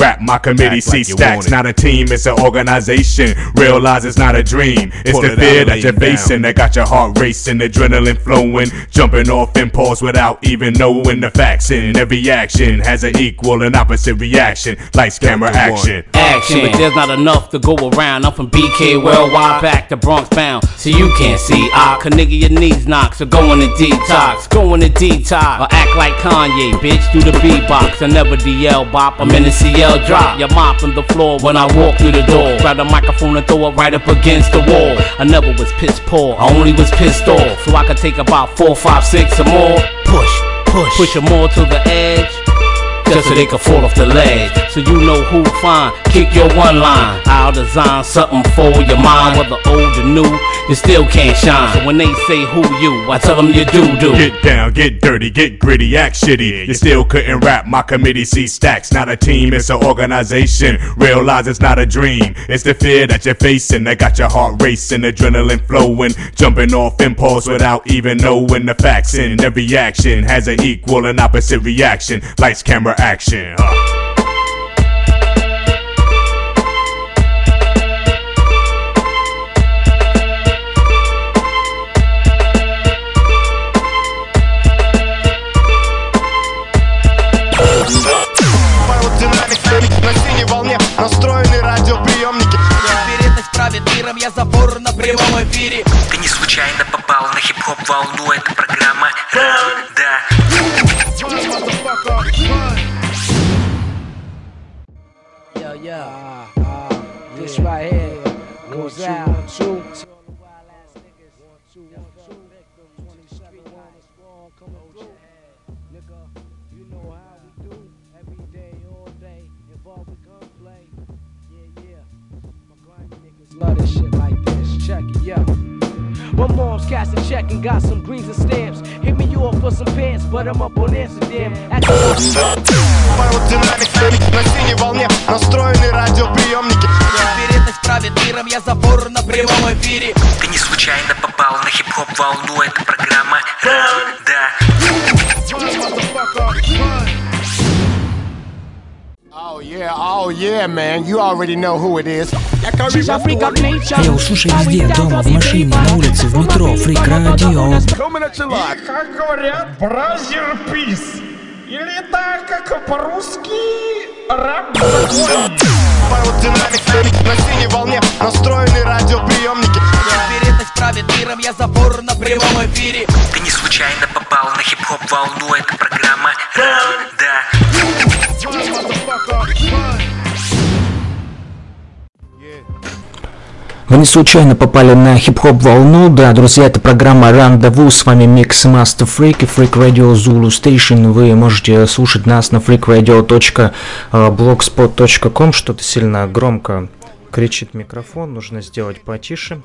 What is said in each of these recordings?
Rap my committee, see stacks, not a team, it's an organization. Realize it's not a dream, it's Pull the it fear out, that you're facing that got your heart racing, adrenaline flowing, jumping off impulse without even knowing the facts. And every action has an equal and opposite reaction. Lights, camera, action. action. But there's not enough to go around. I'm from BK worldwide, back to Bronx bound. So you can't see. Ah, I can nigga your knees knock. So go in the detox, go in the detox. Or act like Kanye, bitch, do the beatbox. I never DL bop, I'm in the CL drop. You're mopping the floor when I walk through the door. Grab the microphone and throw it right up against the wall. I never was piss poor, I only was pissed off. So I could take about four, five, six or more. Push, push, push them more to the edge just so they can fall off the ledge. So you know who fine, kick your one line. I'll design something for your mind, whether old or new, you still can't shine. So when they say who you, I tell them you do do. Get down, get dirty, get gritty, act shitty. You still couldn't rap. My committee see stacks, not a team, it's an organization. Realize it's not a dream, it's the fear that you're facing that got your heart racing, adrenaline flowing, jumping off impulse without even knowing the facts. And every action has an equal and opposite reaction. Lights, camera, action. huh. На синей волне Настроены радиоприемники Вероятность правит миром, я забор на прямом эфире Ты не случайно попал на хип-хоп волну, это программа Yeah. Uh, uh, this yeah, right here goes out. My mom's cast a check and got some greens and stamps. Hit me off for some pants, but I'm up on Amsterdam. На синей волне Настроены радиоприемники Вероятность правит миром, я забор на прямом эфире Ты не случайно попал на хип-хоп волну, это программа да. Йоу, слушай везде, дома, в машине, на улице, в метро, фрик радио. Live. Как говорят, бразер пис. Или так, как по-русски, раб Павел Динамик на синей волне Настроены радиоприемники Вероятность правит миром, я забор на прямом эфире Ты не случайно попал на хип-хоп волну, это программа Ран, да. Вы не случайно попали на хип-хоп волну, да, друзья, это программа Рандеву, с вами Mix Master Freak и Freak Radio Zulu Station, вы можете слушать нас на freakradio.blogspot.com, что-то сильно громко кричит микрофон, нужно сделать потише,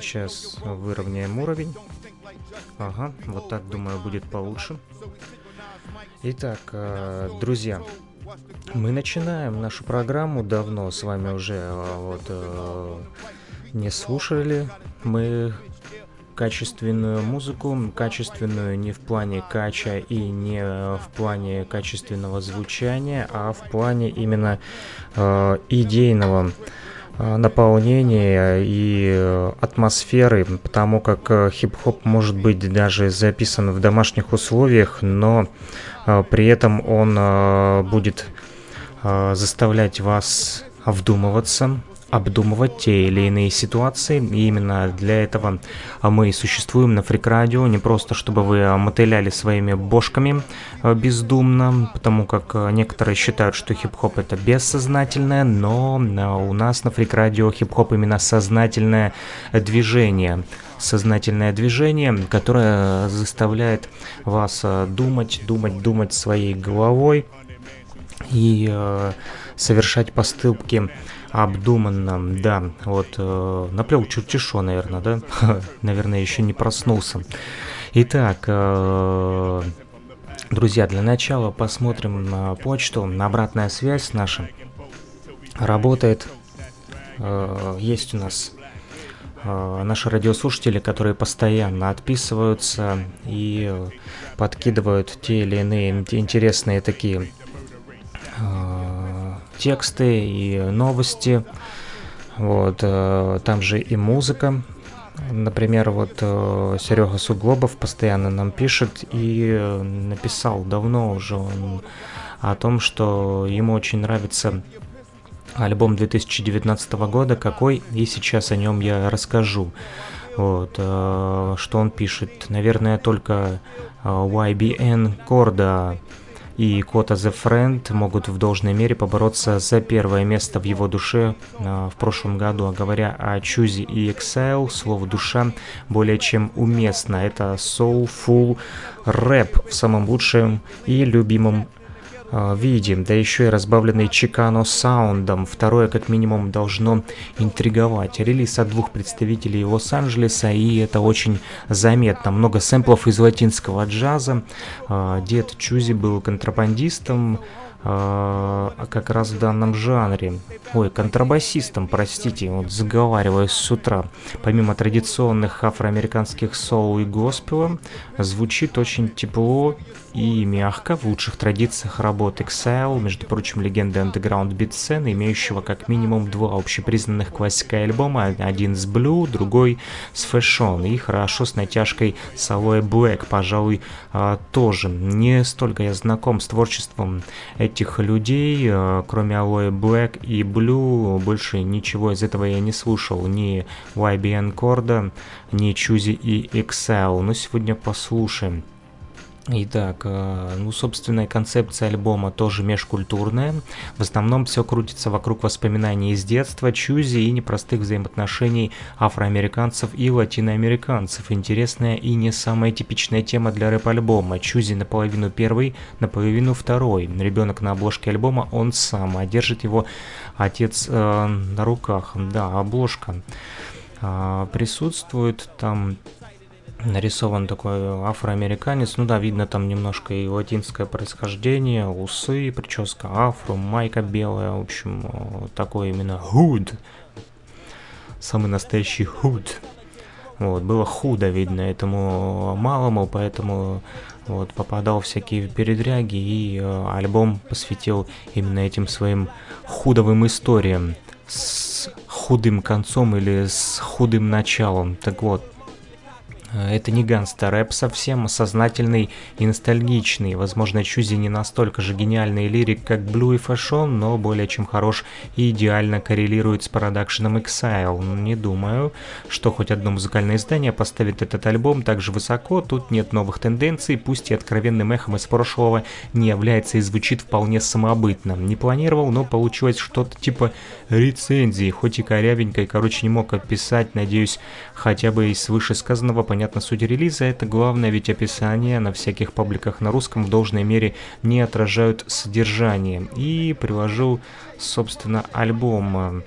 сейчас выровняем уровень, ага, вот так, думаю, будет получше. Итак, э, друзья, мы начинаем нашу программу. Давно, с вами уже э, вот э, не слушали мы качественную музыку, качественную не в плане кача и не в плане качественного звучания, а в плане именно э, идейного э, наполнения и э, атмосферы, потому как хип-хоп может быть даже записан в домашних условиях, но при этом он э, будет э, заставлять вас вдумываться, обдумывать те или иные ситуации. И именно для этого а, мы и существуем на Фрик Радио, не просто чтобы вы а, мотыляли своими бошками а, бездумно, потому как а, некоторые считают, что хип-хоп это бессознательное, но а, у нас на Фрик Радио хип-хоп именно сознательное движение сознательное движение, которое заставляет вас а, думать, думать, думать своей головой и э, совершать поступки обдуманно, да, вот э, наплел чертишо, наверное, да, наверное, еще не проснулся. Итак, э, друзья, для начала посмотрим на почту, на обратная связь наша. Работает, э, есть у нас э, наши радиослушатели, которые постоянно отписываются и подкидывают те или иные ин- интересные такие э, тексты и новости. Вот, э, там же и музыка. Например, вот Серега Суглобов постоянно нам пишет и написал давно уже он о том, что ему очень нравится альбом 2019 года, какой, и сейчас о нем я расскажу. Вот, э, что он пишет. Наверное, только э, YBN Корда и Кота The Friend могут в должной мере побороться за первое место в его душе э, в прошлом году. А говоря о Чузи и Exile, слово «душа» более чем уместно. Это soulful рэп в самом лучшем и любимом а, видим, да еще и разбавленный Чикано саундом. Второе, как минимум, должно интриговать. Релиз от двух представителей Лос-Анджелеса, и это очень заметно. Много сэмплов из латинского джаза. А, дед Чузи был контрабандистом, а, как раз в данном жанре. Ой, контрабасистом, простите, вот заговариваюсь с утра. Помимо традиционных афроамериканских соул и госпела, звучит очень тепло и мягко в лучших традициях работы Exile, между прочим, легенды андеграунд бит сцены, имеющего как минимум два общепризнанных классика альбома, один с Blue, другой с Fashion, и хорошо с натяжкой с Black, пожалуй, а, тоже. Не столько я знаком с творчеством этих людей, а, кроме Aloe Black и Blue, больше ничего из этого я не слушал, ни YBN Corda, ни Чузи и Excel, но сегодня послушаем. Итак, э, ну, собственная концепция альбома тоже межкультурная. В основном все крутится вокруг воспоминаний из детства, чузи и непростых взаимоотношений афроамериканцев и латиноамериканцев. Интересная и не самая типичная тема для рэп-альбома. Чузи наполовину первый, наполовину второй. Ребенок на обложке альбома он сам, а держит его отец э, на руках. Да, обложка э, присутствует там нарисован такой афроамериканец. Ну да, видно там немножко и латинское происхождение, усы, прическа афро, майка белая, в общем, такой именно худ. Самый настоящий худ. Вот, было худо видно этому малому, поэтому вот, попадал в всякие передряги, и э, альбом посвятил именно этим своим худовым историям с худым концом или с худым началом. Так вот, Э, это не гангстер-рэп совсем, а сознательный и ностальгичный. Возможно, Чузи не настолько же гениальный лирик, как Blue и Fashion, но более чем хорош и идеально коррелирует с продакшеном Exile. Не думаю, что хоть одно музыкальное издание поставит этот альбом так же высоко, тут нет новых тенденций, пусть и откровенным эхом из прошлого не является и звучит вполне самобытно. Не планировал, но получилось что-то типа рецензии, хоть и корявенькой, короче не мог описать, надеюсь, хотя бы из вышесказанного понятно понятна суть релиза, это главное, ведь описания на всяких пабликах на русском в должной мере не отражают содержание. И привожу, собственно, альбом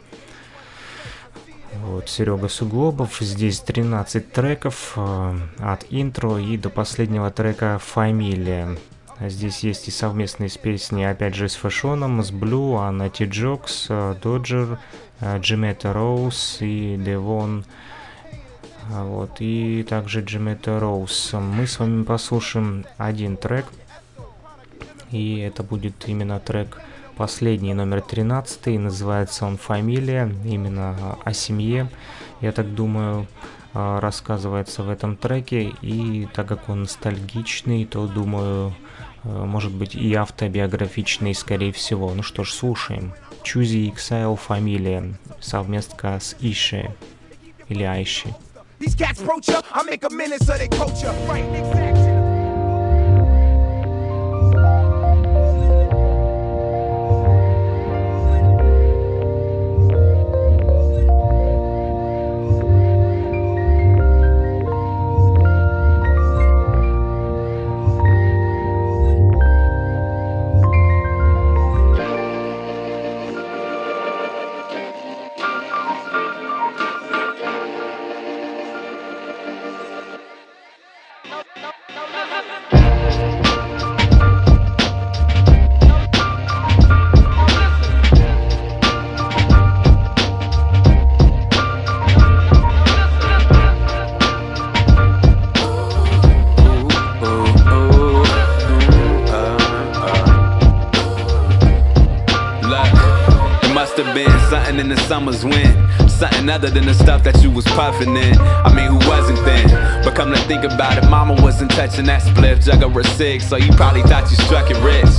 вот, Серега Суглобов. Здесь 13 треков э, от интро и до последнего трека «Фамилия». Здесь есть и совместные с песни, опять же, с Фэшоном, с Блю, Анна Ти Джокс, Доджер, Джимета Роуз и Девон а вот, и также Джимета Роуз. Мы с вами послушаем один трек, и это будет именно трек последний, номер 13, называется он «Фамилия», именно о семье, я так думаю, а, рассказывается в этом треке, и так как он ностальгичный, то, думаю, а, может быть и автобиографичный, скорее всего. Ну что ж, слушаем. Choosy Exile «Фамилия», совместка с Иши или Айши. These cats broach ya, I make a menace of their culture. Right, exactly. In. I mean, who wasn't then? But come to think about it, mama wasn't touching that spliff, jug a cig, so you probably thought you struck it rich.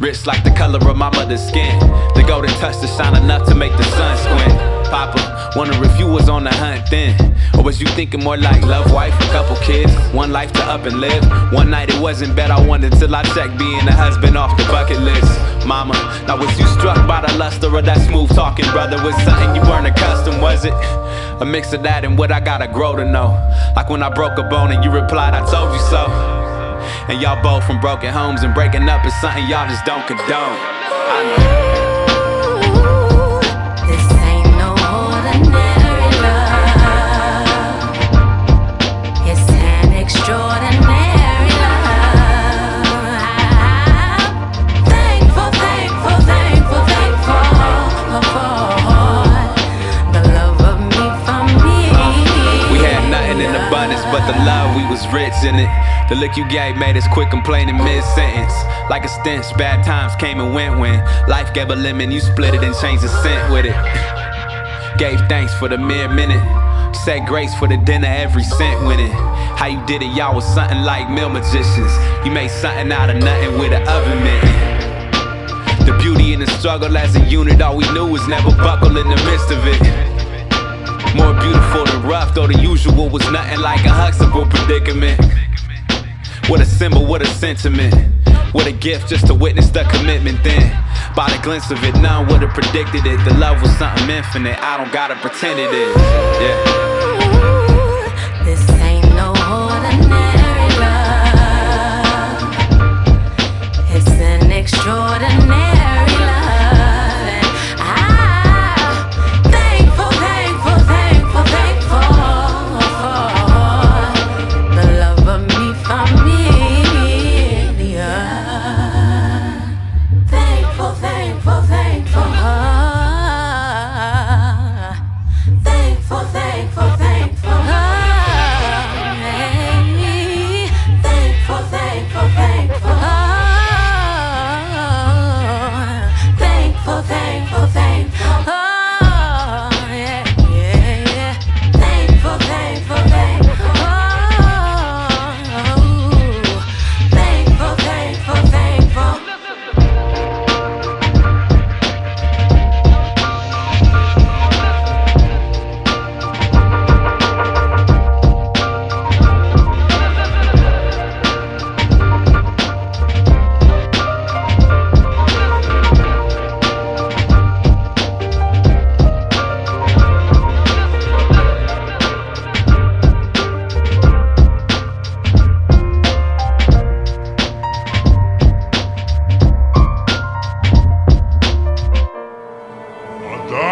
Rich like the color of my mother's skin. The golden touch to shine enough to make the sun squint. Papa, wonder if you was on the hunt then. Was you thinking more like love, wife, a couple kids, one life to up and live? One night it wasn't bad, I wondered till I checked being a husband off the bucket list. Mama, now was you struck by the luster of that smooth talking brother? Was something you weren't accustomed, was it? A mix of that and what I gotta grow to know. Like when I broke a bone and you replied, I told you so. And y'all both from broken homes and breaking up is something y'all just don't condone. I know. The love, we was rich in it. The look you gave made us quit complaining mid-sentence. Like a stench, bad times came and went when life gave a lemon, you split it and changed the scent with it. Gave thanks for the mere minute. Said grace for the dinner, every cent it. How you did it, y'all was something like meal magicians. You made something out of nothing with an oven mitt. The beauty in the struggle as a unit, all we knew was never buckle in the midst of it. More beautiful than rough, though the usual was nothing like a Huxtable predicament. What a symbol, what a sentiment. What a gift just to witness the commitment then. By the glimpse of it, none would have predicted it. The love was something infinite, I don't gotta pretend it is. Yeah. This ain't no ordinary love. It's an extraordinary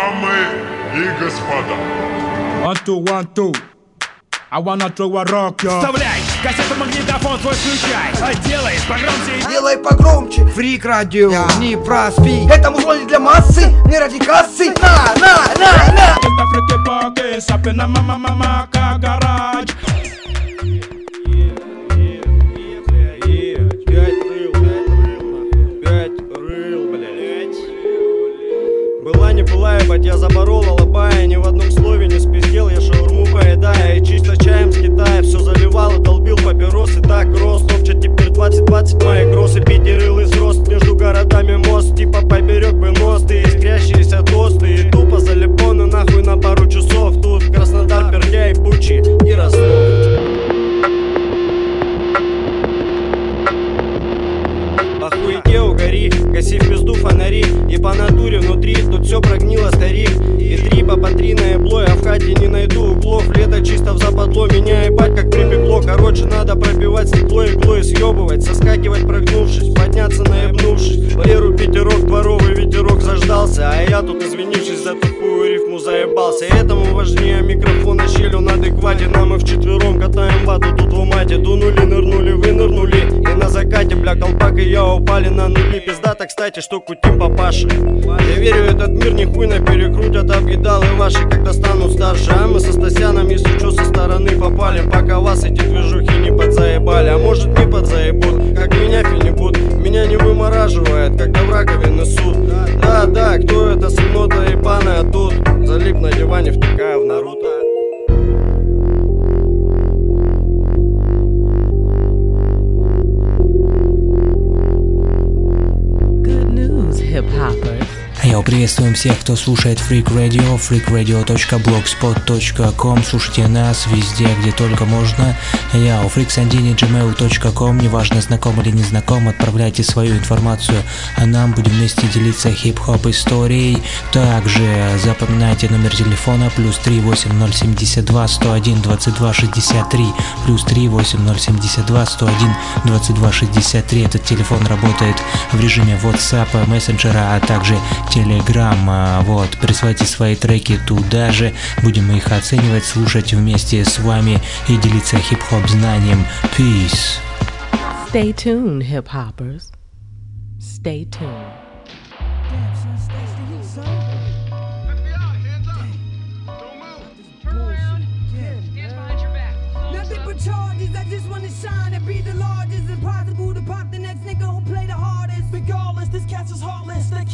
Дамы и господа. One, two, one, two. I wanna throw a rock, yo. Вставляй кассету магнитофон свой включай А Делай погромче Делай погромче Фрик радио, не проспи Это музло не для массы, не ради кассы На, на, на, на Это фрики боги, сапи на мама мама гараж. Ебать, я заборол, алабая Ни в одном слове не спиздел, я шаурму поедая И чисто чаем с Китая все заливал и долбил папиросы Так рос, топчет теперь 20-20 мои грозы Питер и рост между городами мост. Типа поберег бы мост и искрящиеся тосты. И тупо залипоны нахуй на пару часов. Тут Краснодар, Пердя и Бучи и Ростов гаси в пизду фонари И по натуре внутри тут все прогнило, старик. И три по по три на ебло, я в хате не найду углов. Лето чисто в западло, меня ебать как припекло. Короче, надо пробивать стекло иглой съебывать. Соскакивать прогнувшись, подняться наебнувшись. Валеру пятерок, дворовый ветерок заждался А я тут, извинившись за тупую рифму, заебался. Этому важнее микрофона щель, он адеквате Нам мы вчетвером катаем вату. Тут в умате Дунули, нырнули, вынырнули. И на закате, бля, колпак и я упали на нули. Пиздата, кстати, что кутим папаши. Я верю, этот мир не хуй на перекрутят Объедалы ваши, когда станут старше. А мы со Стасяном, если что, со стороны попали. Пока вас эти движухи не подзаебали. А может не подзаебут, как меня финибут. Меня не вымораживает, когда в раковины суд да, да, кто это сыно и паны, а тут залип на диване, втыкая в Наруто. Йоу, приветствуем всех, кто слушает Freak Radio, freakradio.blogspot.com Слушайте нас везде, где только можно. Йоу, freaksandini.gmail.com Неважно, знаком или не знаком, отправляйте свою информацию, а нам будем вместе делиться хип-хоп историей. Также запоминайте номер телефона плюс 38072 101 22 63 плюс 38072 101 22 63. Этот телефон работает в режиме WhatsApp, мессенджера, а также Telegram. Вот, присылайте свои треки туда же, будем их оценивать, слушать вместе с вами и делиться хип-хоп знанием. Peace. Stay tuned, hip hoppers. Stay tuned.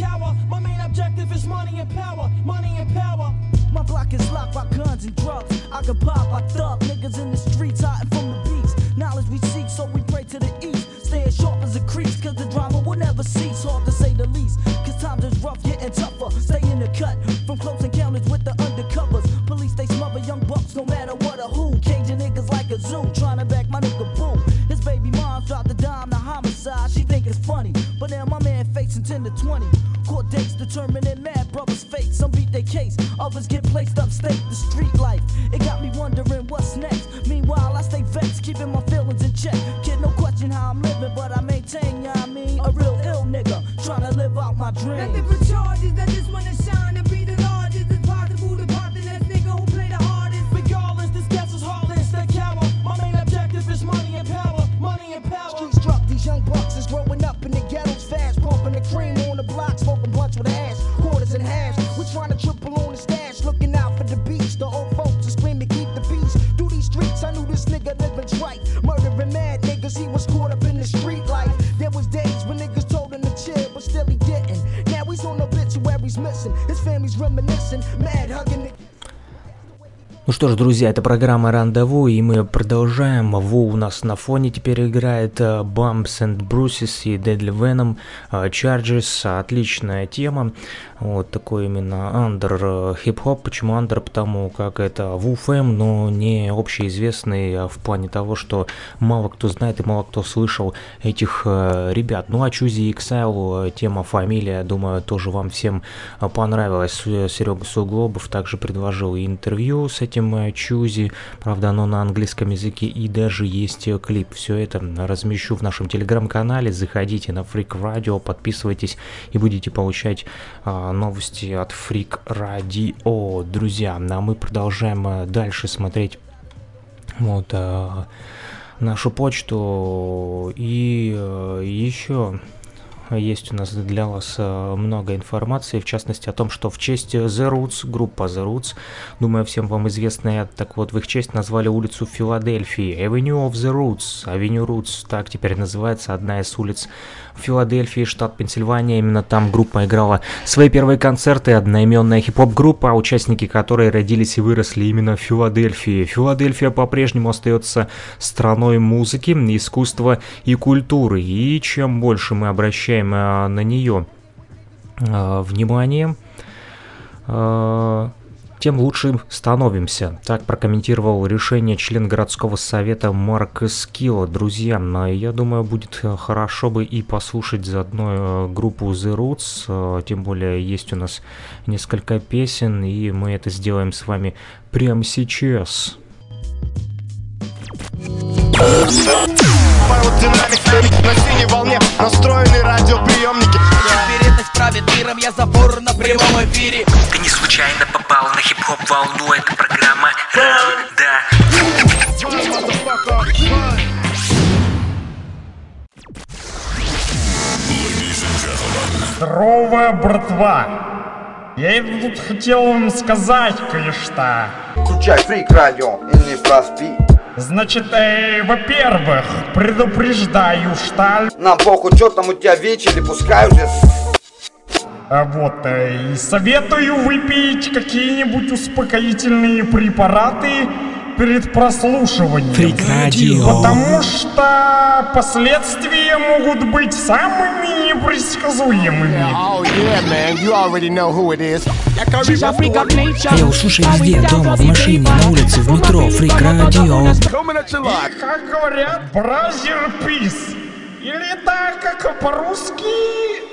Cower. My main objective is money and power, money and power. My block is locked by guns and drugs. I can pop, I thug niggas in the streets hiding from the beats. Knowledge we seek, so we pray to the east. Staying sharp as a crease, cause the drama will never cease. Hard to say the least, cause times is rough, getting tougher. Stay in the cut from close encounters with the undercovers. Police, they smother young bucks no matter what or who. Caging niggas like a zoo, trying to back my nigga boom. His baby mom dropped the dime, the homicide. She think it's funny, man facing 10 to 20. Court dates determining mad brothers' fate. Some beat their case, others get placed upstate. The street life, it got me wondering what's next. Meanwhile, I stay vexed, keeping my feelings in check. Kid, no question how I'm living, but I maintain, yeah, I mean, a real ill nigga trying to live out my dreams. Nothing but charges. I just wanna shine with quarters and halves. We trying to triple on the stash, looking out for the beach. The old folks are screaming, keep the peace. Through these streets, I knew this nigga living trite, murdering mad niggas. He was caught up in the street life. There was days when niggas told him to chill, but still he didn't. Now he's on obituaries missing. His family's reminiscing, mad hugging the Ну что ж, друзья, это программа Рандеву, и мы продолжаем. Ву у нас на фоне теперь играет э, Bumps and Bruises и Deadly Venom э, Charges. Отличная тема. Вот такой именно андер э, хип-хоп. Почему андер? Потому как это Ву Фэм, но не общеизвестный а в плане того, что мало кто знает и мало кто слышал этих ребят. Ну а Чузи Exile, тема, фамилия, думаю, тоже вам всем понравилась. Серега Суглобов также предложил интервью с этим этим Чузи, правда оно на английском языке и даже есть клип. Все это размещу в нашем телеграм-канале, заходите на Freak Radio, подписывайтесь и будете получать а, новости от Freak Radio, друзья. А мы продолжаем дальше смотреть вот а, нашу почту и а, еще есть у нас для вас э, много информации, в частности о том, что в честь The Roots, группа The Roots, думаю, всем вам известная, так вот, в их честь назвали улицу Филадельфии, Avenue of the Roots, Avenue Roots, так теперь называется одна из улиц Филадельфии, штат Пенсильвания, именно там группа играла свои первые концерты, одноименная хип-хоп группа, участники которой родились и выросли именно в Филадельфии. Филадельфия по-прежнему остается страной музыки, искусства и культуры, и чем больше мы обращаем на нее внимание, тем лучше становимся. Так прокомментировал решение член городского совета Марк Скилла. Друзья, я думаю, будет хорошо бы и послушать заодно группу The Roots, тем более есть у нас несколько песен, и мы это сделаем с вами прямо сейчас. Динамик на синей волне настроены радиоприемники правит миром, я забор на прямом эфире Ты не случайно попал на хип-хоп волну, это программа да Здорово, братва! Я тут хотел вам сказать кое-что. Включай фрик радио и не проспи. Значит, э, во-первых, предупреждаю, что... Нам похуй, что там у тебя вечер, пускай уже... А вот, э, и советую выпить какие-нибудь успокоительные препараты перед прослушиванием. Фрик радио. Потому что последствия могут быть самыми непредсказуемыми. Oh. А я услышай везде, дома, в машине, на улице, в метро, фрик радио. И, как говорят, бразер пис. Или так, как по-русски,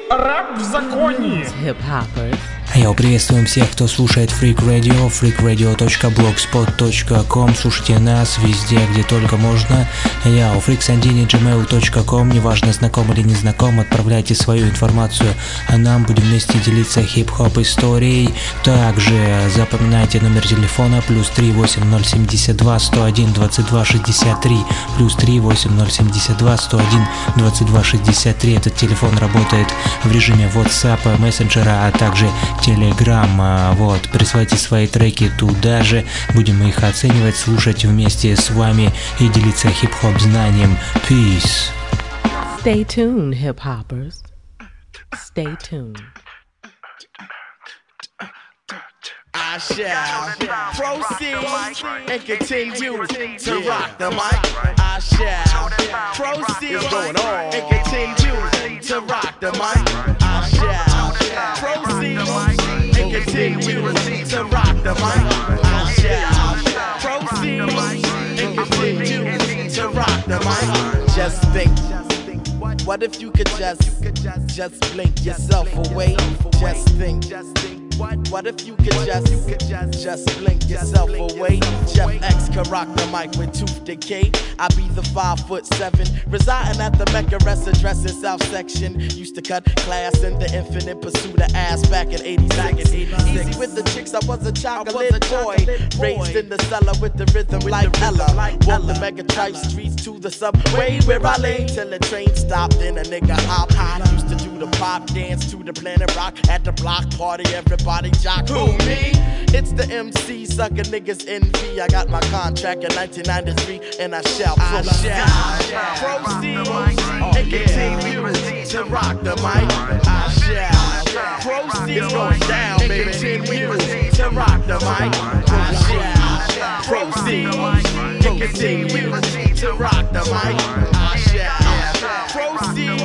раб в законе. Hip hoppers. А я приветствуем всех, кто слушает Freak Radio, freakradio.blogspot.com. Слушайте нас везде, где только можно. Я у freaksandini.gmail.com. Неважно, знаком или не знаком, отправляйте свою информацию, а нам будем вместе делиться хип-хоп историей. Также запоминайте номер телефона плюс 38072 101 22 63 плюс 38072 101 22 63. Этот телефон работает в режиме WhatsApp, мессенджера, а также Telegram. А, Вот, присылайте свои треки туда же, будем их оценивать, слушать вместе с вами и делиться хип-хоп знанием. Peace. Stay tuned, hip hoppers. Stay tuned. I shall proceed and continue to rock the mic. I shall proceed and continue to rock the mic. I shall proceed continue to rock the mic. I shall proceed and continue to rock the mic. Just think. What if you could just, just blink yourself away? Just think. What if you could just, you could just just blink yourself away? Jeff X could rock the mic with tooth decay. I be the five foot seven, residing at the Mecca rest addressing South Section. Used to cut class in the infinite pursuit of ass back in 86. Easy with the chicks, I was a chocolate boy. Raised in the cellar with the rhythm like Ella. Walked the mega tripe streets to the subway where I lay till the train stopped and a nigga hop high. To do the pop dance to the planet rock at the block party. Everybody jock who me? It's the MC sucker niggas envy. I got my contract in 1993 and I shall proceed. Proceed and continue to rock the mic. I shall proceed and continue to rock the mic. I shall proceed and continue to rock the mic. Proceed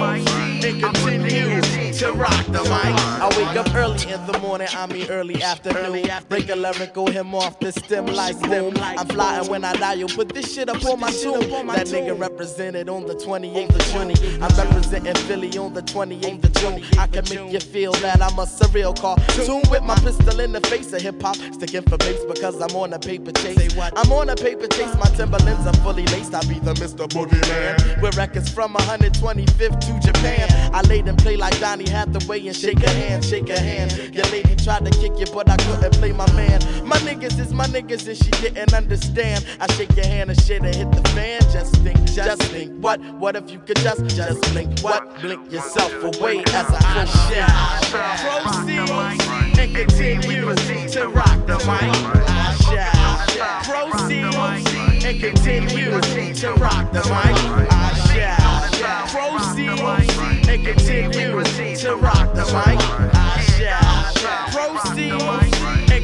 and continue to rock the mic. I wake up early in the morning, I mean early afternoon. Break a lyrical him off the stem like boom. I'm flying when I die, you put this shit up on my tomb. That nigga represented on the 28th of June. I'm representing Philly on the 28th of June. I can make you feel that I'm a surreal cartoon with my pistol in the face of hip hop. Sticking for bass because I'm on a paper chase. I'm on a paper chase, my Timberlands are fully laced. I be the Mr. Boogeyman. With records from 125th to Japan. I laid and play like Donnie Hathaway and shake a hand, shake a hand. Your lady tried to kick you, but I couldn't play my man. My niggas is my niggas and she didn't understand. I shake your hand and shit and hit the fan. Just think, just think, what? What if you could just, just blink, what? Blink yourself away as I proceed. Proceed and continue to rock the mic. Shall proceed and continue to rock the mic. Shall proceed and continue to rock the mic. I shall. Proceed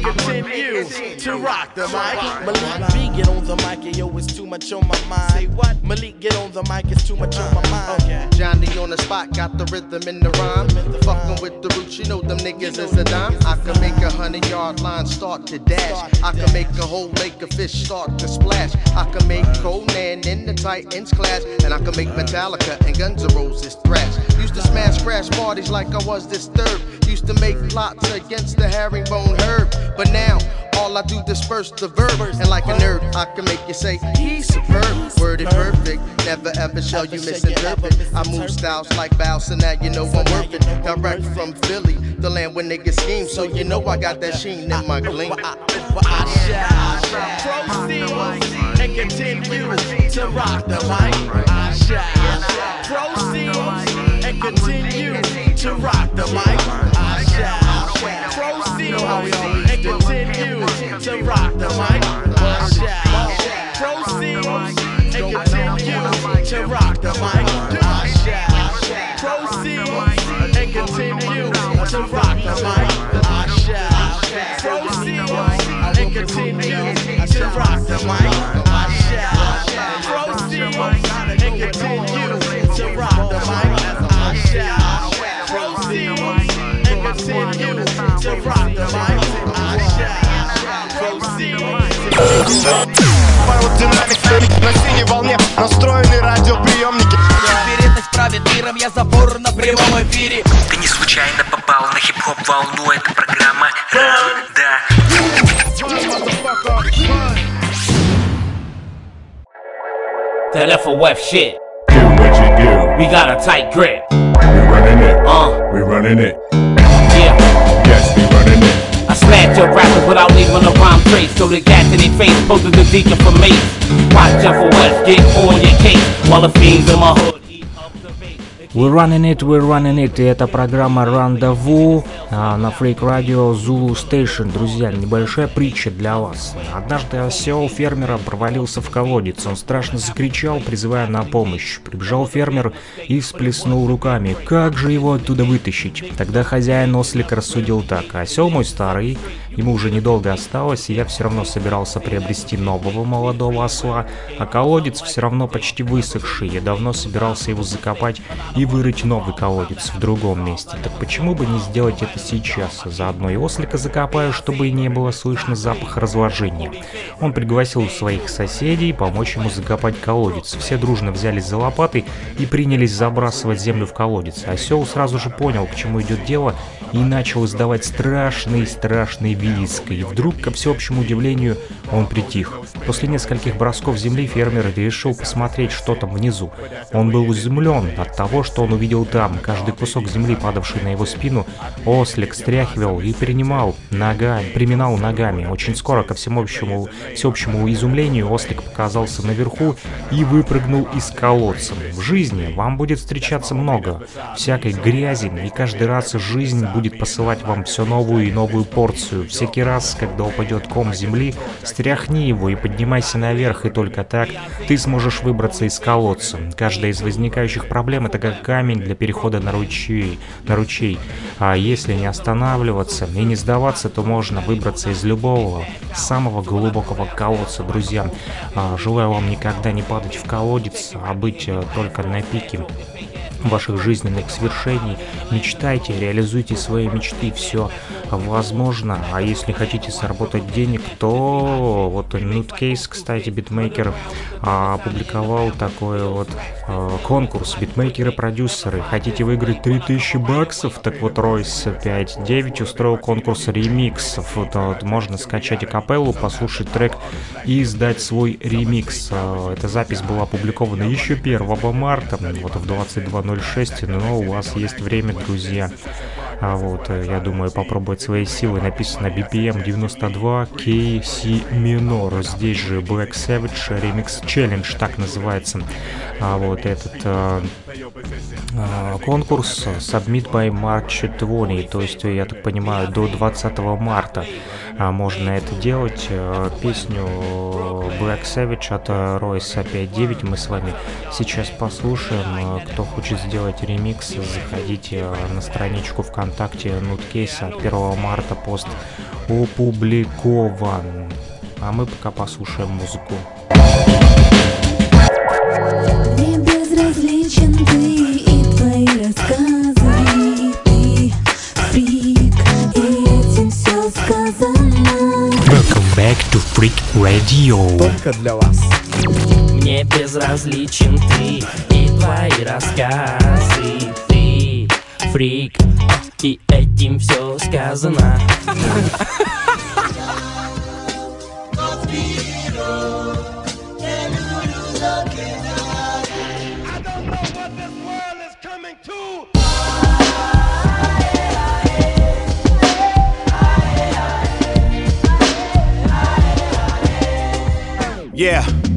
and continue to rock the mic. Malik B, get on the mic, and yo, it's too much on my mind. Say what? Malik, get on the mic, it's too much on my uh, mind. Okay. Johnny on the spot, got the rhythm in the rhyme. Fucking with the roots, you know them niggas is a dime. I can make a hundred yard line start to dash. I can make a whole lake of fish start to splash. I can make Conan in the Titans clash. And I can make Metallica and Guns N' Roses thrash. Used to smash crash parties like I was disturbed. Used to make plots against the herringbone herb. But now, all I do disperse the verb. And like a nerd, I can make you say, he's superb. Worded perfect, never ever shall you misinterpret. I move styles like bow, so now you know I'm worth it. Direct from Philly, the land where niggas scheme. So you know I got that sheen in my gleam. I shall proceed and continue to rock the mic. I shall proceed and continue to rock the mic. I shall proceed time to rock the mic. Watch out. Proceed and continue to rock the mic. Watch out. Proceed and continue to rock the mic. Watch out. Proceed and continue to rock the mic. Watch out. Continue to rock the mic. Watch out. Proceed and continue. Аэродинамик на синей волне настроены радиоприемники Вероятность правит миром, я забор на прямом эфире Ты не случайно попал на хип-хоп волну Это программа Ран, Tell FOF shit. Do what you do. We got a tight grip. We running it. Uh. We running it. Yeah. Yes, we running it. I smash your rappers without leaving a rhyme trace. So the gas in their face, posted the deacon for me. Watch FOF get on your case while the fiends in my hood. We're running it, we're running it, и это программа Рандеву на Freak Radio Zulu Station. Друзья, небольшая притча для вас. Однажды осел фермера провалился в колодец. Он страшно закричал, призывая на помощь. Прибежал фермер и всплеснул руками. Как же его оттуда вытащить? Тогда хозяин ослик рассудил так. Осел мой старый, ему уже недолго осталось, и я все равно собирался приобрести нового молодого осла, а колодец все равно почти высохший. Я давно собирался его закопать и вырыть новый колодец в другом месте. Так почему бы не сделать это сейчас? Заодно и ослика закопаю, чтобы и не было слышно запах разложения. Он пригласил своих соседей помочь ему закопать колодец. Все дружно взялись за лопаты и принялись забрасывать землю в колодец. Осел сразу же понял, к чему идет дело, и начал издавать страшный-страшный визг. И вдруг, ко всеобщему удивлению, он притих. После нескольких бросков земли фермер решил посмотреть, что там внизу. Он был изумлен от того, что он увидел там. Каждый кусок земли, падавший на его спину, ослик стряхивал и принимал ногами, приминал ногами. Очень скоро, ко всеобщему, всеобщему изумлению, ослик показался наверху и выпрыгнул из колодца. В жизни вам будет встречаться много всякой грязи, и каждый раз жизнь будет посылать вам все новую и новую порцию. Всякий раз, когда упадет ком земли, стряхни его и поднимайся наверх, и только так ты сможешь выбраться из колодца. Каждая из возникающих проблем это как камень для перехода на ручей, на ручей. А если не останавливаться и не сдаваться, то можно выбраться из любого самого глубокого колодца, друзья. А, Желаю вам никогда не падать в колодец, а быть э, только на пике ваших жизненных свершений. Мечтайте, реализуйте свои мечты, все возможно. А если хотите заработать денег, то вот Nutcase, кстати, битмейкер, а, опубликовал такой вот а, конкурс битмейкеры-продюсеры. Хотите выиграть 3000 баксов? Так вот Royce 5.9 устроил конкурс ремиксов. Вот, вот, можно скачать акапеллу, послушать трек и издать свой ремикс. А, Эта запись была опубликована еще 1 марта, вот в 22.06, но у вас есть время, друзья. А вот, э, я думаю, попробовать свои силы. Написано BPM 92 KC минор. Здесь же Black Savage Remix Challenge, так называется. А вот этот э, конкурс Submit by March 20, то есть, я так понимаю, до 20 марта а, можно это делать. Э, Песню Black Savage от Royce 5.9 мы с вами сейчас послушаем. Кто хочет сделать ремикс, заходите на страничку ВКонтакте Нуткейса от 1 марта пост опубликован. А мы пока послушаем музыку. Безразличен back to Freak Radio. Только для вас. Мне безразличен ты и твои рассказы Ты фрик, и этим все сказано Yeah.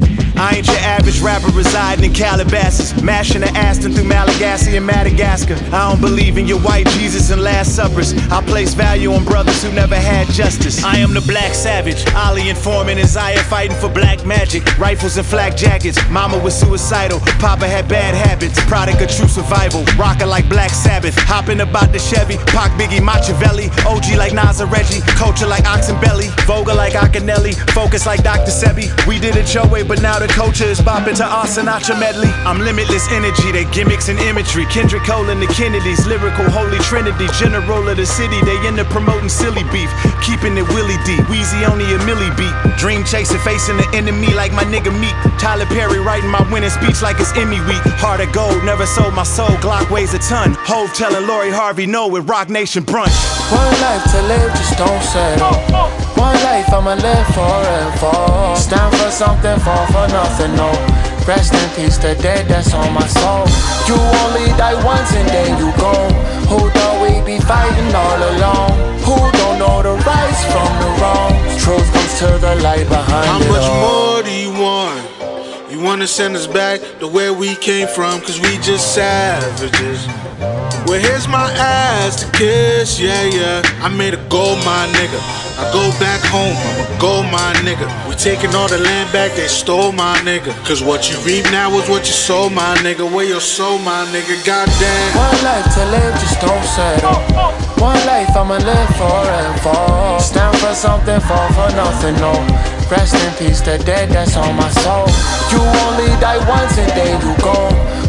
I ain't your average rapper residing in Calabasas, mashing the Aston through Malagasy and Madagascar. I don't believe in your white Jesus and Last Suppers. I place value on brothers who never had justice. I am the black savage, Ali and Foreman and Zaya fighting for black magic. Rifles and flak jackets, mama was suicidal, papa had bad habits. Product of true survival, rocker like Black Sabbath. Hopping about the Chevy, Pac Biggie Machiavelli. OG like Nas Reggie, culture like Oxenbelly. Voga like Akinelli, focus like Dr. Sebi. We did it your way, but now the culture is bopping to our Sinatra medley. I'm limitless energy, they gimmicks and imagery. Kendrick Cole and the Kennedys, lyrical holy trinity. General of the city, they into promoting silly beef. Keeping it Willie D, Weezy only a milli beat. Dream chasing, facing the enemy like my nigga Meek. Tyler Perry writing my winning speech like it's Emmy week. Heart of gold, never sold my soul. Glock weighs a ton. Hove telling Lori Harvey no with Rock Nation brunch. One life to live, just don't settle. One life I'ma live forever. Stand for something, fall for nothing, no. Rest in peace, the dead that's on my soul. You only die once and then you go. Who thought we'd be fighting all alone? Who don't know the rights from the wrongs? Truth comes to the light behind How it much all. more do you want? Wanna send us back to where we came from, cause we just savages. Well, here's my ass to kiss, yeah, yeah. I made a gold mine nigga. I go back home, I'm a gold mine nigga. We taking all the land back they stole, my nigga. Cause what you reap now is what you sow, my nigga. Where your soul, my nigga, goddamn. One life to live, just don't settle. One life I'ma live forever. Stand for something, fall for nothing, no. Rest in peace, the dead that's on my soul. You only die once and then you go.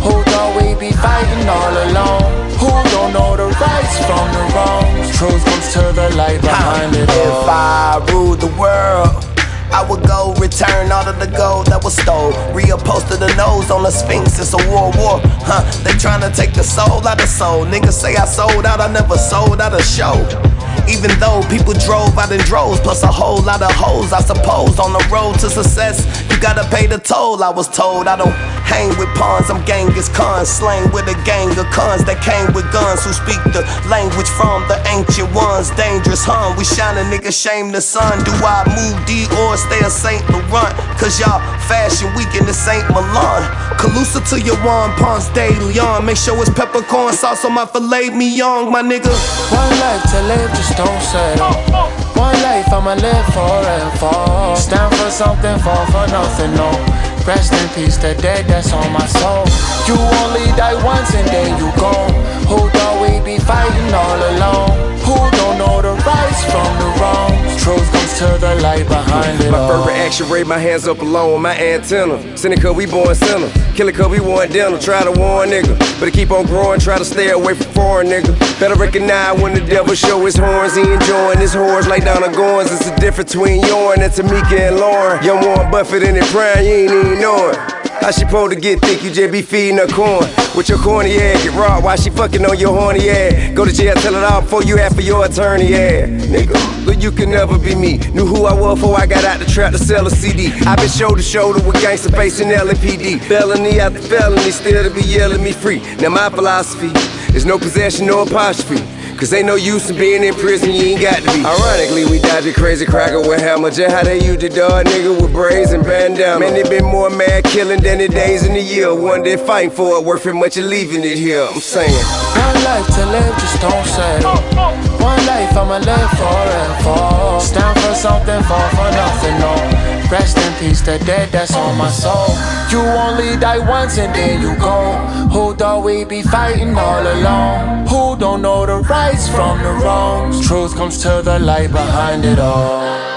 Who thought we be fighting all alone? Who don't know the rights from the wrongs? Truth comes to the light behind it all. If I ruled the world, I would go return all of the gold that was stole. Reupholster the nose on the Sphinx, it's a world war. Huh? They tryna take the soul out of soul. Niggas say I sold out, I never sold out a show. Even though people drove out in droves, plus a whole lot of hoes, I suppose. On the road to success, you gotta pay the toll. I was told I don't hang with pawns, I'm Genghis Khan, slang with a gang of cons that came with guns who speak the language from the ancient ones. Dangerous, huh? We shine a nigga, shame the sun. Do I move D or stay a Saint Laurent? Cause y'all fashion week in the Saint Milan. Calusa to your one Ponce de Leon. Make sure it's peppercorn sauce on my filet mignon, my nigga. One life to live, just don't settle. One life I'ma live forever. Stand for something, fall for nothing, no. Rest in peace, the dead that's on my soul. You only die once and then you go. Who thought we be fighting all alone? Who don't know the rights from the wrongs? Truth comes to the light behind it My all. first reaction, raise my hands up alone with my antenna. Cause we born sinner. Kill it cause we want dinner. Try to warn nigga. But keep on growing, try to stay away from foreign nigga. Better recognize when the devil show his horns. He enjoying his horns like down the goings. It's the difference between yourn and Tamika and Lauren. Young Warren Buffett in it prime, you ain't even know it. How she supposed to get thick? You just be feeding her corn. With your corny ass, get raw while she fucking on your horny ass. Go to jail, tell it all before you ask for your attorney ass. Nigga, but you can never be me. Knew who I was before I got out the trap to sell a CD. i been shoulder to shoulder with gangsta facing LAPD. Felony after felony, still to be yelling me free. Now my philosophy is no possession, no apostrophe. Cause ain't no use in being in prison, you ain't got to be. Ironically, we dodge a crazy cracker with hammer. Just how they used the dog nigga with braids and bandana. Man, they been more mad killing than the days in the year. One day fighting for it, worth it much of leaving it here. I'm saying. One life to live, just don't settle. One life I'ma live forever. Stand for something, fall for nothing, no. Rest in peace, the dead that's on my soul. You only die once and then you go. Who thought we be fighting all alone? Who don't know the rights from the wrongs? Truth comes to the light behind it all.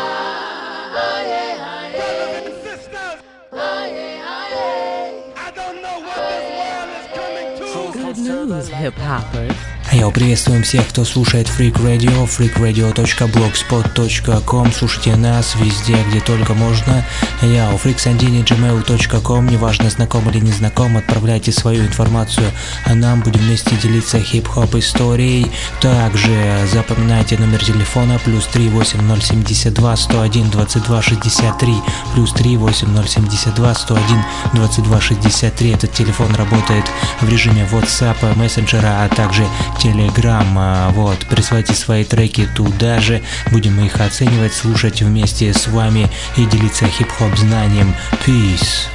Good news, hip hoppers. Йоу, приветствуем всех, кто слушает Freak Radio, freakradio.blogspot.com. Слушайте нас везде, где только можно. Я у freaksandini.gmail.com. Неважно, знаком или не знаком, отправляйте свою информацию, а нам будем вместе делиться хип-хоп историей. Также запоминайте номер телефона плюс 38072 101 22 63 плюс 38072 101 22 63. Этот телефон работает в режиме WhatsApp, мессенджера, а также Telegram. А, Вот, присылайте свои треки туда же, будем их оценивать, слушать вместе с вами и делиться хип-хоп знанием. Peace.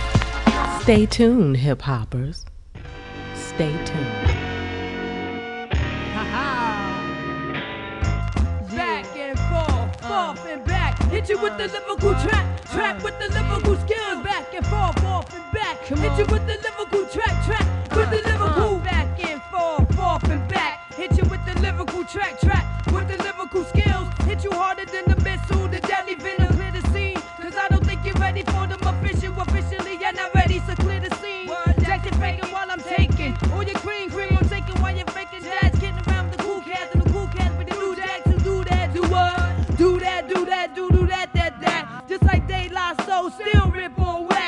Stay tuned, hip hoppers. Stay tuned. Hit you with the lyrical track, track with the lyrical skills. Back and forth, forth and back. Hit you with the lyrical track, track with the lyrical lyrical track, track with the lyrical skills. Hit you harder than the missile, the deadly venom. Clear the scene, cause I don't think you're ready for them official. Officially, you're not ready, so clear the scene. Jackson faking while I'm taking. All your green, green, I'm taking while you're faking. Dad's getting around the cool cats and the cool cats with the new jacks who do that, do what? Do that, do that, do, do that, that, that. Just like they lost so still rip on wax.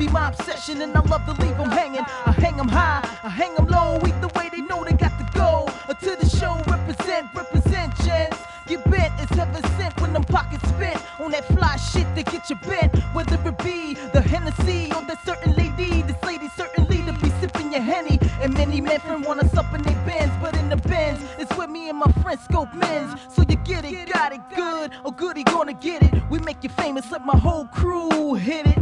Be my obsession, and I love to leave them hanging. I hang them high, I hang them low, either way they know they got to go. Uh, to the show, represent, represent, gents. Get bent, it's heaven sent when them pockets spent on that fly shit that get you bent. Whether it be the Hennessy or that certain lady, this lady certainly to be sipping your Henny. And many men want us sup in their bins, but in the bins, it's with me and my friend Scope Men's. So you get it, got it good, or goody gonna get it. We make you famous, let my whole crew hit it.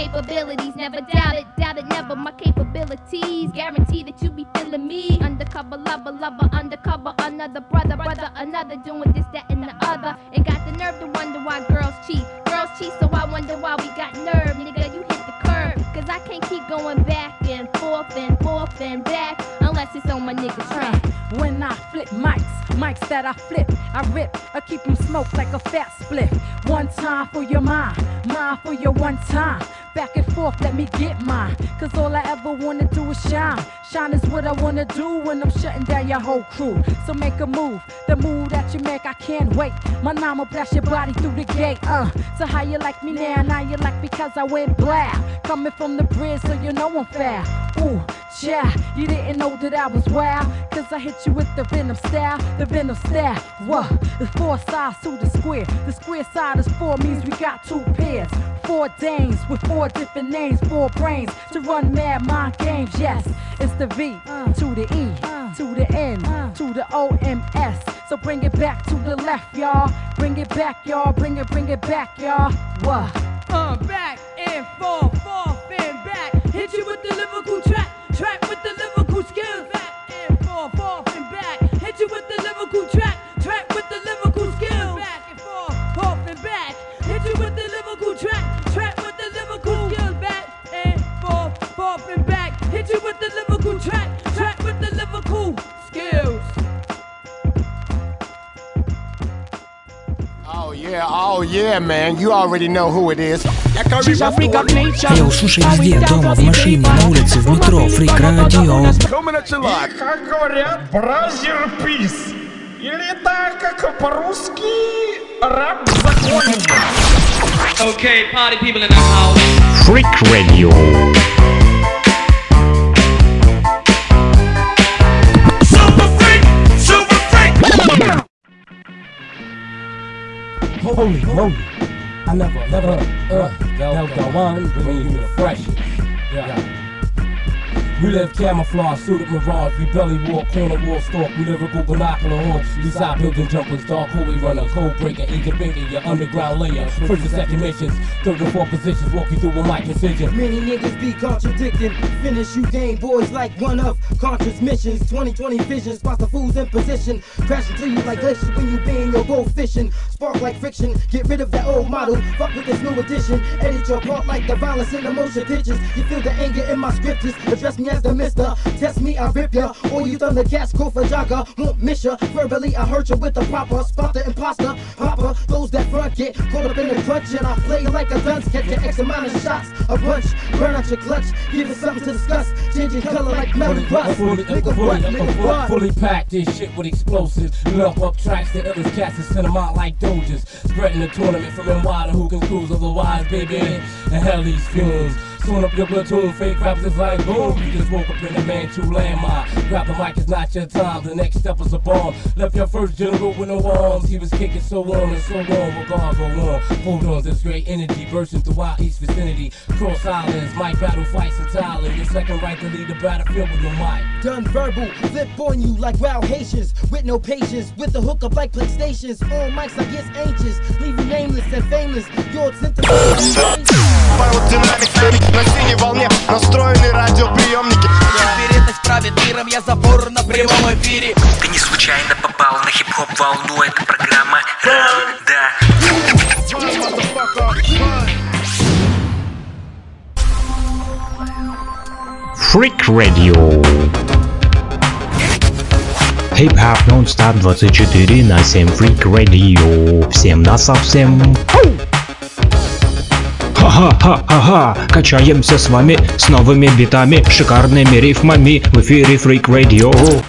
Capabilities never doubt it, doubt it never. My capabilities guarantee that you be feeling me. Undercover lover, lover, undercover another brother, brother, another doing this, that, and the other. And got the nerve to wonder why girls cheat. Girls cheat, so I wonder why we got nerve. Nigga, you hit the curb. Cause I can't keep going back and forth and forth and back unless it's on my nigga's track. When I flip mics, mics that I flip, I rip, I keep them smoked like a fat split. One time for your mind, mind for your one time. Back and forth, let me get mine. Cause all I ever wanna do is shine. Shine is what I wanna do when I'm shutting down your whole crew. So make a move, the move that you make, I can't wait. My name will blast your body through the gate, uh. So how you like me now? Now you like because I went black. Coming from the bridge, so you know I'm fair. Ooh, yeah, you didn't know that I was wild. Cause I hit you with the venom style, the venom style. What? It's four sides to the square. The square side is four means we got two pairs. Four dames with four different names, four brains to run mad mind games. Yes, it's the V to the E to the N to the O M S. So bring it back to the left, y'all. Bring it back, y'all. Bring it, bring it back, y'all. What? Uh, back and forth, forth and back. Hit you with the Liverpool yeah, oh yeah, man. You already know who it is. Эй, слушай везде, дома, в машине, на улице, в метро, фрик радио. И как говорят, бразер пис. Или так, как по-русски, раб в законе. Okay, party people in the house. Freak Radio. Holy moly. I never, never, uh, Delta One, bringing you the freshest. Yeah. We live camouflage, suited mirage. We belly walk, corner wall stalk. We lyrical binocular hawks. We side building jumpers, dark holy runner, code breaker, binker, your underground layer. First and second missions, third and fourth positions. Walk you through with my incision. Many niggas be contradicting. Finish you game boys like one of conscious missions. 2020 vision spots the fools in position. Crashing to you like glaciers when you being your gold fishing. Spark like friction. Get rid of that old model. Fuck with this new edition. Edit your part like the violence in the motion pictures. You feel the anger in my scriptures. Address me as the mister. Test me, I rip ya. Or you thunder gas, go for jogger. Won't miss ya. Verbally, I hurt ya with the proper. Spot the imposter. Popper. Those that front get caught up in the crunch. And I play like a dunce. Catch your X amount of shots. A bunch. Burn out your clutch. Give it something to discuss. Changing color like melon rust. Fully, Nigga, what? Nigga, what? fully packed this shit with explosives. Lump up tracks that others cats and send them out like doges. Spreading the tournament from NY to who can cruise. Otherwise, baby, Inhale these fumes. Tune up your platoon, fake raps is like boom. You just woke up in a man true landmine. Grab the mic, it's not your time. The next step is a bomb. Left your first general with no arms. He was kicking so on and so on. We're gonna go on. Hold on, this great energy bursting throughout East vicinity. Cross islands, mic battle fights in Thailand. Your second right to lead the battlefield with your mic. Done verbal, flip on you like wild Haitians with no patience, with the hookup like PlayStations. On mics, I get anxious, leave you nameless and famous. Your attempt to Пародинамик на синей волне настроены радиоприемники Вероятность правит миром, я забор на прямом эфире Ты не случайно попал на хип-хоп волну, это программа да. Freak Radio. Хип-хоп нон-стоп 24 на 7 Freak Radio. Всем на совсем. Ха-ха-ха-ха-ха, качаемся с вами с новыми битами, шикарными рифмами в эфире Freak Radio.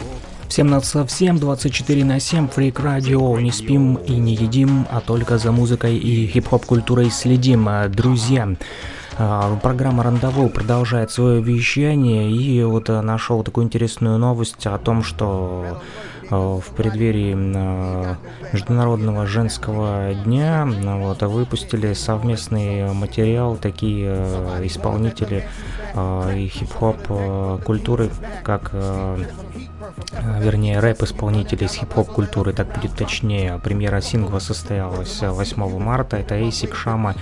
Всем на совсем 24 на 7 Freak Radio. Не спим и не едим, а только за музыкой и хип-хоп культурой следим. Друзья, программа Рандеву продолжает свое вещание и вот а, нашел такую интересную новость о том, что а, в преддверии а, Международного женского дня а, вот, выпустили совместный материал такие а, исполнители а, и хип-хоп а, культуры, как а, а, вернее рэп-исполнители из хип-хоп культуры, так будет точнее. Премьера сингла состоялась 8 марта. Это Эйсик Шама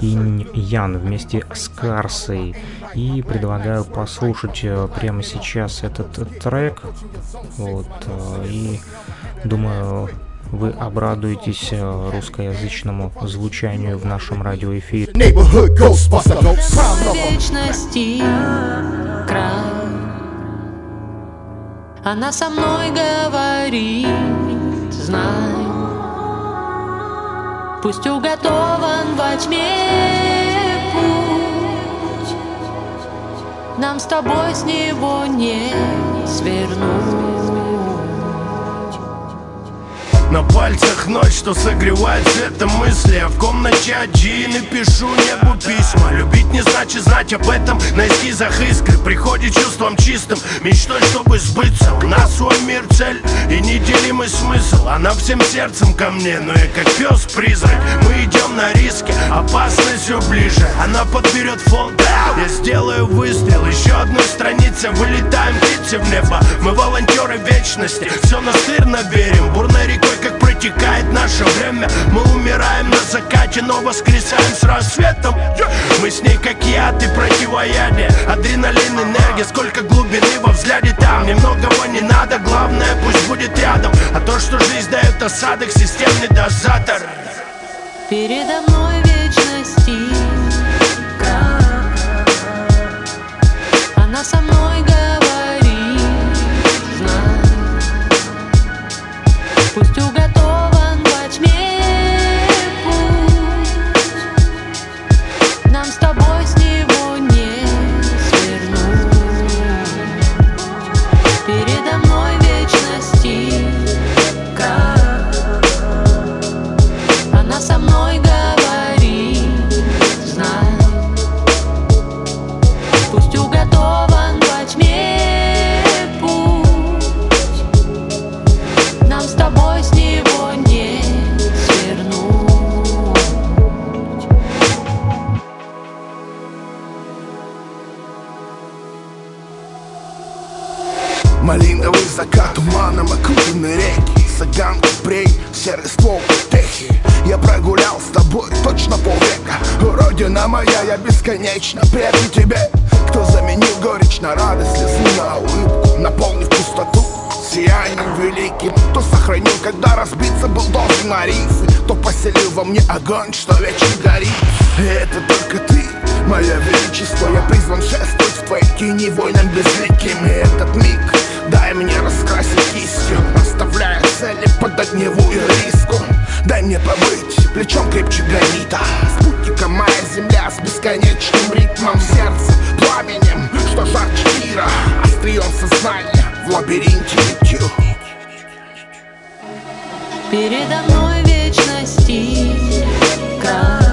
и Ян вместе с Карсой. И предлагаю послушать э, прямо сейчас этот трек. Вот, э, и думаю, вы обрадуетесь э, русскоязычному звучанию в нашем радиоэфире. Вечности край. Она со мной говорит, знай, Пусть уготован во тьме путь, Нам с тобой с него не свернуть. На пальцах ночь, что согревает цветом мысли. А в комнате один и пишу небу письма. Любить не значит знать об этом. На эскизах искры приходит чувством чистым. Мечтой, чтобы сбыться. У нас свой мир, цель и неделимый смысл. Она всем сердцем ко мне, но я как пес-призрак Мы идем на риски, опасность все ближе. Она подберет фон, я сделаю выстрел. Еще одной странице, вылетаем птицы в небо. Мы волонтеры вечности, все настырно верим. Бурной рекой, как протекает наше время. Мы умираем на закате, но воскресаем с рассветом. Мы с ней как яд и противоядие. Адреналин, энергия, сколько глубины во взгляде там. Немногого не надо, главное пусть будет рядом. А то, что жизнь дает осадок, системный дозатор. Передо мной вечности. Она со мной говорит, знай, Пусть уготован Малиновый закат, туманом окружены реки. Саган, Купрей, серый ствол, техи. Я прогулял с тобой точно полвека. Родина моя, я бесконечно предан тебе. Кто заменил горечь на радость, слезу на улыбку Наполнив пустоту сиянием великим. Кто сохранил, когда разбиться был должен на рифы Кто поселил во мне огонь, что вечно горит. И это только ты, мое величество. Я призван шествовать в твоей тени воинам безликим. И этот миг дай мне раскрасить кистью Оставляя цели под огневую риску. Дай мне побыть плечом крепче гранита. Спутником моя земля с бесконечным ритмом Сердце пламенем, что жарче мира. Острием сознания в лабиринте нитью. Передо мной вечности край.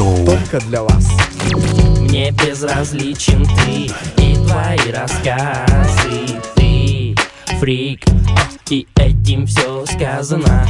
Radio. Только для вас. Мне безразличен ты и твои рассказы Ты фрик, и этим все сказано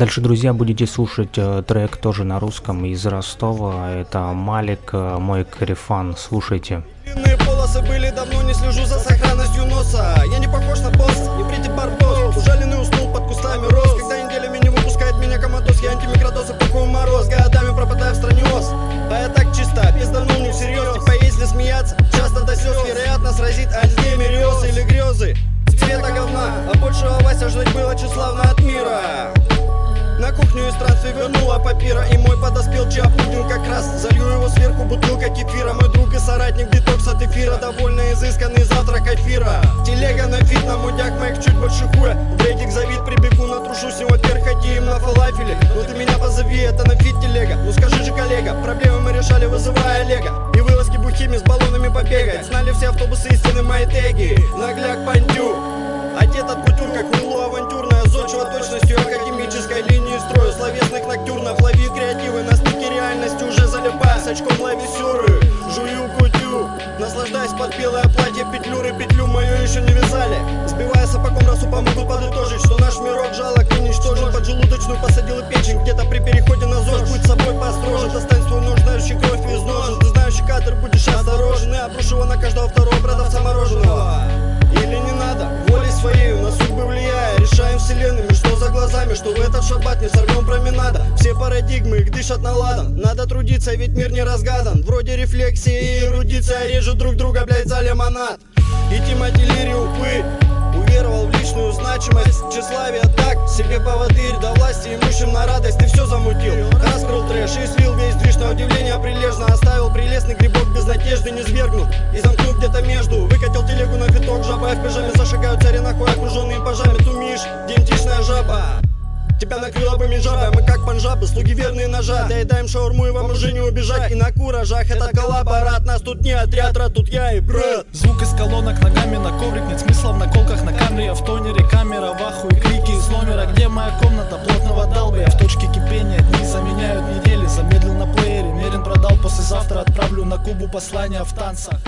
дальше, друзья, будете слушать э, трек тоже на русском из Ростова. Это Малик, э, мой карифан. Слушайте. Длинные полосы были, давно не слежу за сохранностью носа. Я не похож на босс, не прийти барбос Ужаленный уснул под кустами роз. Когда неделями не выпускает меня коматоз Я антимикродоз и пакую мороз. Годами пропадаю в стране ос. А я так чисто, пизданул не всерьез. Типа если смеяться, часто до слез. Вероятно сразит альцгеймериоз или грезы. Цвета говна, а большего Вася ждать было тщеславно от мира на кухню из странствий вернула папира И мой подоспел чапудин как раз Залью его сверху бутылка кефира. Мой друг и соратник детокс от эфира Довольно изысканный завтрак эфира. Телега на фит, на мудяк моих чуть больше хуя. В рейдик завид прибегу, натрушусь его перхотеем на фалафеле Ну ты меня позови, это на фит телега. Ну скажи же, коллега, проблемы мы решали, вызывая Олега. И вылазки бухими с баллонами побегать. Знали все автобусы истины мои теги. Нагляк пандю Одет от кутюр, как точностью академической линии строю Словесных ноктюрнов лови креативы На стыке реальности. Уже залипая С очком лови сюры, жую кутю. Наслаждаясь под белое платье петлюры Петлю мою еще не вязали. Сбивая сапогом расу помогут подытожить Что наш мирок жалок и ничтожен. Поджелудочную посадил и печень. Где-то при переходе на ЗОЖ Будь собой построже. Достань свой нож, знающий кровь из ножен Ты знающий кадр, будешь осторожен. И обрушу его на каждого второго продавца мороженого. Или не надо, своей на судьбы влияя. Решаем вселенными, что за глазами Что в этот шаббат не сорвем променада. Все парадигмы, их дышат на ладан Надо трудиться, ведь мир не разгадан. Вроде рефлексии и эрудиция Режут друг друга, блять, за лимонад. И Тимати Лири, упы Уверовал в личную значимость Тщеславие так, себе поводырь До власти имущим на радость Ты все замутил, раскрыл трэш И слил весь движ на удивление прилежно Оставил прелестный грибок без надежды Не свергнул и замкнул где-то между Выкатил телегу на виток, жаба в пижаме Зашагают цари нахуй, окруженные пажами Тумиш, демтичная жаба Тебя накрыло бы межаба, мы как панжабы, слуги верные ножа. Доедаем шаурму и вам уже не убежать. И на куражах этот коллаборат. Нас тут не отряд, рад, тут я и брат. Звук из колонок ногами на коврик. Нет смысла в наколках на камере. В тонере камера, в ахуе крики из номера. Где моя комната? Плотного долбия В точке кипения дни заменяют недели. Замедлил на плеере, Мерин продал Послезавтра отправлю на Кубу послание в танцах.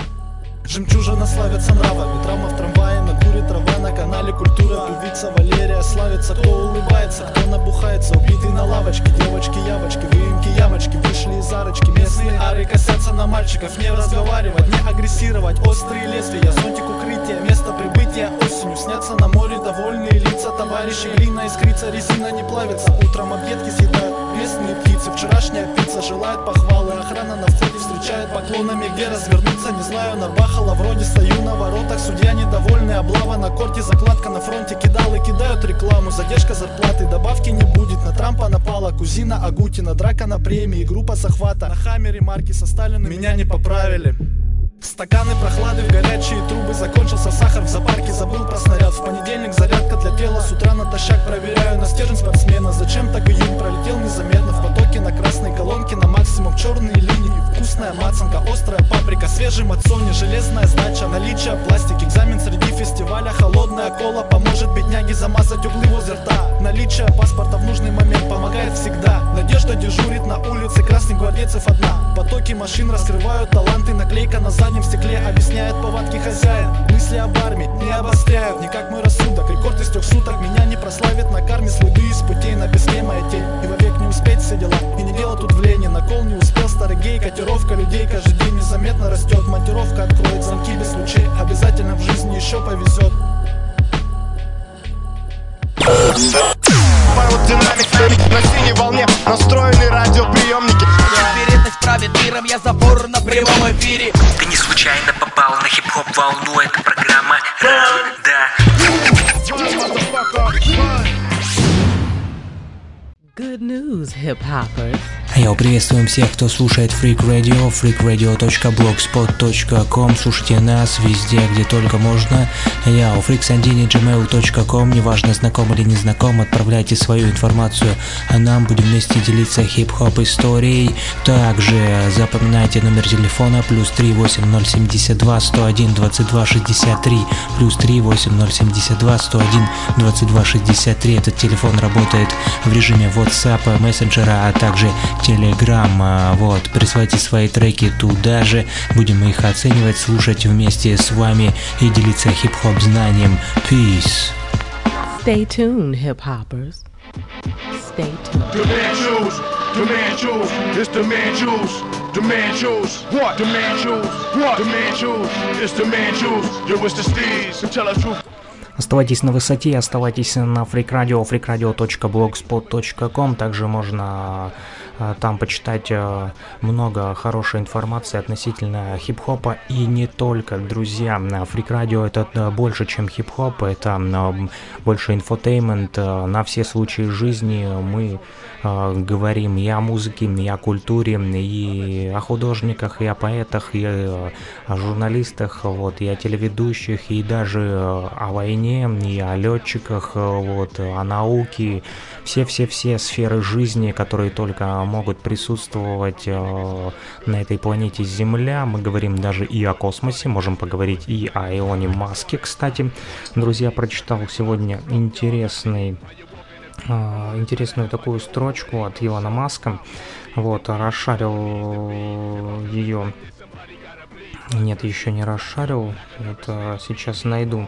Жемчужина славится нравами. Травма в трамвае, куре трава На канале культура, певица Валерия Славится, кто улыбается, кто набухается. Убитый на лавочке, девочки, явочки Выемки, ямочки, вышли из арочки Местные ары косятся на мальчиков. Не разговаривать, не агрессировать Острые лезвия, зонтик укрытия Место прибытия. Осенью Снятся на море довольные лица. Товарищи, глина искрится, резина не плавится. Утром объедки съедают местные птицы Вчерашняя пицца. Желает похвалы Охрана на входе встречает поклонами Где развернуться, не знаю, набахала Вроде стою на воротах, судья недовольный Облава на корте, закладка на фронте. Кидал и кидают рекламу, задержка зарплаты. Добавки не будет, на Трампа напала Кузина Агутина, драка на премии Группа захвата, на хаммере марки со Сталиным Меня не поправили Стаканы прохлады в горячие трубы. Закончился сахар в зоопарке, забыл про снаряд. В понедельник зарядка для тела. С утра натощак проверяю. На стержень спортсмена. Зачем так июнь пролетел незаметно? В потоке на красной колонке На максимум черные линии. Вкусная мацанка, острая паприка Свежий мацони, железная сдача Наличие пластик, экзамен среди фестиваля Холодная кола поможет бедняге замазать углы возле рта. Наличие паспорта в нужный момент помогает всегда. Надежда дежурит на улице, красных гвардейцев одна. Потоки машин раскрывают таланты Наклейка на заднем стекле объясняет повадки хозяин. Мысли об армии не обостряют, не как мой рассудок. Рекорд из трех суток меня не прославит на карме Следы из путей на песке моя тень. И вовек не успеть все дела, и не дело тут в лени Накол не успел. Старый гей, котировка людей Каждый день незаметно растет, монтировка откроет замки без лучей. Обязательно в жизни еще повезет. Динамик на синей волне настроены радиоприемники. Вероятность правит миром, я забор на прямом эфире. Ты не случайно попал на хип-хоп волну Это программа Good news, hip hoppers. Йоу, приветствуем всех, кто слушает Freak Radio, freakradio.blogspot.com. Слушайте нас везде, где только можно. Йоу, freaksandini.gmail.com. Неважно, знаком или не знаком, отправляйте свою информацию, а нам будем вместе делиться хип-хоп историей. Также запоминайте номер телефона плюс 38072 101 22 63 плюс 38072 101 22 63. Этот телефон работает в режиме WhatsApp, мессенджера, а также Telegram. А, Вот, присылайте свои треки туда же, будем их оценивать, слушать вместе с вами и делиться хип-хоп знанием. Peace. Stay tuned, hip hoppers. Stay tuned. Demand choose, demand choose, it's demand choose, demand choose, what? Demand choose, what? Demand choose, it's demand choose, yo, it's the steez, to tell the truth. Оставайтесь на высоте, оставайтесь на Freak Radio, freakradio.blogspot.com. Также можно э, там почитать э, много хорошей информации относительно хип-хопа и не только, друзья. Freak Radio это э, больше, чем хип-хоп, это э, больше инфотеймент э, на все случаи жизни. Мы э, говорим и о музыке, и о культуре, и о художниках, и о поэтах, и э, о журналистах, вот, и о телеведущих, и даже э, о войне, и о летчиках, э, вот, о науке, все-все-все сферы жизни, которые только могут присутствовать э, на этой планете Земля. Мы говорим даже и о космосе, можем поговорить и о Илоне Маске, кстати. Друзья, прочитал сегодня интересный интересную такую строчку от Илона Маска. Вот, расшарил ее. Нет, еще не расшарил. Это сейчас найду.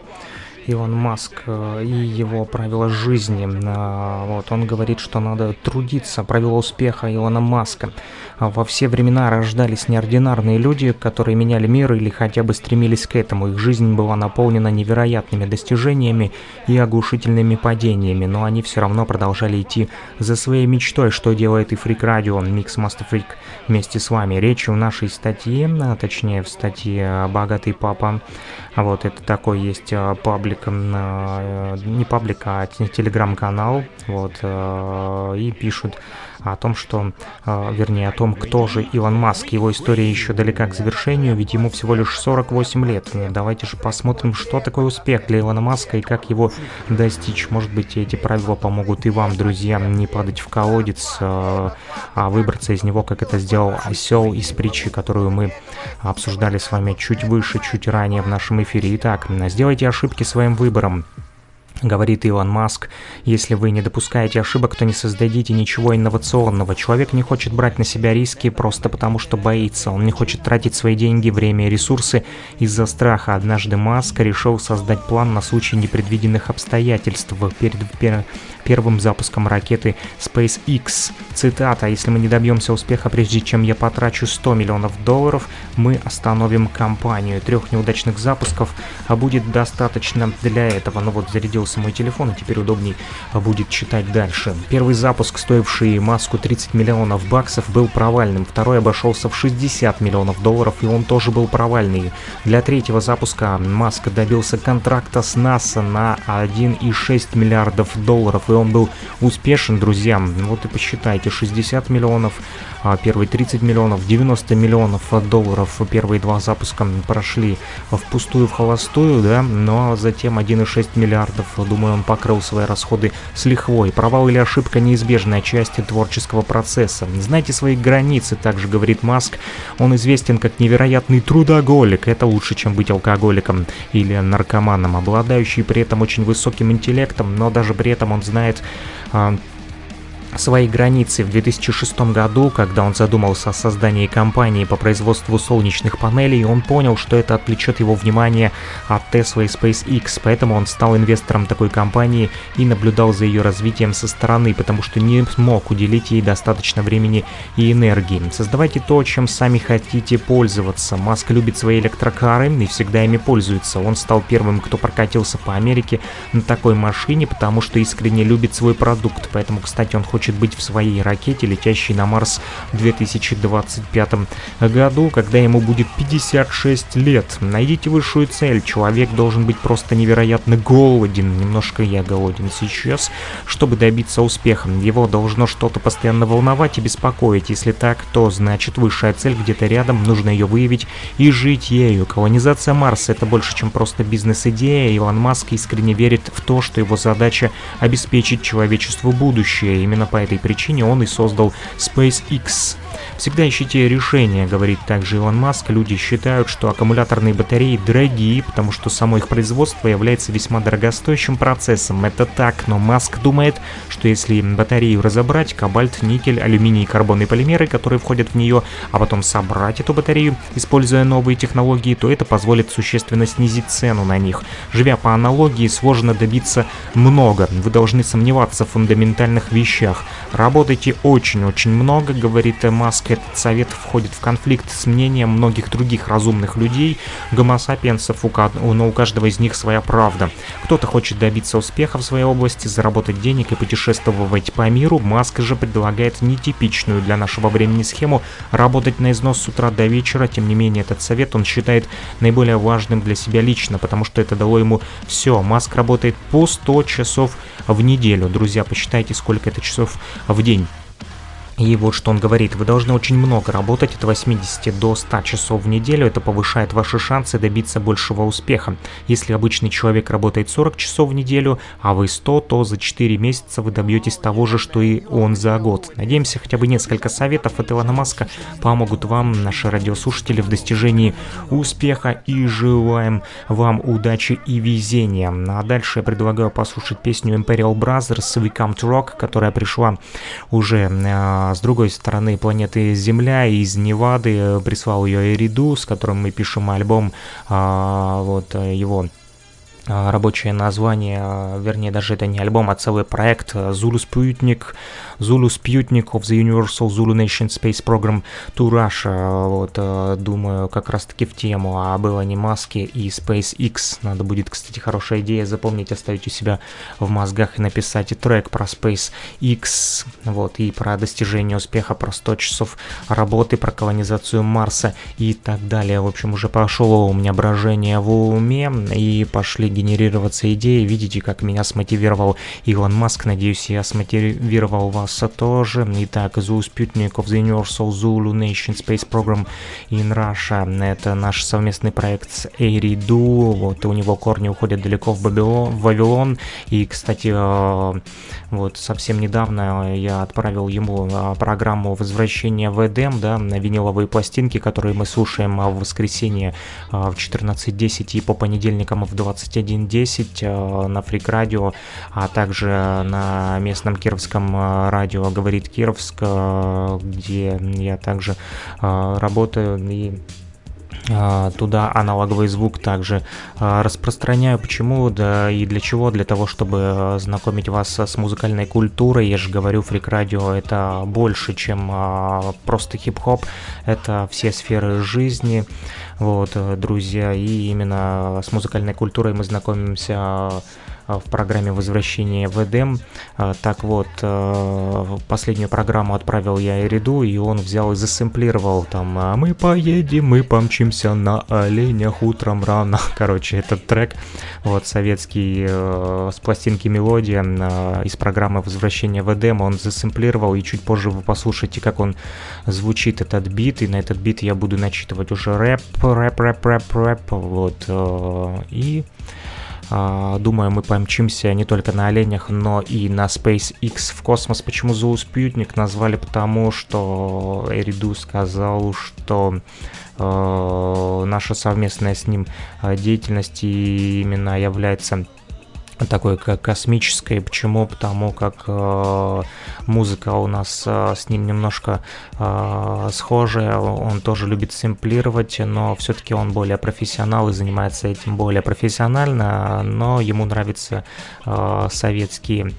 Илон Маск э, и его правила жизни. А, Вот, он говорит, что надо трудиться. Правила успеха Илона Маска. А Во все времена рождались неординарные люди, которые меняли мир или хотя бы стремились к этому. Их жизнь была наполнена невероятными достижениями и оглушительными падениями, но они все равно продолжали идти за своей мечтой, что делает и Freak Radio, Mix Master Freak вместе с вами. Речь в нашей статье, а точнее в статье «Богатый папа», вот это такой есть а, паблик, а, не паблик, а те- телеграм-канал, вот, а, и пишут о том, что, а, вернее, о том, кто же Илон Маск. Его история еще далека к завершению, ведь ему всего лишь 48 лет. Ну, Давайте же посмотрим, что такое успех для Илона Маска и как его достичь. Может быть, эти правила помогут и вам, друзья, не падать в колодец, а а выбраться из него, как это сделал осел из притчи, которую мы обсуждали с вами чуть выше, чуть ранее в нашем эфире. Итак, сделайте ошибки своим выбором. Говорит Илон Маск, если вы не допускаете ошибок, то не создадите ничего инновационного. Человек не хочет брать на себя риски просто потому, что боится. Он не хочет тратить свои деньги, время и ресурсы из-за страха. Однажды Маск решил создать план на случай непредвиденных обстоятельств перед пер- первым запуском ракеты SpaceX. Цитата, если мы не добьемся успеха, прежде чем я потрачу 100 миллионов долларов, мы остановим компанию. Трех неудачных запусков а будет достаточно для этого. Ну вот, зарядился мой телефон, и теперь удобней будет читать дальше. Первый запуск, стоивший Маску 30 миллионов баксов, был провальным. Второй обошелся в 60 миллионов долларов, и он тоже был провальный. Для третьего запуска Маск добился контракта с НАСА на 1,6 миллиардов долларов, и он был успешен, друзья. Вот и посчитайте, 60 миллионов, первые 30 миллионов, 90 миллионов долларов. Первые два запуска прошли впустую, в холостую, да, но затем 1,6 миллиардов, думаю, он покрыл свои расходы с лихвой. Провал или ошибка неизбежная часть творческого процесса. Знайте свои границы, также говорит Маск. Он известен как невероятный трудоголик. Это лучше, чем быть алкоголиком или наркоманом, обладающий при этом очень высоким интеллектом, но даже при этом он знает а, свои границы в 2006 году, когда он задумался о создании компании по производству солнечных панелей, он понял, что это отвлечет его внимание от Tesla и SpaceX, поэтому он стал инвестором такой компании и наблюдал за ее развитием со стороны, потому что не смог уделить ей достаточно времени и энергии. Создавайте то, чем сами хотите пользоваться. Маск любит свои электрокары и всегда ими пользуется. Он стал первым, кто прокатился по Америке на такой машине, потому что искренне любит свой продукт. Поэтому, кстати, он хочет хочет быть в своей ракете, летящей на Марс в 2025 году, когда ему будет 56 лет. Найдите высшую цель. Человек должен быть просто невероятно голоден. Немножко я голоден сейчас, чтобы добиться успеха. Его должно что-то постоянно волновать и беспокоить. Если так, то значит высшая цель где-то рядом, нужно ее выявить и жить ею. Колонизация Марса это больше, чем просто бизнес-идея. Илон Маск искренне верит в то, что его задача обеспечить человечеству будущее. Именно по этой причине он и создал SpaceX. Всегда ищите решения, говорит также Илон Маск. Люди считают, что аккумуляторные батареи дорогие, потому что само их производство является весьма дорогостоящим процессом. Это так, но Маск думает, что если батарею разобрать, кобальт, никель, алюминий, карбон и полимеры, которые входят в нее, а потом собрать эту батарею, используя новые технологии, то это позволит существенно снизить цену на них. Живя по аналогии, сложно добиться много. Вы должны сомневаться в фундаментальных вещах. Работайте очень-очень много, говорит Маск. Этот совет входит в конфликт с мнением многих других разумных людей, гомосапиенсов, но у каждого из них своя правда. Кто-то хочет добиться успеха в своей области, заработать денег и путешествовать по миру. Маск же предлагает нетипичную для нашего времени схему работать на износ с утра до вечера. Тем не менее, этот совет он считает наиболее важным для себя лично, потому что это дало ему все. Маск работает по 100 часов в неделю. Друзья, посчитайте, сколько это часов в день. И вот что он говорит, вы должны очень много работать, от 80 до 100 часов в неделю, это повышает ваши шансы добиться большего успеха. Если обычный человек работает 40 часов в неделю, а вы 100, то за 4 месяца вы добьетесь того же, что и он за год. Надеемся, хотя бы несколько советов от Илона Маска помогут вам, наши радиослушатели, в достижении успеха и желаем вам удачи и везения. А дальше я предлагаю послушать песню Imperial Brothers We Come to Rock, которая пришла уже а, с другой стороны планеты Земля, из Невады, прислал ее Эриду, с которым мы пишем альбом, а, вот его рабочее название, вернее даже это не альбом, а целый проект «Зулу Спутник», Zulu Sputnik of the Universal Zulu Nation Space Program to Russia. Вот, э, думаю, как раз таки в тему а было не Маски и SpaceX. Надо будет, кстати, хорошая идея запомнить, оставить у себя в мозгах и написать и трек про SpaceX, вот, и про достижение успеха, про 100 часов работы, про колонизацию Марса и так далее. В общем, уже пошло у меня брожение в уме, и пошли генерироваться идеи. Видите, как меня смотивировал Илон Маск. Надеюсь, я смотивировал вас тоже. Итак, Zoo Sputnik of the Universal Zulu Nation Space Program in Russia. Это наш совместный проект с Эйриду. Вот у него корни уходят далеко в, Бабилон, в Вавилон. И, кстати, э, вот совсем недавно я отправил ему э, программу возвращения в Эдем, да, на виниловые пластинки, которые мы слушаем в воскресенье э, в 14.10 и по понедельникам в 21.10 на Фрик Радио, а также на местном кировском радио «Говорит Кировск», э, где я также э, работаю и э, туда аналоговый звук также распространяю. Почему? Да и для чего? Для того, чтобы знакомить вас с музыкальной культурой. Я же говорю, фрик радио это больше, чем просто хип-хоп. Это все сферы жизни. Вот, друзья, и именно с музыкальной культурой мы знакомимся в программе возвращения в Эдем. А, так вот, э, последнюю программу отправил я Эриду, и он взял и засэмплировал там «А «Мы поедем, мы помчимся на оленях утром рано». Короче, этот трек, вот, советский, э, с пластинки «Мелодия» э, из программы возвращения в Эдем, он засэмплировал, и чуть позже вы послушаете, как он звучит, этот бит, и на этот бит я буду начитывать уже рэп, рэп, рэп, рэп, рэп, вот, и... А, думаю, мы помчимся не только на оленях, но и на SpaceX в космос. Почему зооспутник назвали? Потому что Эриду сказал, что э, наша совместная с ним э, деятельность именно является такой как космической. Почему? Потому как э, музыка у нас э, с ним немножко э, схожая. Он тоже любит сэмплировать, но все-таки он более профессионал и занимается этим более профессионально. Но ему нравятся э, советские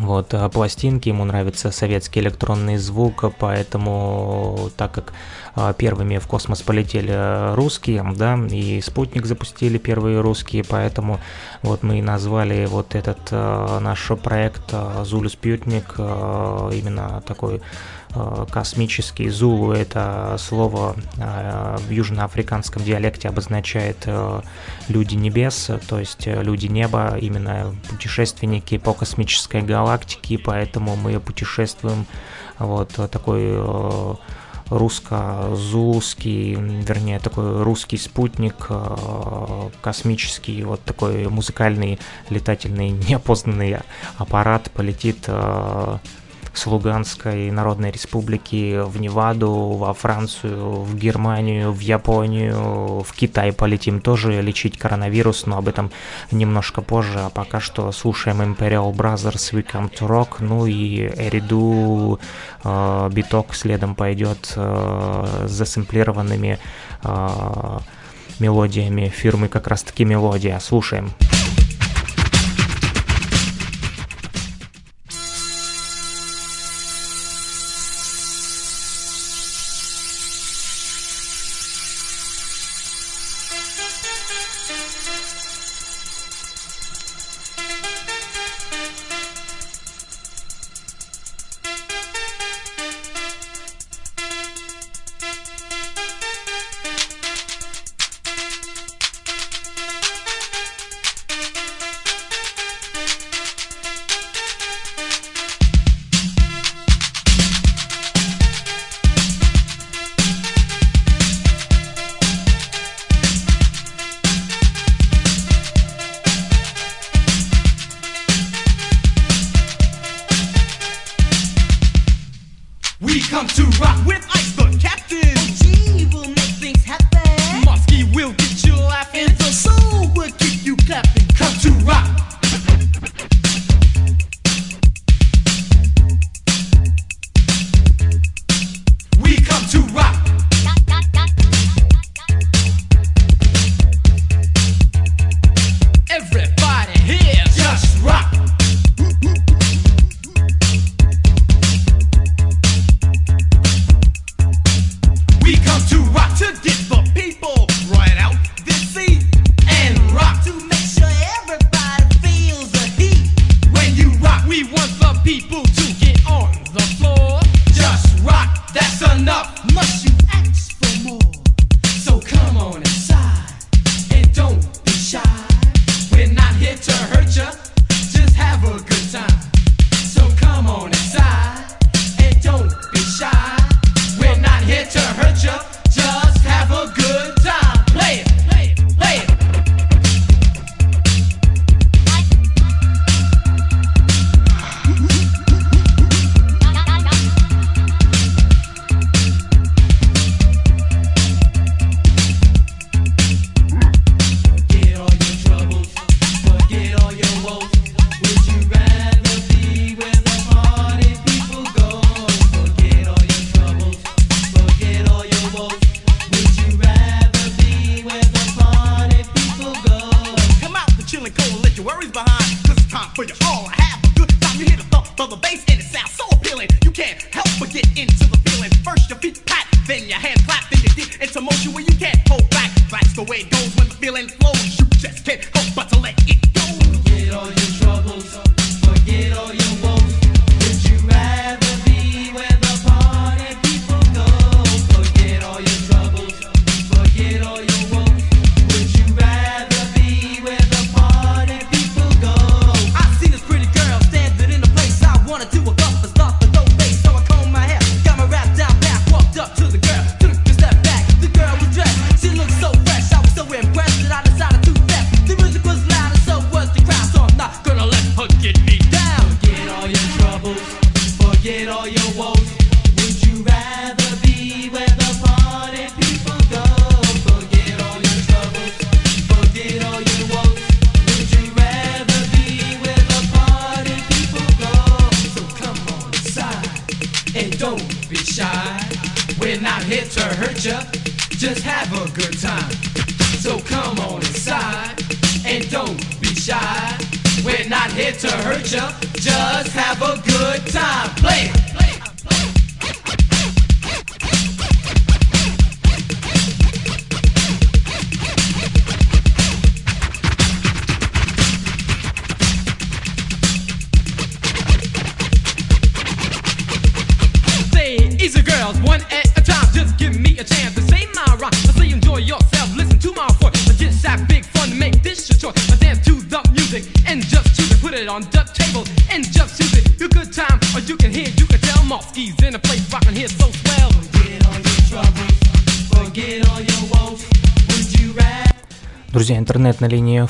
вот, э, пластинки, ему нравится советский электронный звук, поэтому, так как первыми в космос полетели русские, да, и спутник запустили первые русские, поэтому вот мы и назвали вот этот э, наш проект Зулю Спутник именно такой Э, космический. Зулу это слово э, в южноафриканском диалекте обозначает э, люди небес, то есть люди неба, именно путешественники по космической галактике, поэтому мы путешествуем вот такой русско-зулский, вернее, такой русский спутник, космический, вот такой музыкальный летательный неопознанный аппарат полетит с Луганской Народной Республики в Неваду, во Францию, в Германию, в Японию, в Китай полетим тоже лечить коронавирус, но об этом немножко позже, а пока что слушаем Imperial Brothers We Come to Rock, ну и Эриду э, биток следом пойдет э, с засэмплированными э, мелодиями фирмы как раз таки мелодия. Слушаем. Слушаем.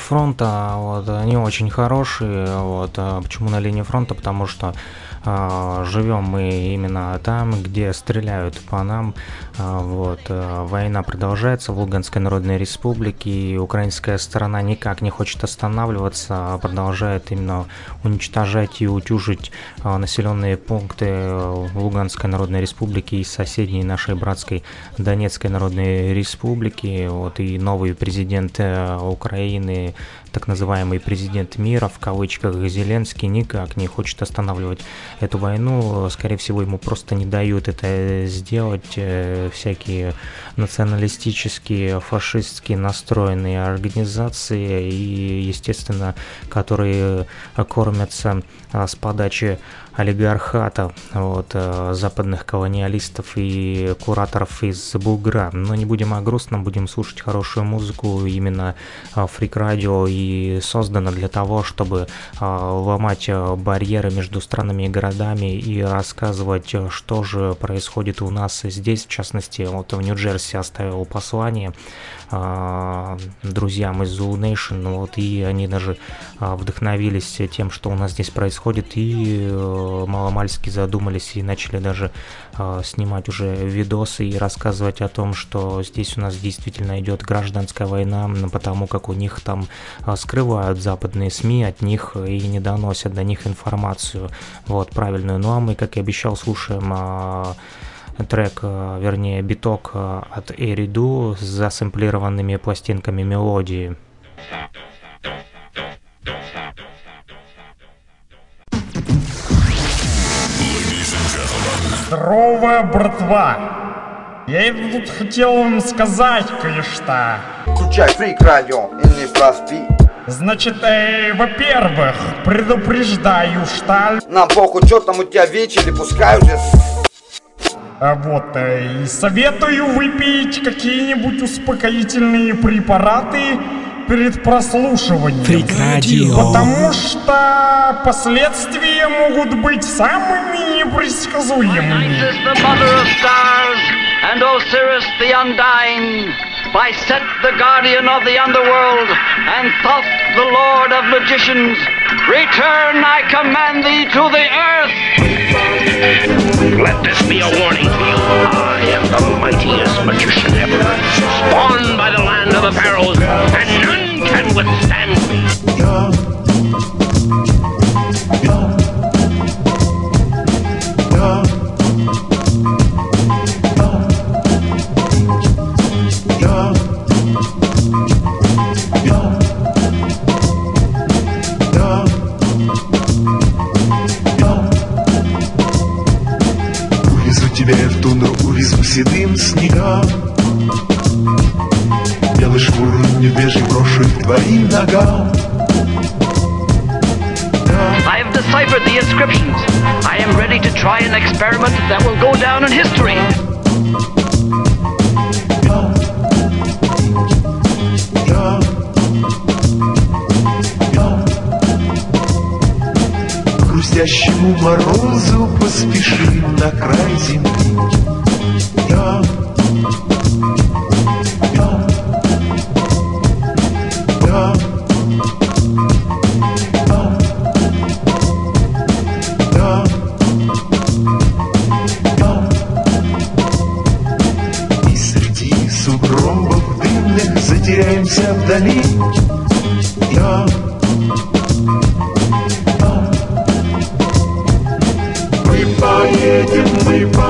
Фронта, вот, они очень хорошие. Вот, а почему на линии фронта? Потому что а, живем мы именно там, где стреляют по нам. А, вот, война продолжается в Луганской Народной Республике, и украинская сторона никак не хочет останавливаться, а продолжает именно уничтожать и утюжить а, населенные пункты в Луганской Народной Республике и соседней нашей братской Донецкой Народной Республики. Вот, и новый президент э, Украины так называемый президент мира, в кавычках, Зеленский, никак не хочет останавливать эту войну. Скорее всего, ему просто не дают это сделать. Э, Всякие националистические, фашистские настроенные организации и, естественно, которые кормятся а, с подачи олигархата, вот, э, западных колониалистов и кураторов из Бугра. Но не будем о грустном, будем слушать хорошую музыку. Именно Фрик Радио и создано для того, чтобы а, ломать э, барьеры между странами и городами и рассказывать, э, что же происходит у нас здесь. В частности, вот в Нью-Джерси оставил послание друзьям из Zulu Nation, вот, и они даже а, вдохновились тем, что у нас здесь происходит, и э, маломальски задумались и начали даже а, снимать уже видосы и рассказывать о том, что здесь у нас действительно идет гражданская война, потому как у них там а, скрывают западные СМИ от них и не доносят до них информацию, вот, правильную. Ну а мы, как и обещал, слушаем а, трек, а, вернее биток а, от Эриду с засэмплированными пластинками мелодии. Здорово, братва! Я тут хотел вам сказать кое-что. Включай фрик радио, и не проспи. Значит, э, во-первых, предупреждаю, что... Нам похуй, что там у тебя вечер, пускай уже А вот, э, и советую выпить какие-нибудь успокоительные препараты перед прослушиванием. Фрик радио. Потому что последствия могут быть самыми непредсказуемыми. Is the mother of stars, and Osiris the undying, by Set the guardian of the underworld, and Thoth the lord of magicians. Return, I command thee, to the earth! Let this be a warning to you. I am the mightiest magician ever, spawned by the land of the pharaohs, and none can withstand me. Тебя в тундру, увезу седым снегам Белый шкуру медвежий брошу к твоим ногам I have deciphered the inscriptions. I am ready to try an experiment that will go down in history. К хрустящему морозу поспешим на край земли Я, я, я, я, я. И среди сугробов дымных затеряемся вдали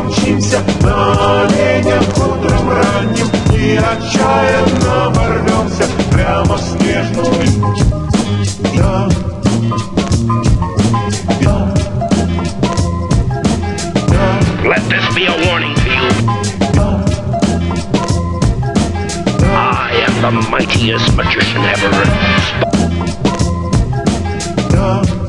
помчимся на оленях утром ранним И отчаянно ворвемся прямо в снежную. Я, Let this be a warning to you. I am the mightiest magician ever. Увезу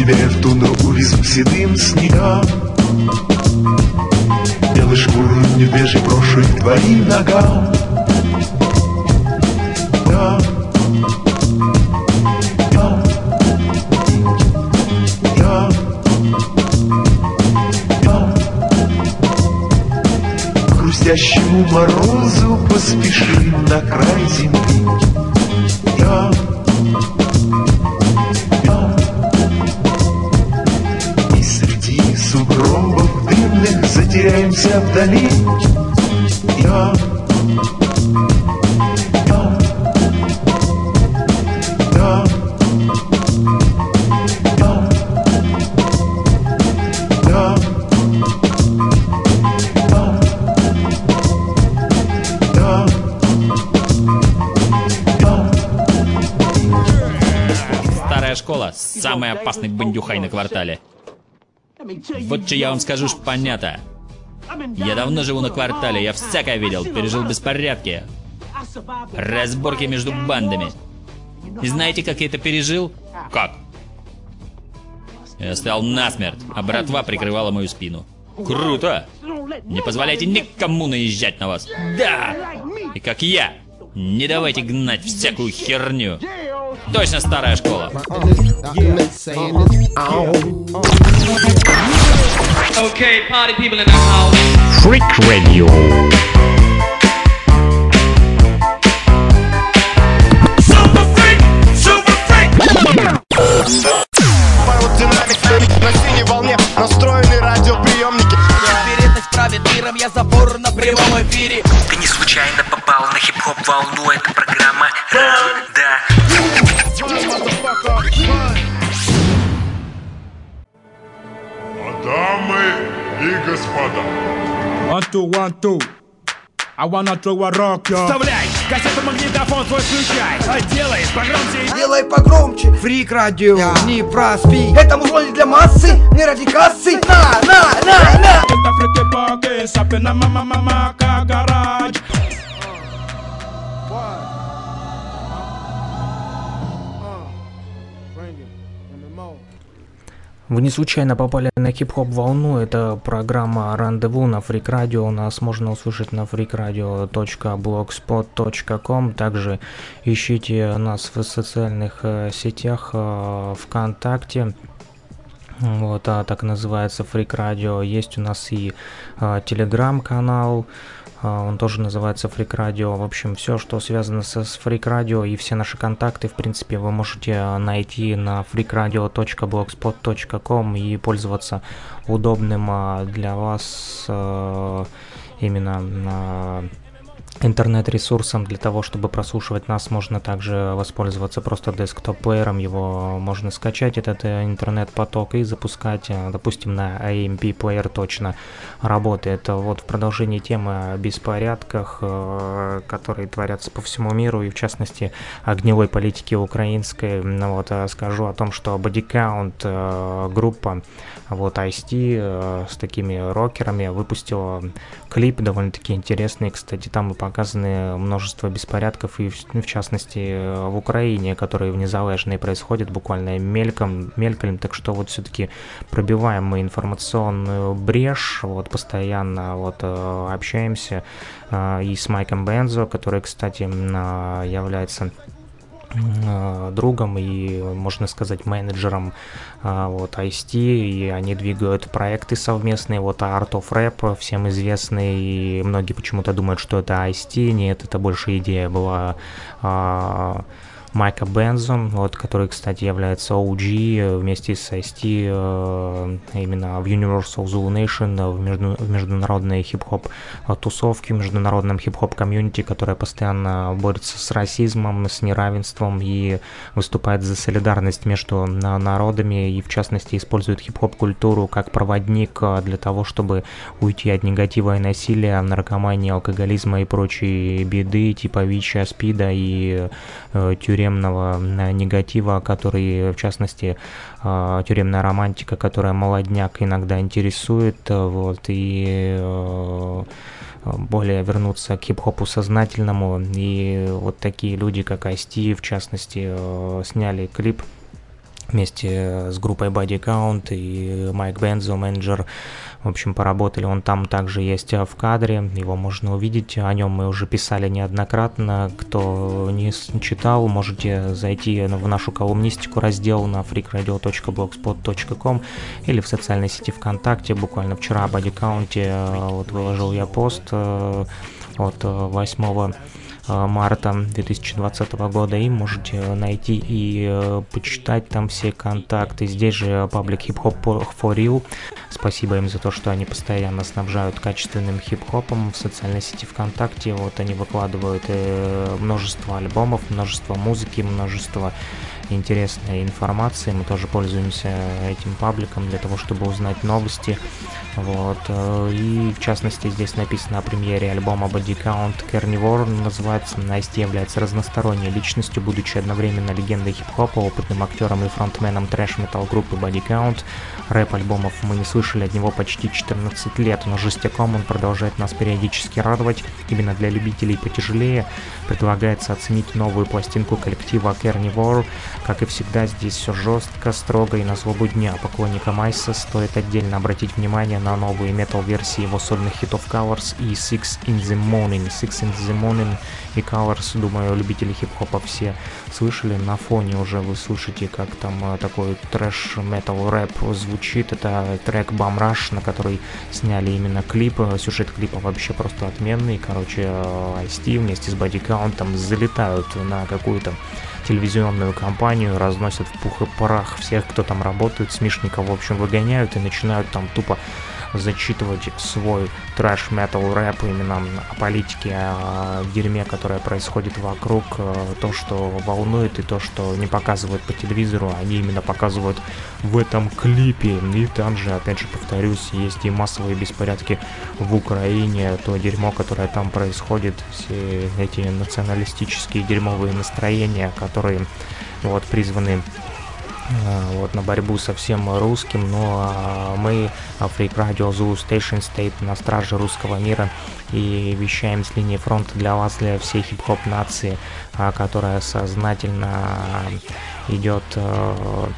тебя в тундру, увезу седым снегам Белой шкуру медвежий брошу к твоим ногам Да. Да. Да. Да. К Хрустящему морозу поспешим вдали Я Старая школа, самый опасный бандюхай на квартале. Вот что я вам скажу ж понятно. Я давно живу на квартале, я всякое видел, пережил беспорядки, разборки между бандами. И знаете, как я это пережил? Как? Я стоял насмерть, а братва прикрывала мою спину. Круто! Не позволяйте никому наезжать на вас. Да! И как я, не давайте гнать всякую херню. Точно старая школа. Okay, party people in the house. Freak Radio. Динамик на синей волне настроены радиоприемники Вероятность правит миром, я забор на прямом эфире. Ты не случайно попал на хип-хоп волну, это программа Ран, да. Дамы и господа. One, two, one, two. I wanna throw a rock, yo. Вставляй! Кассету магнитофон свой включай! А делай погромче! Делай погромче! Фрик радио, не проспи! Это музло не для массы, не ради кассы! На, на, на, на! Это фрики боги, сапина мама мама гараж. Вы не случайно попали на хип-хоп волну, это программа Рандеву на Фрик Радио, нас можно услышать на freakradio.blogspot.com, также ищите нас в социальных э, сетях э, ВКонтакте, вот, а, так называется Фрик Радио, есть у нас и э, телеграм-канал, а, он тоже называется Freak Radio. В общем, все, что связано с Freak Radio и все наши контакты, в принципе, вы можете а, найти на freakradio.blogspot.com и пользоваться удобным а, для вас а, именно а, интернет-ресурсом для того, чтобы прослушивать нас, можно также воспользоваться просто десктоп-плеером, его можно скачать, этот э, интернет-поток, и запускать, э, допустим, на AMP-плеер точно работает. Вот в продолжении темы о беспорядках, э, которые творятся по всему миру, и в частности о гнилой политике украинской, ну вот скажу о том, что э, группа, вот Ice-T с такими рокерами выпустила клип довольно-таки интересный, кстати, там и показаны множество беспорядков, и в, в частности в Украине, которые в происходят буквально мельком, мельком, так что вот все-таки пробиваем мы информационную брешь, вот постоянно вот э, общаемся э, и с Майком Бензо, который, кстати, э, является э, другом и, можно сказать, менеджером э, вот IST, и они двигают проекты совместные, вот Art of Rap, всем известный, и многие почему-то думают, что это IST, нет, это больше идея была э, Майка Бензо, вот, который, кстати, является OG вместе с IST э, именно в Universal Zulu Nation, в, между, в международной хип-хоп тусовке, международном хип-хоп комьюнити, которая постоянно борется с расизмом, с неравенством и выступает за солидарность между народами и, в частности, использует хип-хоп культуру как проводник для того, чтобы уйти от негатива и насилия, наркомании, алкоголизма и прочей беды, типа ВИЧа, СПИДа и э, тюремного э, негатива, который, в частности, э, тюремная романтика, которая молодняк иногда интересует, э, вот, и более вернуться к хип-хопу сознательному. И вот такие люди, как Асти, в частности, сняли клип вместе с группой Body Count и Майк Бензо, менеджер в общем, поработали. Он там также есть в кадре, его можно увидеть. О нем мы уже писали неоднократно. Кто не читал, можете зайти в нашу колумнистику раздел на freakradio.blogspot.com или в социальной сети ВКонтакте. Буквально вчера об Адикаунте э, вот выложил я пост э, от 8 Э, марта 2020 года и можете найти и э, почитать там все контакты. Здесь же паблик Hip Hop for Real. Спасибо им за то, что они постоянно снабжают качественным хип-хопом в социальной сети ВКонтакте. Вот они выкладывают э, множество альбомов, множество музыки, множество интересной информации. Мы тоже пользуемся этим пабликом для того, чтобы узнать новости. Вот. Э, и в частности здесь написано о премьере альбома Body Count Carnivore. Называется Настя является разносторонней личностью, будучи одновременно легендой хип-хопа, опытным актером и фронтменом трэш-метал группы Body Count. Рэп-альбомов мы не слышали от него почти 14 лет, но жестяком он продолжает нас периодически радовать. Именно для любителей потяжелее предлагается оценить новую пластинку коллектива Carnivore. Как и всегда, здесь все жестко, строго и на злобу дня. Поклонникам Айса стоит отдельно обратить внимание на новые метал-версии его сольных хитов Colors и Six in the Morning. Six in the Morning и Colors, думаю, любители хип-хопа все слышали. На фоне уже вы слышите, как там э, такой трэш-метал рэп звучит. Это трек Rush, на который сняли именно клип. Сюжет клипа вообще просто отменный. Короче, Ice-T вместе с там залетают на какую-то телевизионную компанию, разносят в пух и парах всех, кто там работает, смешников, в общем, выгоняют и начинают там тупо зачитывать свой трэш метал рэп именно о политике, о дерьме, которое происходит вокруг, э, то, что волнует и то, что не показывают по телевизору, они именно показывают в этом клипе. И там же, опять же, повторюсь, есть и массовые беспорядки в Украине, то дерьмо, которое там происходит, все эти националистические дерьмовые настроения, которые вот призваны вот, на борьбу со всем русским, но мы, Freak Radio Zoo Station, стоит на страже русского мира и вещаем с линии фронта для вас, для всей хип-хоп нации, а, которая сознательно идет а,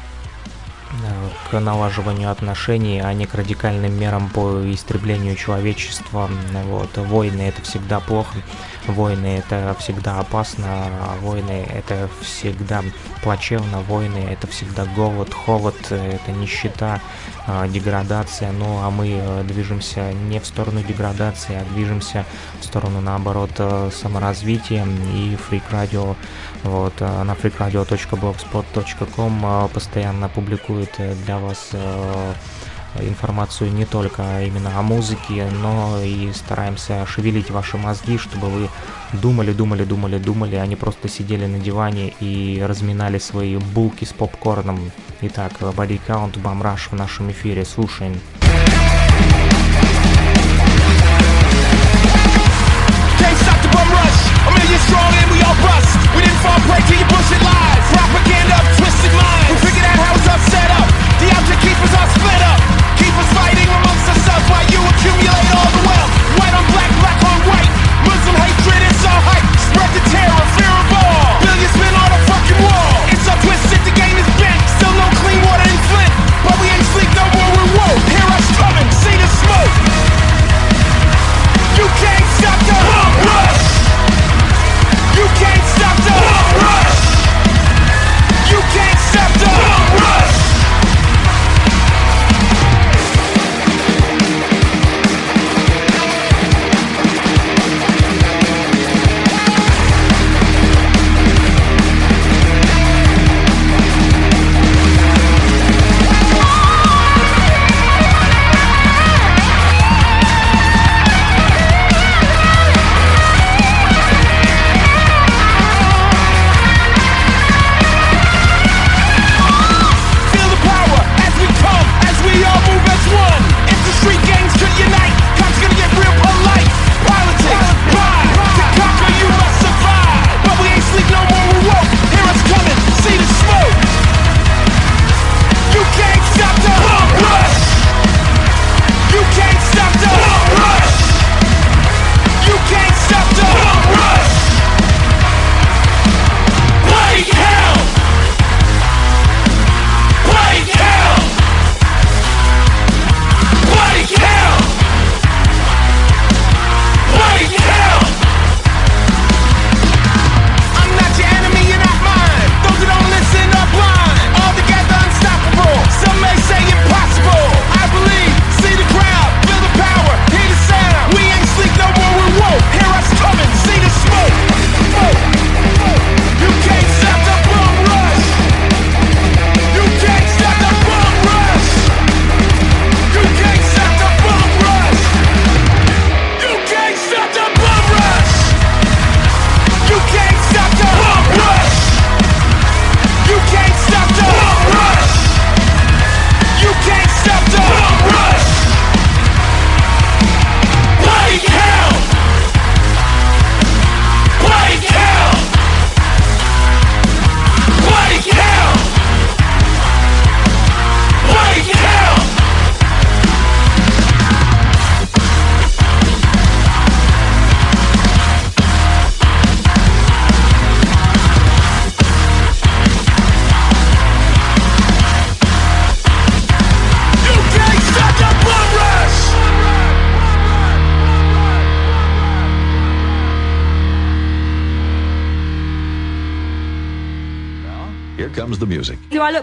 к налаживанию отношений, а не к радикальным мерам по истреблению человечества. Вот. Войны это всегда плохо. Войны это всегда опасно, войны это всегда плачевно, войны это всегда голод, холод, это нищета, а, деградация. Ну а мы э, движемся не в сторону деградации, а движемся в сторону наоборот э, саморазвития и фрик радио вот, э, на freakradio.blogspot.com постоянно публикует для вас информацию не только именно о музыке, но и стараемся шевелить ваши мозги, чтобы вы думали, думали, думали, думали, а не просто сидели на диване и разминали свои булки с попкорном. Итак, Body Count, Бамраш в нашем эфире. Слушаем. Propaganda of twisted minds. We figured out how it's all set up. The object keepers all split up. Ourselves while you accumulate all the wealth. White on black, black on white. Muslim hatred, it's all hype. Spread the terror, fear of all. Billions spent on a fucking wall. It's all twisted, the game is bent. Still no clean water in Flint. But we ain't sleep no more, we're woke. Hear us coming, see the smoke.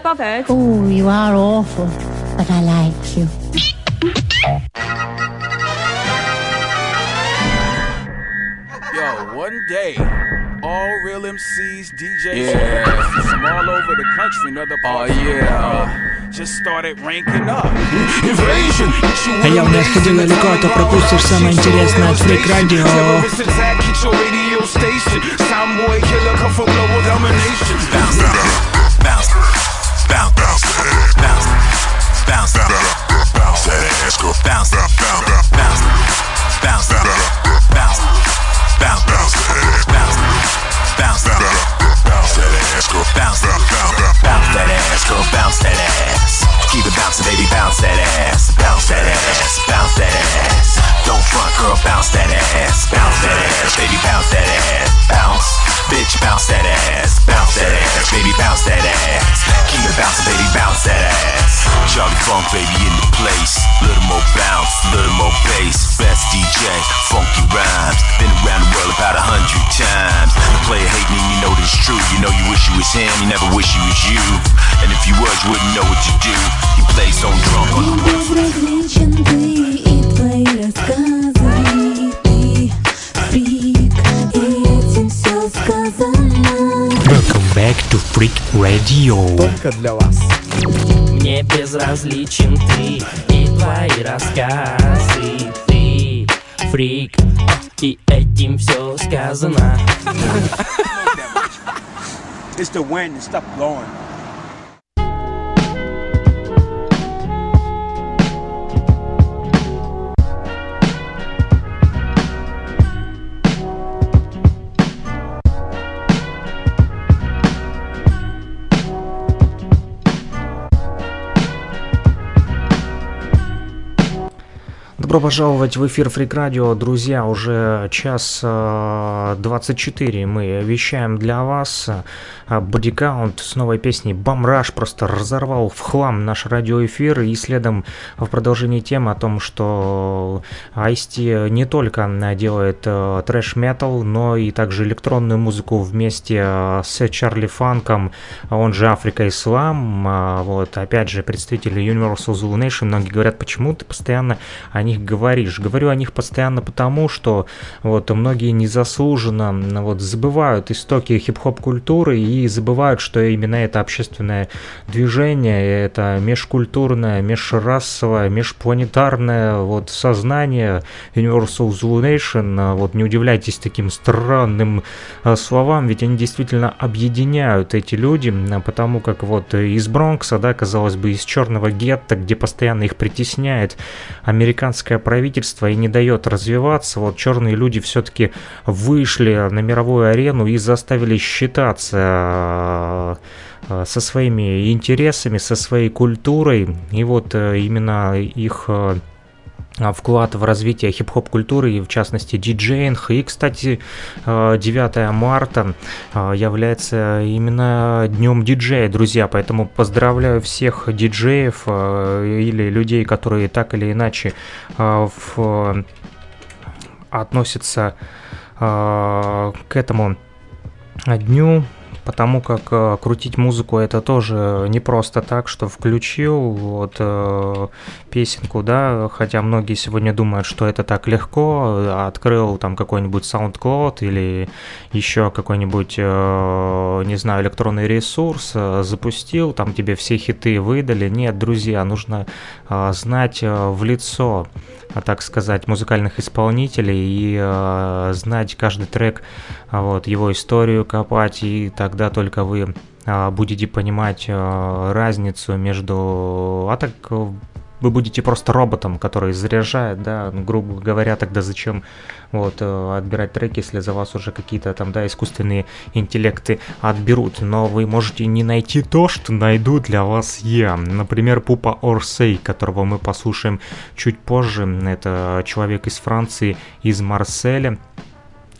music. Do I look bothered? Oh, you are awful, but I like you. Yo, one day, all real MCs, DJs, Yeah. from all over the country and other parts Oh, of the yeah. world just started ranking up. А я у нас ходил далеко, а то пропустишь самое интересное от Фрик Радио. Terrorist attack, hit your radio station. Soundboy killer come for global domination. Bounce, bounce, bounce, Bounce, Charlie Funk, baby, in the place. Little more bounce, little more bass. Best DJ, funky rhymes. Been around the world about a hundred times. The player hating and you know this true. You know you wish you was him, you never wish you was you. And if you was, you wouldn't know what to do. He plays on drum on the Безразличен ты и твои рассказы И ты фрик, и этим все сказано Welcome back to Freak Radio. Только для вас. Мне безразличен ты. И твои рассказы Ты фрик, и этим все сказано. It's the wind stop blowing. Добро пожаловать в эфир Фрик Радио, друзья. Уже час э, 24 мы вещаем для вас. Бодикаунт с новой песней Бамраш просто разорвал в хлам наш радиоэфир. И следом в продолжении темы о том, что Ice не только делает э, трэш-метал, но и также электронную музыку вместе э, с Чарли Фанком, он же Африка Ислам. Вот, опять же, представители Universal Zulu Nation, многие говорят, почему ты постоянно о них говоришь. Говорю о них постоянно потому, что вот многие незаслуженно вот забывают истоки хип-хоп культуры и забывают, что именно это общественное движение, это межкультурное, межрасовое, межпланетарное вот сознание Universal Zulu Nation. Вот не удивляйтесь таким странным а, словам, ведь они действительно объединяют эти люди, потому как вот из Бронкса, да, казалось бы, из черного гетто, где постоянно их притесняет американское правительство и не дает развиваться, вот черные люди все-таки вышли на мировую арену и заставили считаться э, со своими интересами, со своей культурой, и вот э, именно их э, вклад в развитие хип-хоп культуры и в частности диджеинг. И, кстати, э, 9 марта э, является именно днем диджея, друзья, поэтому поздравляю всех диджеев э, или людей, которые так или иначе э, в- относятся э, к этому дню, потому как э, крутить музыку это тоже не просто так, что включил вот э, песенку, да, хотя многие сегодня думают, что это так легко, э, открыл там какой-нибудь SoundCloud или еще какой-нибудь, не знаю, электронный ресурс, запустил, там тебе все хиты выдали. Нет, друзья, нужно знать в лицо так сказать, музыкальных исполнителей и э, знать каждый трек, вот, его историю копать, и тогда только вы а, будете понимать э, разницу между... А так э, вы будете просто роботом, который заряжает, да, ну, грубо говоря, тогда зачем вот э, отбирать треки, если за вас уже какие-то там, да, искусственные интеллекты отберут, но вы можете не найти то, что найду для вас я. Например, Пупа Орсей, которого мы послушаем чуть позже. Это человек из Франции, из Марселя.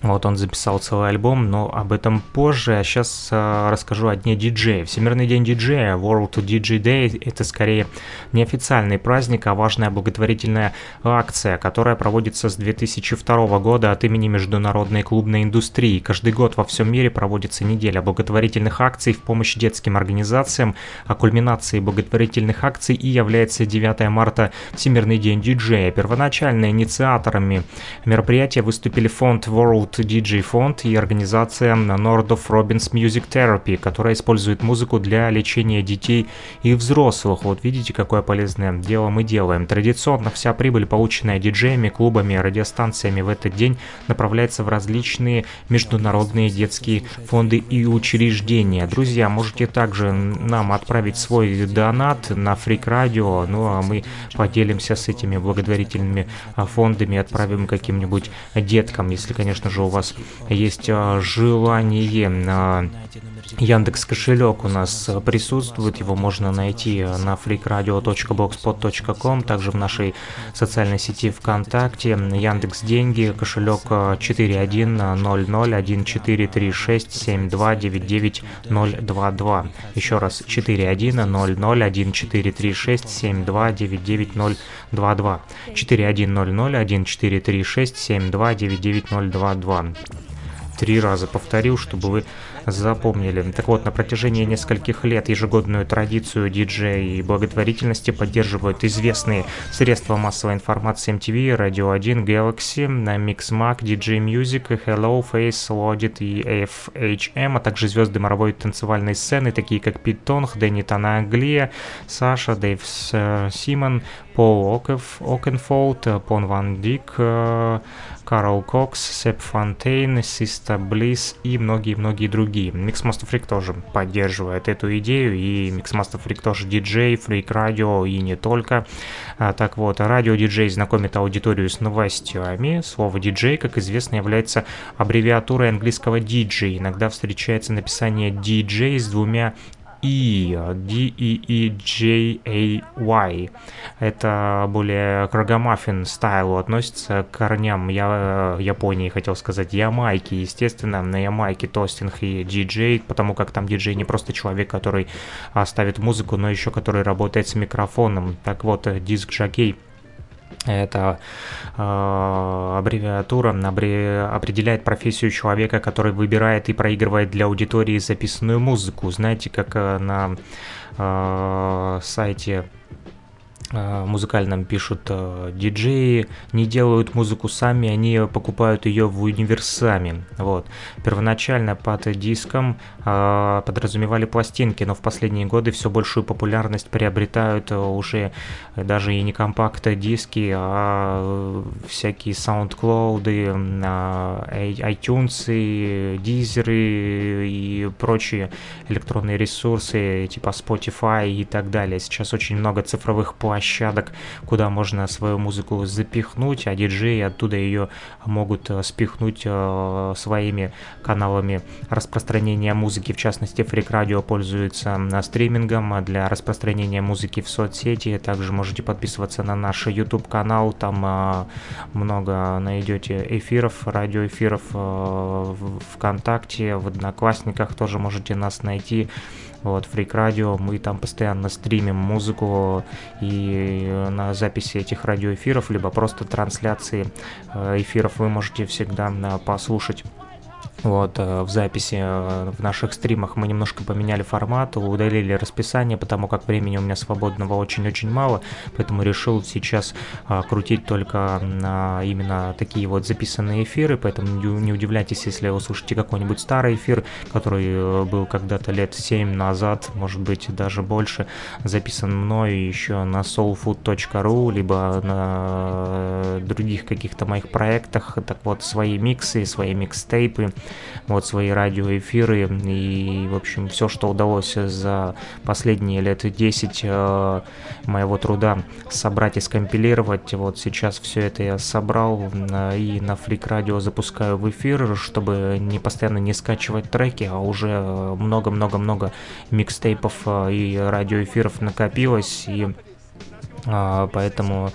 Вот он записал целый альбом, но об этом позже. А сейчас э, расскажу о дне диджея. Всемирный день диджея, World DJ Day, это скорее не официальный праздник, а важная благотворительная акция, которая проводится с 2002 года от имени международной клубной индустрии. Каждый год во всем мире проводится неделя благотворительных акций в помощь детским организациям, а кульминацией благотворительных акций и является 9 марта Всемирный день диджея. Первоначально инициаторами мероприятия выступили фонд World DJ фонд и организация Nordoff Robbins Music Therapy, которая использует музыку для лечения детей и взрослых. Вот видите, какое полезное дело мы делаем. Традиционно вся прибыль, полученная диджеями, клубами, радиостанциями в этот день, направляется в различные международные детские фонды и учреждения. Друзья, можете также нам отправить свой донат на Freak Radio, ну а мы поделимся с этими благотворительными а, фондами, отправим каким-нибудь деткам, если, конечно же, у вас есть а, желание. Яндекс кошелек у нас присутствует, его можно найти на freakradio.blogspot.com, также в нашей социальной сети ВКонтакте. Яндекс деньги, кошелек 41001436729922. Еще раз 41001436729922. 41001436729922 три раза повторил, чтобы вы запомнили. Так вот, на протяжении нескольких лет ежегодную традицию диджея и благотворительности поддерживают известные средства массовой информации MTV, Radio 1, Galaxy, Mixmag, DJ Music, Hello, Face, Loaded и FHM, а также звезды мировой танцевальной сцены, такие как Пит Тонг, Дэнни Танаглия, Саша, Дэйв Симэн, Пол Оков, Окенфолд, Пол Ван Дайк, Карл Кокс, Себ Фонтейн, Sister Bliss и многие-многие другие. Mixmaster Freak тоже поддерживает эту идею, и Mixmaster Freak тоже диджей, Freak Radio и не только. А, так вот, радио-диджей знакомит аудиторию с новостями. Слово диджей, как известно, является аббревиатурой английского диджей. Иногда встречается написание диджей с двумя и, D-E-E-J-A-Y. Это более к рогомаффин стайлу относится к корням я, Японии, хотел сказать, Ямайки. Естественно, на Ямайке тостинг и диджей, потому как там диджей не просто человек, который ставит музыку, но еще который работает с микрофоном. Так вот, диск-жокей это э, аббревиатура аббре, определяет профессию человека, который выбирает и проигрывает для аудитории записанную музыку. Знаете, как э, на э, сайте музыкальном пишут э, диджеи не делают музыку сами, они покупают ее в универсами. Вот. Первоначально под диском э, подразумевали пластинки, но в последние годы все большую популярность приобретают уже даже и не компакт-диски, а всякие SoundCloud, iTunes, Deezer и прочие электронные ресурсы типа Spotify и так далее. Сейчас очень много цифровых площадок площадок, куда можно свою музыку запихнуть, а диджеи оттуда ее могут э, спихнуть э, своими каналами распространения музыки. В частности, Freak Radio пользуется стримингом для распространения музыки в соцсети. Также можете подписываться на наш YouTube канал, там э, много найдете эфиров, радиоэфиров ВКонтакте, в Одноклассниках тоже можете нас найти вот, Freak Radio, мы там постоянно стримим музыку и на записи этих радиоэфиров, либо просто трансляции э, эфиров вы можете всегда э, послушать вот, э, в записи э, в наших стримах мы немножко поменяли формат, удалили расписание, потому как времени у меня свободного очень-очень мало, поэтому решил сейчас а, крутить только а, именно такие вот записанные эфиры, поэтому не удивляйтесь, если услышите какой-нибудь старый эфир, который был когда-то лет 7 назад, может быть даже больше, записан мной еще на soulfood.ru, либо на других каких-то моих проектах, так вот, свои миксы, свои микстейпы, вот свои радиоэфиры и, в общем, все, что удалось за последние лет 10 э, моего труда собрать и скомпилировать. Вот сейчас все это я собрал и на Флик Радио запускаю в эфир, чтобы не постоянно не скачивать треки, а уже много-много-много микстейпов э, и радиоэфиров накопилось, и поэтому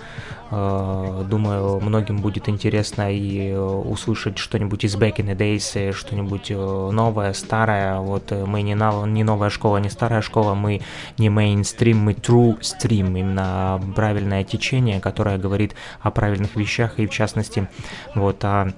Э, думаю, многим будет интересно и э, услышать что-нибудь из Back in the Days, что-нибудь новое, старое. Вот мы не, на, не новая школа, не старая школа, мы не мейнстрим, мы true stream, именно правильное течение, которое говорит о правильных вещах и в частности вот о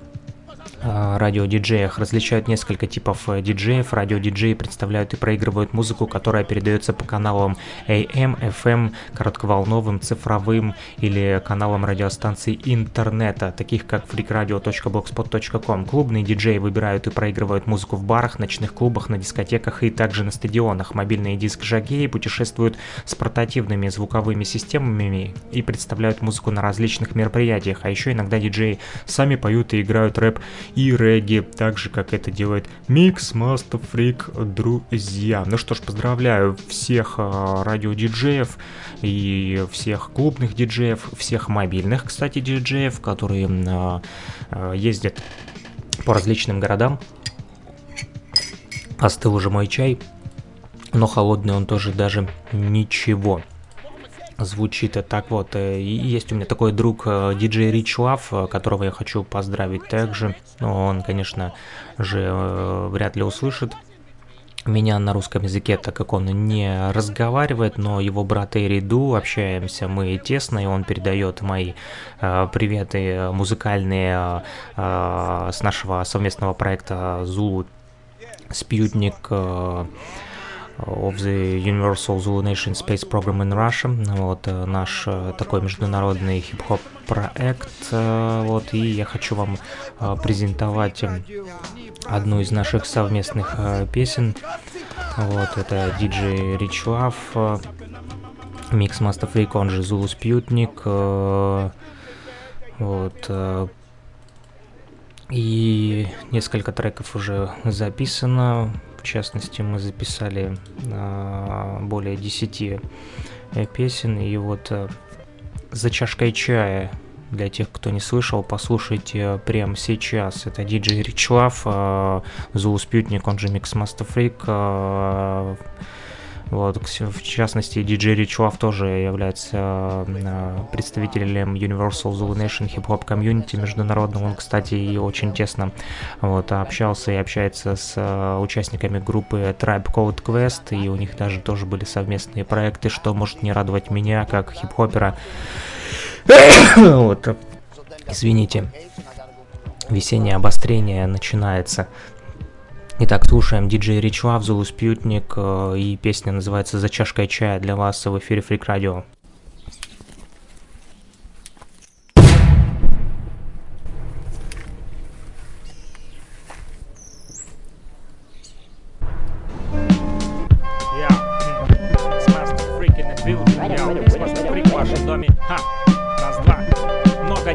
радиодиджеях. Различают несколько типов э, диджеев. Радиодиджеи представляют и проигрывают музыку, которая передается по каналам AM, FM, коротковолновым, цифровым или каналам радиостанций интернета, таких как freakradio.blogspot.com. Клубные диджеи выбирают и проигрывают музыку в барах, ночных клубах, на дискотеках и также на стадионах. Мобильные диск-жагеи путешествуют с портативными звуковыми системами и представляют музыку на различных мероприятиях, а еще иногда диджеи сами поют и играют рэп и регги, так же, как это делает Mix Master Freak, друзья. Ну что ж, поздравляю всех э, радиодиджеев и всех клубных диджеев, всех мобильных, кстати, диджеев, которые э, э, ездят по различным городам. Остыл уже мой чай, но холодный он тоже даже ничего звучит так вот. И есть у меня такой друг диджей Рич Лав, которого я хочу поздравить также. Но он, конечно же, э, вряд ли услышит меня на русском языке, так как он не разговаривает, но его брат Эриду, общаемся мы тесно, и он передает мои э, приветы музыкальные э, с нашего совместного проекта Зулу Спьютник э, of the Universal Zulu Nation Space Program in Russia. Вот э, наш э, такой международный хип-хоп проект. Э, вот, и я хочу вам презентовать одну из наших совместных песен. Вот, это DJ Rich Love, Mix Master Freak, он же Zulu Спьютник. Вот, и несколько треков уже записано. В частности, мы записали э, более 10 э, песен. И вот э, за чашкой чая для тех, кто не слышал, послушайте прямо сейчас. Это диджей Rich Love, э, Zulu Sputnik, он же Mix Freak, э, вот, в частности, диджей Rich Love тоже является э, представителем Universal Zulu Nation Hip Hop Community международного. Он, кстати, и очень тесно вот, общался и общается с э, участниками группы Tribe Code Quest, и у них даже тоже были совместные проекты, что может не радовать меня, как хип-хопера. вот, извините, весеннее обострение начинается. Итак, слушаем диджей Рич Лав, Зулу Спьютник, э, и песня называется «За чашкой чая» для вас в эфире Фрик Радио.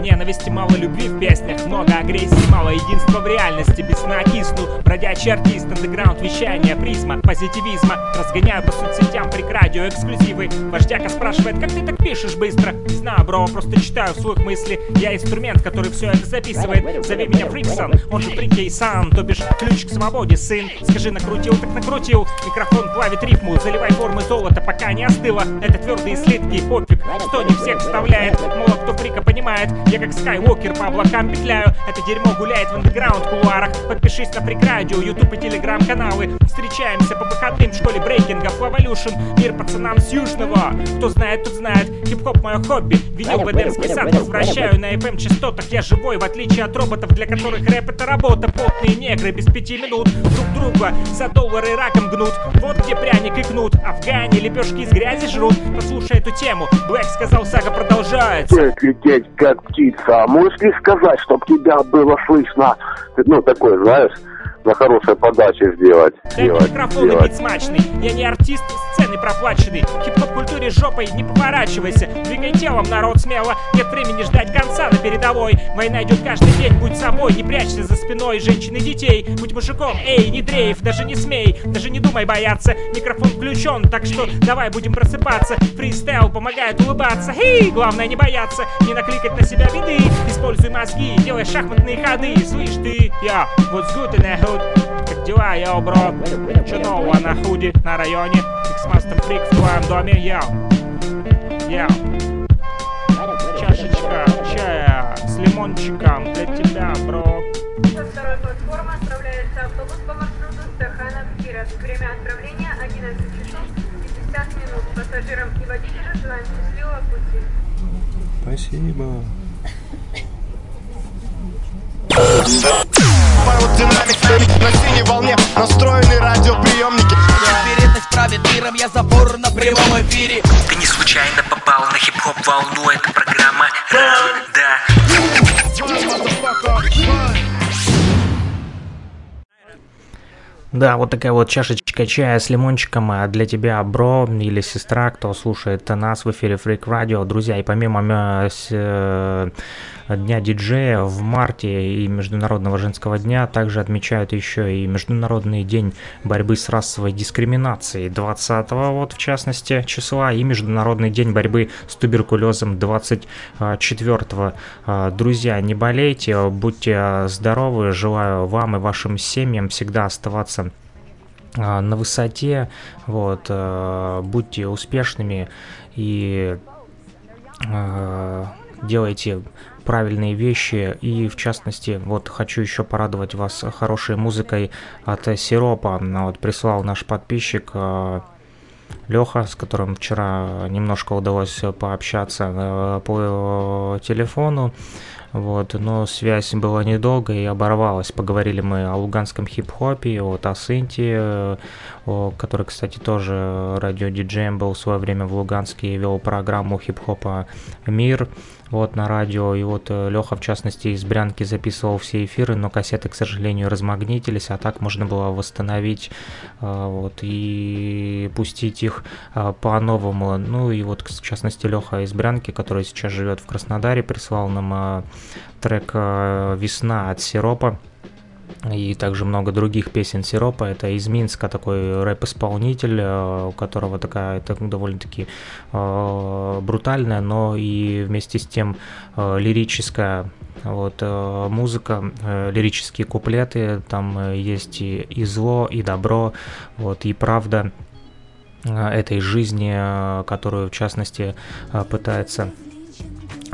Ненависти, мало любви в песнях Много агрессии, мало единства в реальности Без сна кисну, бродячий артист Андеграунд вещания, призма, позитивизма. Разгоняю по соцсетям Freak Radio эксклюзивы. Вождяка спрашивает, как ты так пишешь быстро? Не знаю, бро, просто читаю вслух мысли. Я инструмент, который все это записывает. Зови меня Фриксон, он же Фрикей сам То бишь ключ к свободе, сын. Скажи, накрутил, так накрутил. Микрофон плавит рифму, заливай формы золота Пока не остыло, это твердые слитки Пофиг, кто не всех вставляет? Мало кто фрика понимает Я как Скайуокер по облакам петляю. Это дерьмо гуляет в андеграунд кулуарах. Подпишись на Freak Radio, Ютуб и Телеграм-каналы. Встречаемся по выходным в школе брейкинга Flavolution, мир пацанам с Южного. Кто знает, тот знает, хип-хоп мое хобби. Винил в Эдемский сад возвращаю на FM частотах. Я живой, в отличие от роботов, для которых рэп это работа. Потные негры без пяти минут друг друга за доллары раком гнут. Вот где пряник и кнут, Афгане лепешки из грязи жрут. Послушай эту тему, Блэк сказал, сага продолжается. Лететь как птица, можешь ли сказать, чтоб тебя было слышно? Ну, такой, знаешь, на хорошей подаче сделать. Дай сделать, микрофон и бит смачный. Я не артист, сцены проплаченный. Хип-хоп культуре жопой не поворачивайся. Двигай телом, народ, смело. Нет времени ждать конца на передовой. Война идет каждый день, будь собой. Не прячься за спиной женщин и детей. Будь мужиком, эй, не дрейф, даже не смей. Даже не думай бояться. Микрофон включен, так что давай будем просыпаться. Фристайл помогает улыбаться. Хей, главное не бояться. Не накликать на себя беды. Используй мозги, делай шахматные ходы. Слышь ты, я, what's good in the hood? Как дела, йоу, бро? Че нового на hood е, на районе? Mixmaster Freak в твоем доме, йоу. Йоу. Чашечка лимончиком для тебя, бро. Со второй платформы отправляется автобус по маршруту Стаханов-Киров. Время отправления 11 часов 50 минут. Пассажирам и водителям желаем счастливого пути. Спасибо. Аэродинамик на синей волне настроены радиоприемники. Это правит миром, я забор на прямом эфире. Ты не случайно попал на хип-хоп волну, это программа Ран, да. Да, вот такая вот чашечка чая с лимончиком а для тебя, бро, или сестра, кто слушает нас в эфире Freak Radio. Друзья, и помимо э, э, Дня диджея в марте и Международного женского дня также отмечают еще и Международный день борьбы с расовой дискриминацией 20 вот в частности числа и Международный день борьбы с туберкулезом 24 Друзья, не болейте, будьте здоровы, желаю вам и вашим семьям всегда оставаться на высоте, вот, а, будьте успешными и а, делайте правильные вещи и в частности вот хочу еще порадовать вас хорошей музыкой от Сиропа вот прислал наш подписчик Леха, с которым вчера немножко удалось пообщаться по телефону. Вот, но связь была недолго и оборвалась. Поговорили мы о луганском хип-хопе, о Тасынте, о, который, кстати, тоже радиодиджеем был в свое время в Луганске и вел программу хип-хопа «Мир» вот на радио. И вот Леха, в частности, из Брянки записывал все эфиры, но кассеты, к сожалению, размагнитились, а так можно было восстановить вот, и пустить их по-новому. Ну и вот, в частности, Леха из Брянки, который сейчас живет в Краснодаре, прислал нам трек «Весна» от Сиропа и также много других песен Сиропа. Это из Минска такой рэп-исполнитель, у которого такая это довольно-таки э, брутальная, но и вместе с тем э, лирическая вот э, музыка, э, лирические куплеты, там э, есть и, и зло, и добро, вот и правда этой жизни, которую в частности пытается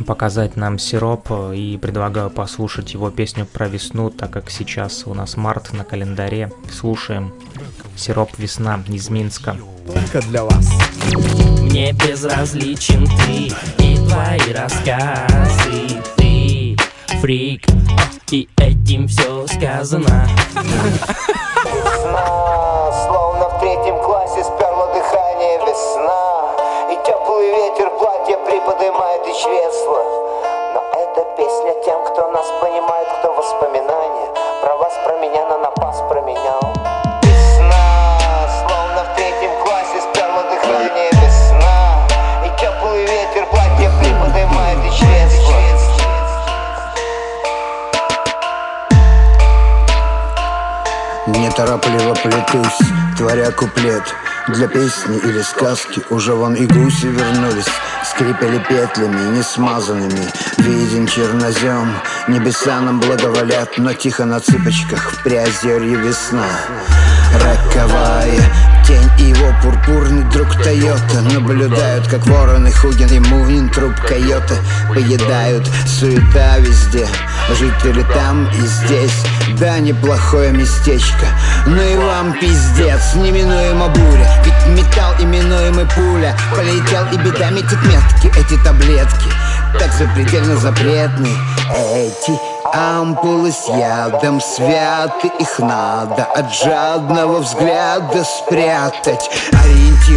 показать нам сироп и предлагаю послушать его песню про весну, так как сейчас у нас март на календаре. Слушаем сироп весна из Минска. Только для вас. Мне безразличен ты и твои рассказы. Ты фрик, и этим все сказано. и чресла Но эта песня тем, кто нас понимает, кто воспоминания Про вас, про меня, на напас променял. Весна, словно в третьем классе сперло дыхание весна. И теплый ветер платье приподнимает и чресла Неторопливо плетусь, творя куплет Для песни или сказки уже вон и гуси вернулись Скрипели петлями, не смазанными. Виден чернозем, небеса нам благоволят Но тихо на цыпочках в приозерье весна. Роковая тень его пурпурный друг Тойота. Наблюдают, как вороны Хугин и Мувнин Труп койота поедают Суета везде. Жители там и здесь. Да, неплохое местечко. Но и вам пиздец Неминуема буря. Ведь металл именуемый пуля. Полетел и беда метит метки. Эти таблетки Так запредельно запретны. Эти Ампулы с ядом святы, их надо от жадного взгляда спрятать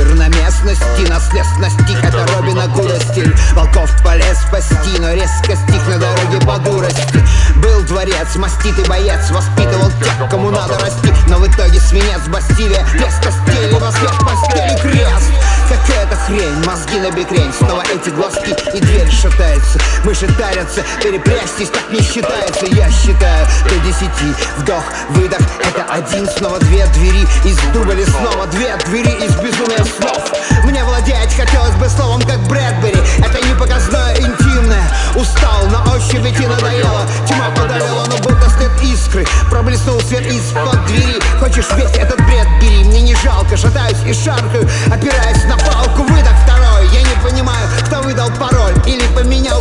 на местности, наследственности, это Робина Гуда стиль Волков полез спасти, но резко стих на дороге по дурости. Был дворец, маститый боец, воспитывал тех, кому надо расти. Но в итоге свинец Бастилия, без костели, во свет постели крест Какая-то хрень, мозги на бекрень. Снова эти глазки и дверь шатается Мыши тарятся, перепрястись так не считается. Я считаю до десяти Вдох, выдох, это один Снова две двери из дубли Снова две двери из безумия слов. Мне владеть хотелось бы словом, как Брэдбери. Это не показное, интимное. Устал, на ощупь идти надоело. Тьма подавила, но будто след искры. Проблеснул свет из-под двери. Хочешь весь этот бред, бери. Мне не жалко, шатаюсь и шаркаю. Опираясь на палку, выдох второй. Я не понимаю, кто выдал пароль. Или поменял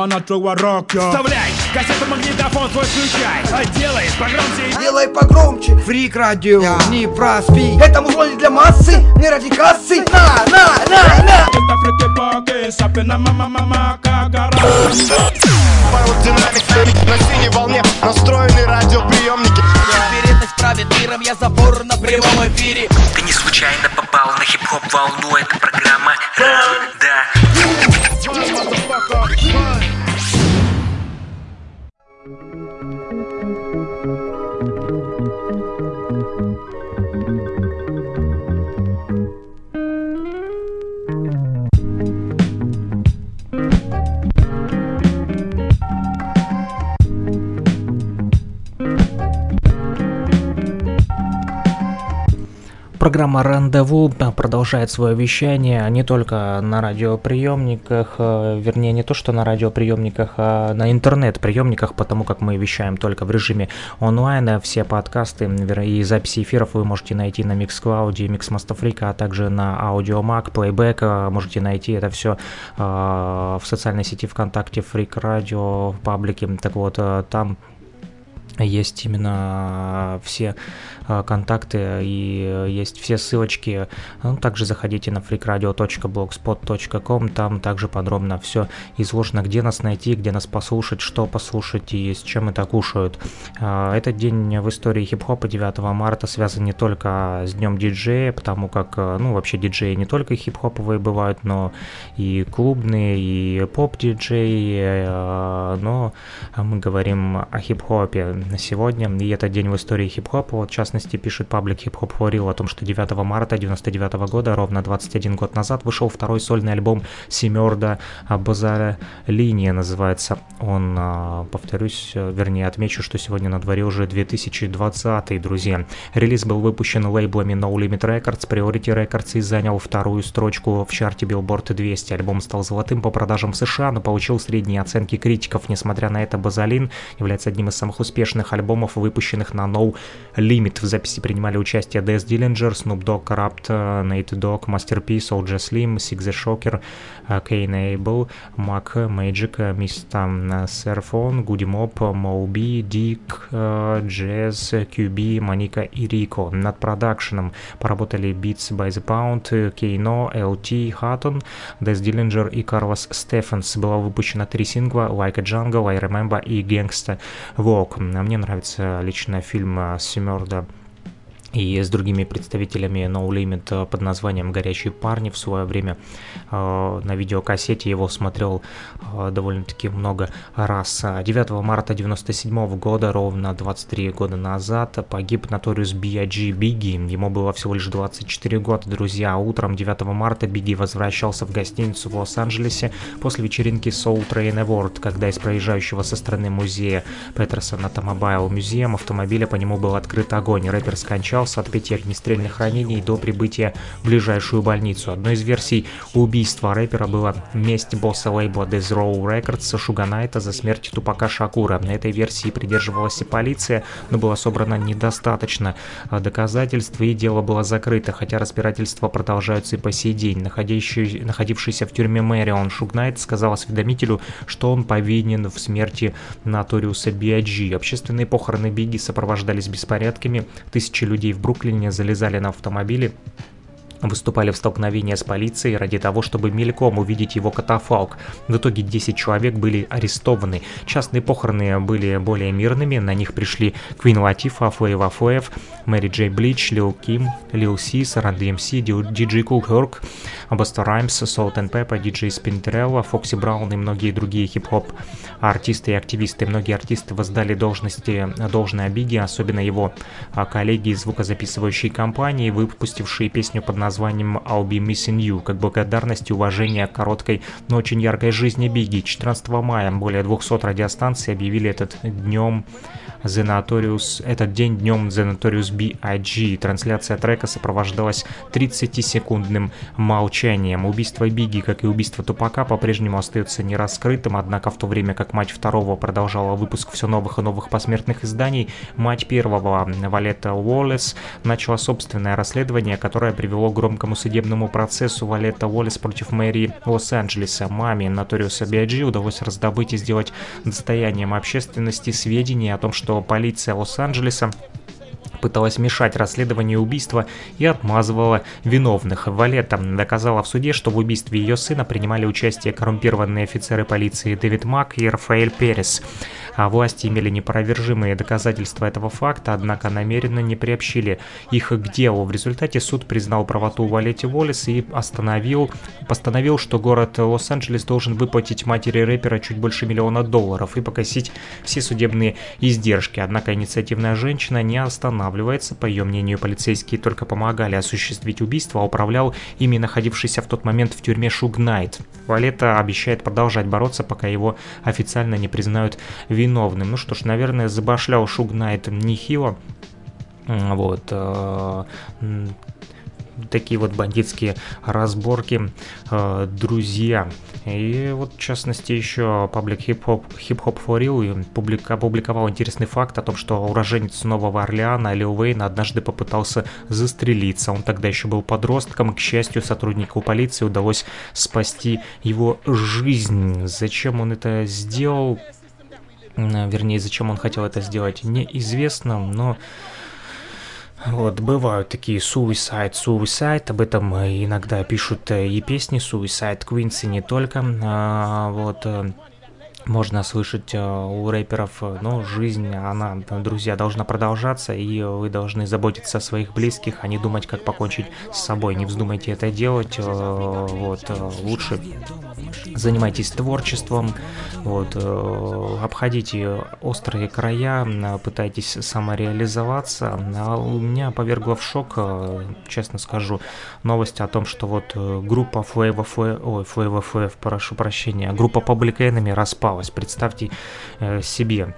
Throw a rock, yo. Вставляй кассету, магнитофон твой включай. А Делай погромче. Делай погромче. Фрик радио, не проспи. Это музло не для массы, не ради кассы. На, на, на, на. Это фрики-паки, сапина мама-мама, как Динамик на синей волне настроены радиоприемники. Вероятность правит миром, я забор на прямом эфире. Ты не случайно попал на хип-хоп волну, это продолжает свое вещание не только на радиоприемниках, э, вернее не то, что на радиоприемниках, а на интернет-приемниках, потому как мы вещаем только в режиме онлайн. Все подкасты и записи эфиров вы можете найти на Mixcloud, Mixmasterfreak, а также на AudioMac, Playback. Э, Можете найти это все в социальной сети ВКонтакте, Freak Radio, в паблике. Так вот, э, там есть именно все э, контакты и э, есть все ссылочки. Ну, также заходите на freakradio.blogspot.com, там также подробно все изложено, где нас найти, где нас послушать, что послушать и с чем это кушают. Э, Этот день в истории хип-хопа 9 марта связан не только с днем диджея, потому как, э, ну, вообще диджеи не только хип-хоповые бывают, но и клубные, и поп-диджеи, э, но мы говорим о хип-хопе сегодня, и это день в истории хип-хопа. Вот, в частности, пишет паблик Hip Hop For о том, что 9 марта 99 года, ровно 21 год назад, вышел второй сольный альбом Семерда Базара Линия, называется он. А, Повторюсь, э, вернее, отмечу, что сегодня на дворе уже 2020, друзья. Релиз был выпущен лейблами No Limit Records, Priority Records и занял вторую строчку в чарте Billboard 200. Альбом стал золотым по продажам в США, но получил средние оценки критиков. Несмотря на это, Базалин является одним из самых успешных альбомов, выпущенных на No Limit. В записи принимали участие Дэс Диллинджер, Snoop Dogg, Corrupt, Nate Dogg, Masterpiece, OJ Slim, Six the Shocker, Kane Abel, Mac, Magic, Mr. Serphone, Goody Mob, Moby, Dick, Jazz, QB, Моника и Рико. Над продакшеном поработали Beats by the Pound, Кейно, LT, Hutton, Дэс Диллинджер и Карлос Стефенс. Было выпущено три сингла Like a Jungle, I Remember и Gangsta Walk. Мне нравится лично фильм Семерда и с другими представителями No Limit под названием «Горячие парни» в свое время э, на видеокассете его смотрел э, довольно-таки много раз. 9 марта 97 года, ровно 23 года назад, погиб Notorious B.I.G. Бигги. Ему было всего лишь 24 года, друзья. Утром 9 марта Бигги возвращался в гостиницу в Лос-Анджелесе после вечеринки Soul Train Award, когда из проезжающего со стороны музея Петерсона Automobile Museum автомобиля по нему был открыт огонь. Рэпер скончался скончался от пяти огнестрельных ранений до прибытия в ближайшую больницу. Одной из версий убийства рэпера была месть босса лейбла Death Row Records Шуганайта за смерть Тупака Шакура. На этой версии придерживалась и полиция, но было собрано недостаточно доказательств и дело было закрыто, хотя разбирательства продолжаются и по сей день. Находящий, находившийся в тюрьме Мэрион Шугнайт сказал осведомителю, что он повинен в смерти Notorious а B.I.G.. Общественные похороны Биги сопровождались беспорядками, тысячи людей в Бруклине залезали на автомобили, выступали в столкновении с полицией ради того, чтобы мельком увидеть его катафалк. В итоге 10 человек были арестованы. Частные похороны были более мирными, на них пришли Queen Latifah, Flavor Flav, Mary J. Blige, Lil' Kim, Lil' Cease, Run DMC, DJ Kool Herc, Баста Раймс, Солт and Пеппа, Диджей Спинтерелла, Фокси Браун и многие другие хип-хоп артисты и активисты. Многие артисты воздали должности, должное Биги, особенно его а, коллеги из звукозаписывающей компании, выпустившие песню под названием I'll Be Missing You, как благодарность и уважение короткой, но очень яркой жизни Биги. 14 мая более 200 радиостанций объявили этот днем Notorious, этот день днем The Notorious B.I.G. Трансляция трека сопровождалась 30-секундным молчанием. Убийство Биги, как и убийство Тупака, по-прежнему остается нераскрытым, однако в то время как мать второго продолжала выпуск все новых и новых посмертных изданий, мать первого, Валета Уоллес, начала собственное расследование, которое привело к громкому судебному процессу Валета Уоллес против мэрии Лос-Анджелеса. Маме Notorious B.I.G. удалось раздобыть и сделать достоянием общественности сведения о том, что полиция Лос-Анджелеса пыталась мешать расследованию убийства и отмазывала виновных. Валета доказала в суде, что в убийстве ее сына принимали участие коррумпированные офицеры полиции Дэвид Мак и Рафаэль Перес. А власти имели непровержимые доказательства этого факта, однако намеренно не приобщили их к делу. В результате суд признал правоту Валети Уоллес и остановил, постановил, что город Лос-Анджелес должен выплатить матери рэпера чуть больше миллиона долларов и погасить все судебные издержки. Однако инициативная женщина не останавливается. По ее мнению, полицейские только помогали осуществить убийство, а управлял ими находившийся в тот момент в тюрьме Шуг Найт. Валета обещает продолжать бороться, пока его официально не признают виновным. Ну что ж, наверное, забашлял Шуг Найт нехило. Вот. э, такие вот бандитские разборки, э, друзья. И вот, в частности, еще паблик Hip Hop, Hip Hop for Real публика, опубликовал интересный факт о том, что уроженец Нового Орлеана Лил Уэйн однажды попытался застрелиться. Он тогда еще был подростком. К счастью, сотруднику полиции удалось спасти его жизнь. Зачем он это сделал? Вернее, зачем он хотел это сделать, неизвестно, но вот, бывают такие Suicide, Suicide, об этом иногда пишут и песни Suicide Queens, и не только. А, вот, можно слышать у рэперов, но жизнь, она, друзья, должна продолжаться, и вы должны заботиться о своих близких, а не думать, как покончить с собой. Не вздумайте это делать, вот, лучше занимайтесь творчеством, вот, обходите острые края, пытайтесь самореализоваться. А у меня повергло в шок, честно скажу, новость о том, что вот группа Flavor Flav, ой, Flavor Flav, прошу прощения, группа Public Enemy распалась. Представьте э, себе,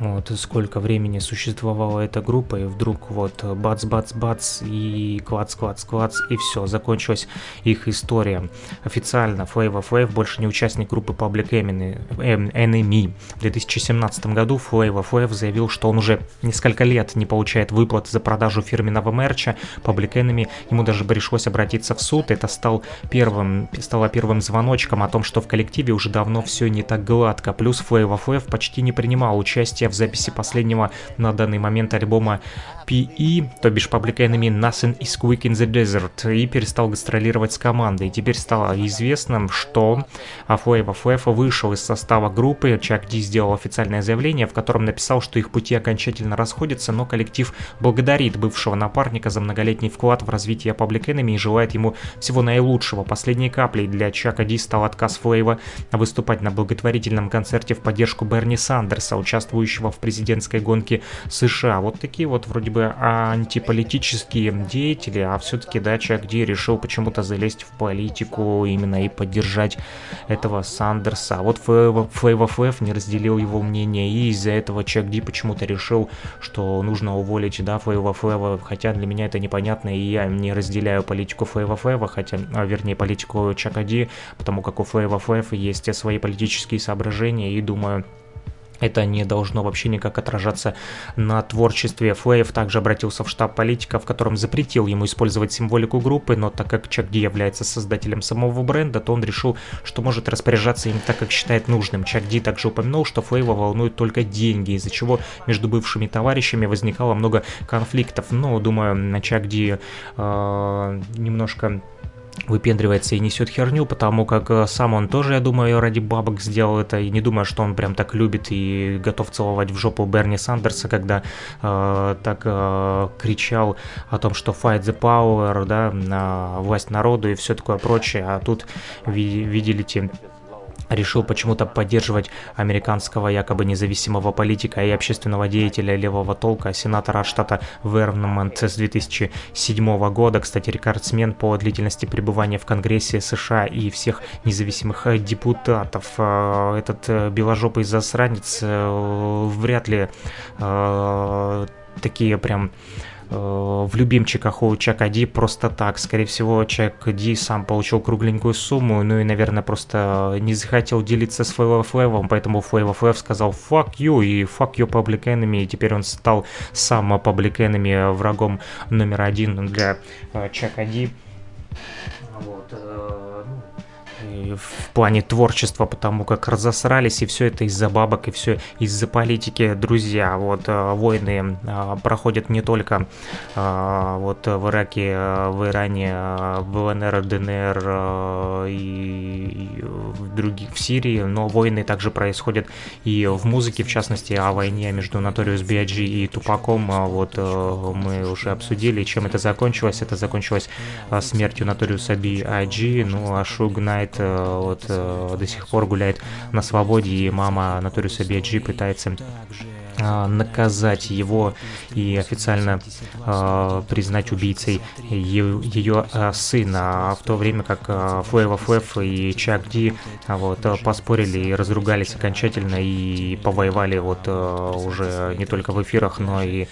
вот сколько времени существовала эта группа, и вдруг вот бац-бац-бац, и клац-клац-клац, и все, закончилась их история. Официально Flavor Flav больше не участник группы Public Enemy. В 2017 году Flavor Flav заявил, что он уже несколько лет не получает выплат за продажу фирменного мерча Public Enemy. Ему даже пришлось обратиться в суд. Это стал первым, стало первым звоночком о том, что в коллективе уже давно все не так гладко. Плюс Flavor Flav почти не принимал участие в записи последнего на данный момент альбома PE, то бишь Public Enemy Nothing is Quick in the Desert, и перестал гастролировать с командой. Теперь стало известным, что Flavor Flav вышел из состава группы, Чак Ди сделал официальное заявление, в котором написал, что их пути окончательно расходятся, но коллектив благодарит бывшего напарника за многолетний вклад в развитие Public Enemy и желает ему всего наилучшего. Последней каплей для Чака Ди стал отказ Флейва выступать на благотворительном концерте в поддержку Берни Сандерса, участвующего будущего в президентской гонке США. Вот такие вот вроде бы антиполитические деятели, а все-таки, да, Чак Ди решил почему-то залезть в политику именно и поддержать этого Сандерса. А вот Флейв ФФ не разделил его мнение, и из-за этого Чак Ди почему-то решил, что нужно уволить, да, Флейва Флэва, хотя для меня это непонятно, и я не разделяю политику Флейва Флэва, хотя, а, вернее, политику Чака Ди, потому как у Флейва Флэв есть свои политические соображения, и думаю, это не должно вообще никак отражаться на творчестве. Флейв также обратился в штаб политика, в котором запретил ему использовать символику группы, но так как Чак Ди является создателем самого бренда, то он решил, что может распоряжаться им так, как считает нужным. Чак Ди также упомянул, что Флейва волнуют только деньги, из-за чего между бывшими товарищами возникало много конфликтов. Но, думаю, Чак Ди э, немножко выпендривается и несет херню, потому как э, сам он тоже, я думаю, ради бабок сделал это, и не думаю, что он прям так любит и готов целовать в жопу Берни Сандерса, когда э, так э, кричал о том, что fight the power, да, на власть народу и все такое прочее, а тут видели те решил почему-то поддерживать американского якобы независимого политика и общественного деятеля левого толка, сенатора штата Вермонт с 2007 года, кстати, рекордсмен по длительности пребывания в Конгрессе США и всех независимых депутатов. Э, этот э, беложопый засранец э, вряд ли такие прям Э, в любимчиках у Чака Ди просто так. Скорее всего, Чак Ди сам получил кругленькую сумму, ну и, наверное, просто не захотел делиться с Флэйва Флэвом, поэтому Флэйва Флэв сказал «fuck you» и «fuck you Public Enemy», и теперь он стал сам Public врагом номер один для э, Чака Ди. В плане творчества, потому как разосрались, и все это из-за бабок, и все из-за политики, друзья. Вот э, войны э, проходят не только э, вот в Ираке, в Иране, в ЛНР, ДНР и в других, в Сирии, но войны также происходят и в музыке, в частности, о войне между Notorious B.I.G. и Тупаком. Вот мы уже обсудили, чем это закончилось. Это закончилось смертью Notorious B.I.G., ну а Шуг Найт вот э, до сих пор гуляет на свободе, и мама Наториуса Биаджи пытается а, наказать его и официально э, признать убийцей ее, ее э, сына, а в то время как э, Флэва и Чак Ди вот, поспорили и разругались окончательно и повоевали вот э, уже не только в эфирах, но и э,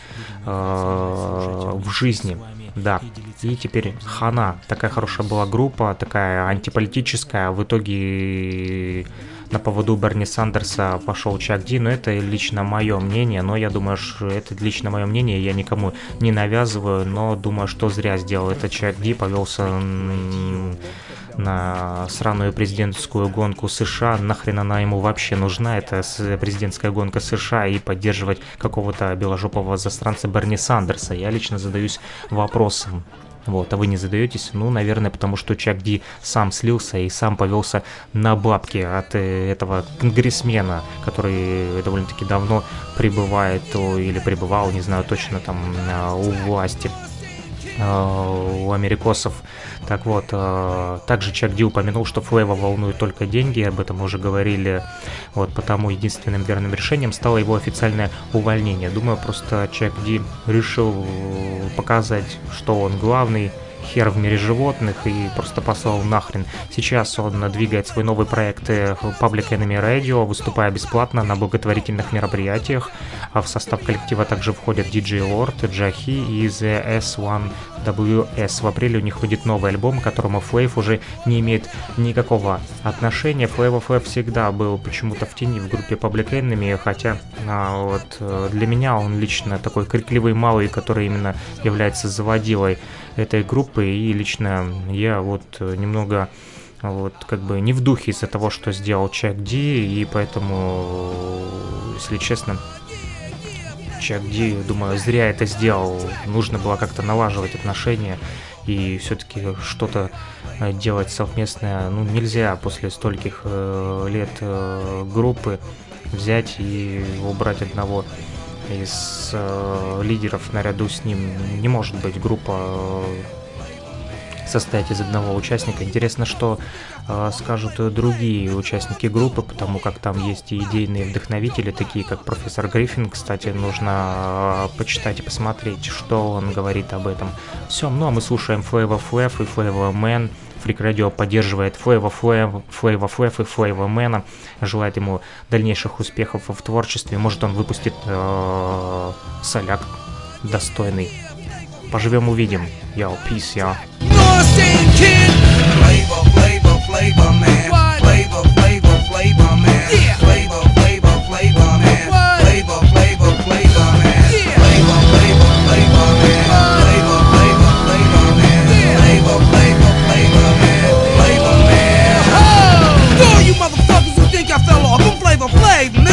в жизни. Да. И теперь Хана. Такая хорошая была группа, такая антиполитическая. В итоге на поводу Берни Сандерса пошел Чак Ди, но это лично мое мнение, но я думаю, что это лично мое мнение, я никому не навязываю, но думаю, что зря сделал это Чак Ди, повелся на сраную президентскую гонку США, нахрен она ему вообще нужна, это президентская гонка США и поддерживать какого-то беложопого застранца Берни Сандерса. Я лично задаюсь вопросом, вот, а вы не задаетесь? Ну, наверное, потому что Чак Ди сам слился и сам повелся на бабки от э, этого конгрессмена, который довольно-таки давно пребывает или пребывал, не знаю точно, там у власти э, у америкосов так вот, э, также Чак Ди упомянул, что Флэва волнует только деньги, об этом мы уже говорили, вот потому единственным верным решением стало его официальное увольнение. Думаю, просто Чак Ди решил показать, что он главный, хер в мире животных и просто послал нахрен. Сейчас он двигает свой новый проект э, Public Enemy Radio, выступая бесплатно на благотворительных мероприятиях. А в состав коллектива также входят DJ Lord, Джахи и The S1WS. В апреле у них выйдет новый альбом, к которому Флейв уже не имеет никакого отношения. Флейв Флейв всегда был почему-то в тени в группе Public Enemy, хотя а, вот э, для меня он лично такой крикливый малый, который именно является заводилой этой группы, и лично я вот э, немного вот как бы не в духе из-за того, что сделал Чак Ди, и поэтому, если честно, Чак Ди, думаю, зря это сделал. Нужно было как-то налаживать отношения и все-таки что-то э, делать совместное. Ну, нельзя после стольких э, лет э, группы взять и убрать одного из э, лидеров наряду с ним не может быть группа э, состоять из одного участника. Интересно, что э, скажут другие участники группы, потому как там есть и идейные вдохновители, такие как профессор Гриффин. Кстати, нужно э, почитать и посмотреть, что он говорит об этом. Все, ну а мы слушаем Flavor Flav и Flavor Man. Фрик Радио поддерживает Флэва Флэва, Флэва Флэв и Флэва Мэна, желает ему дальнейших успехов в творчестве. Может, он выпустит э, соляк достойный. Поживем, увидим. Я peace, yo. Flavor, Yeah. album Flavor Flav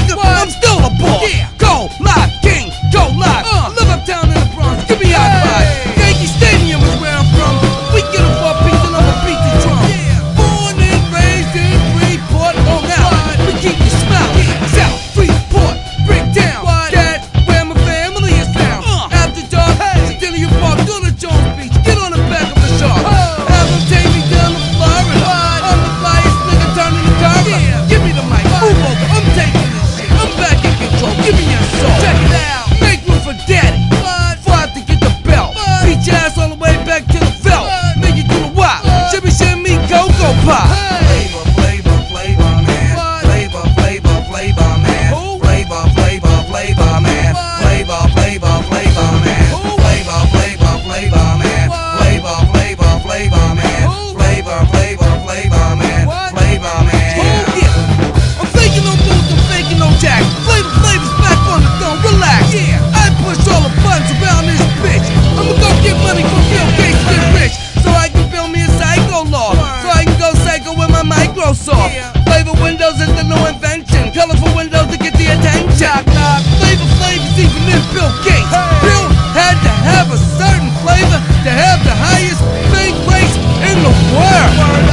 even than Bill Gates. Hey. Bill had to have a certain flavor to have the highest bank rates in the world.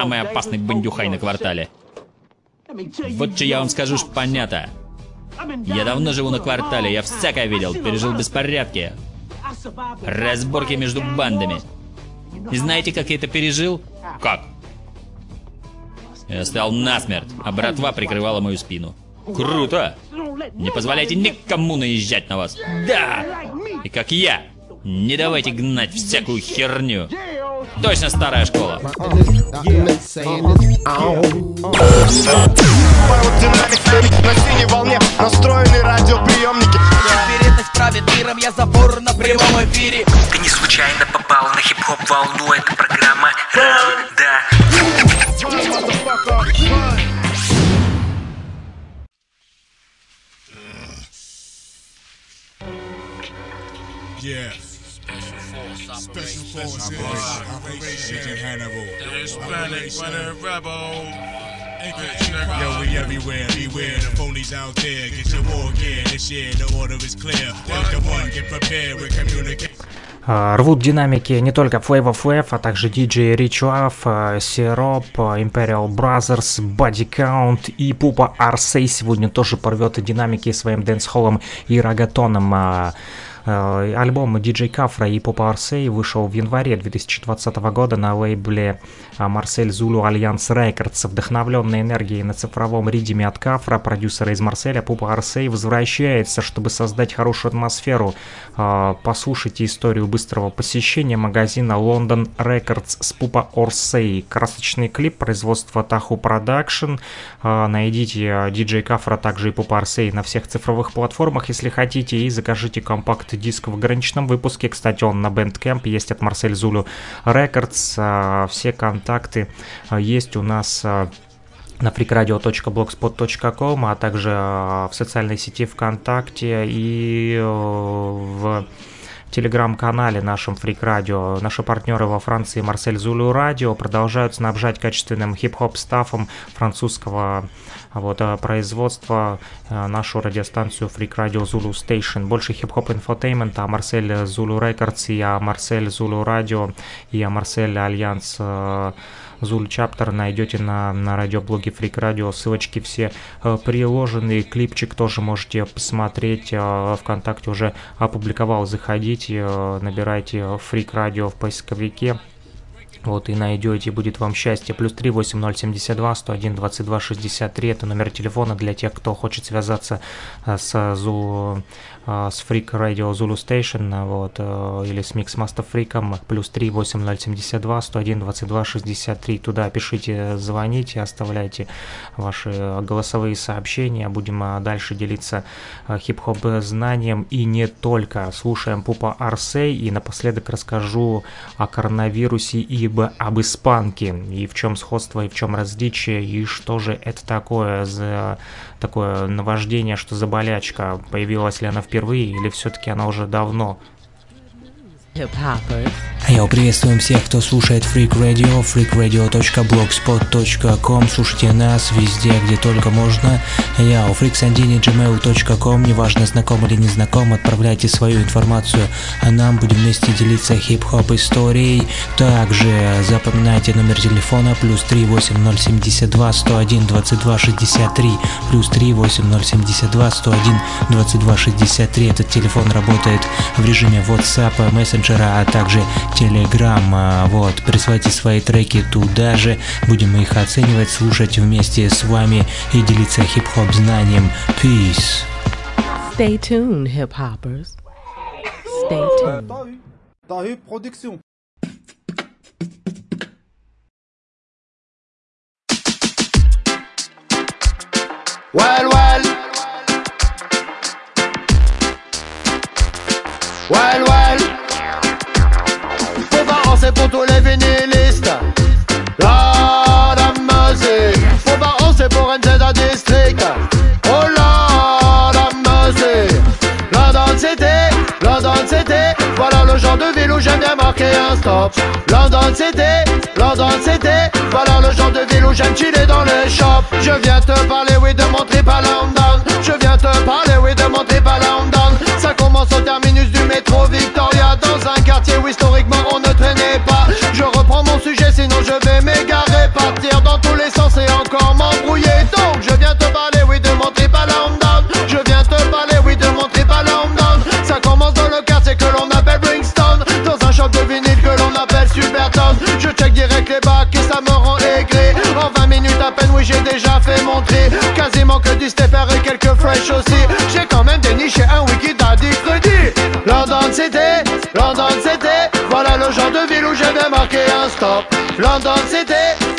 самый опасный бандюхай на квартале. Вот что я вам скажу, ж понятно. Я давно живу на квартале, я всякое видел, пережил беспорядки, разборки между бандами. И знаете, как я это пережил? Как? Я стал насмерть, а братва прикрывала мою спину. Круто! Не позволяйте никому наезжать на вас. Да! И как я, не давайте гнать всякую херню. Точно старая школа. Я забор на прямом эфире Ты не случайно попал на хип-хоп волну, это программа Да Yes. Special Forces Operation Hannibal. The Hispanic Winter Rebel. Yo, we everywhere, beware the phonies out there. Get your war gear this year, the order is clear. Delta One, get prepared with communication. Рвут динамики не только Flav of Flav, а также DJ Richuaf, Syrup, Imperial Brothers, Body Count и Пупа Арсей сегодня тоже порвет динамики своим дэнс-холлом и реггетоном. А, а, Альбом DJ Кафра и Pupa RC вышел в январе 2020 года на лейбле а, Marseille Zulu Alliance Records. Вдохновленной энергией на цифровом riddim е от Кафра, продюсера из Марселя, Pupa RC возвращается, чтобы создать хорошую атмосферу. А, Послушайте историю быстрого посещения магазина London Records с Pupa RC. Красочный клип производства Tahu Production. Найдите DJ Кафра, также и Пупа Арсей на всех цифровых платформах, если хотите, и закажите компакт диск в ограниченном выпуске. Кстати, он на Bandcamp есть от Марсель Зулу Records. А, Все контакты а, есть у нас а, на freakradio.blogspot.com, а также в социальной сети ВКонтакте и э, в телеграм-канале нашем Freak Radio. Наши партнеры во Франции Марсель Зулу Радио продолжают снабжать качественным хип-хоп стафом французского вот, а, производства а, нашу радиостанцию Freak Radio Zulu Station. Больше хип-хоп infotainment а, Marseille Zulu Records и Marseille Zulu Radio и Marseille Alliance Zulu Chapter найдете на, на радиоблоге Freak Radio. Ссылочки все э, приложены. Клипчик тоже можете посмотреть. Э, ВКонтакте уже опубликовал. Заходите, э, набирайте Freak Radio в поисковике. Вот и найдете, будет вам счастье. Плюс 3 8072 101 22 63. Это номер телефона для тех, кто хочет связаться э, с Зу с Freak Radio Zulu Station, вот, э, или с Mixmaster Freak, плюс 3 8072 101 22 63. Туда пишите, звоните, оставляйте ваши голосовые сообщения. Будем э, дальше делиться э, хип-хоп знанием и не только. Слушаем Пупа Арсей и напоследок расскажу о коронавирусе и об испанке, и в чем сходство, и в чем различие, и что же это такое за такое наваждение, что за болячка, появилась ли она впервые или все-таки она уже давно Я приветствуем всех, кто слушает Freak Radio, freakradio.blogspot.com. Слушайте нас везде, где только можно. Я у freaksandini.gmail.com. Неважно, знаком или не знаком, отправляйте свою информацию, а нам будем вместе делиться хип-хоп историей. Также запоминайте номер телефона плюс 38072 101 22 63 плюс 38072 101 22 63. Этот телефон работает в режиме WhatsApp, мессенджера, а также Telegram. Вот, присылайте свои треки туда же, будем их оценивать, слушать вместе с вами и делиться хип-хоп знанием. Peace. Stay tuned, hip hoppers. Stay tuned. T'as production. Well, well. Well, well. C'est pour tous les vinylistes. La la musique. Faut c'est pour NZ District. Oh la la musique. London City, London City. Voilà le genre de ville où j'aime bien marquer un stop. London City, London City. Voilà le genre de ville où j'aime chiller dans les shops. Je viens te parler, oui, de mon trip à London. Je viens te parler, oui, de mon trip à London. Commence au terminus du métro Victoria. Dans un quartier où historiquement on ne traînait pas. Je reprends mon sujet, sinon je vais m'égarer. Partir dans tous les sens et encore m'embrouiller. Donc je viens te parler, oui, de mon trip à London. Je viens te parler, oui, de mon trip à London. Ça commence dans le quartier que l'on appelle Bringstone. Dans un shop de vinyle que l'on appelle Superton. Je check direct les bacs et ça me rend aigri. En 20 minutes à peine, oui, j'ai déjà fait mon tri. Quasiment que du stepper et quelques fresh aussi. J'ai quand même déniché un wiki. London City, London City. Voilà le genre de ville où j'ai bien marqué un stop. London City,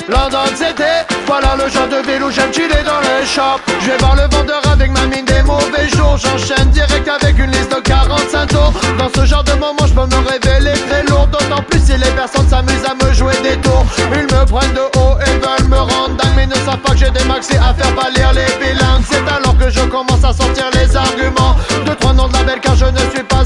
London City. Voilà le genre de ville où j'aime chiller dans les shops. Je vais voir le vendeur avec ma mine des mauvais jours. J'enchaîne direct avec une liste de 45 tours. Dans ce genre de moment, je peux me révéler très lourd. D'autant plus si les personnes s'amusent à me jouer des tours. Ils me prennent de haut et veulent me rendre dingue. Mais ne savent pas que j'ai des maxi à faire pâlir les bilingues. C'est alors que je commence à sortir les arguments. De trois noms de label car je ne suis pas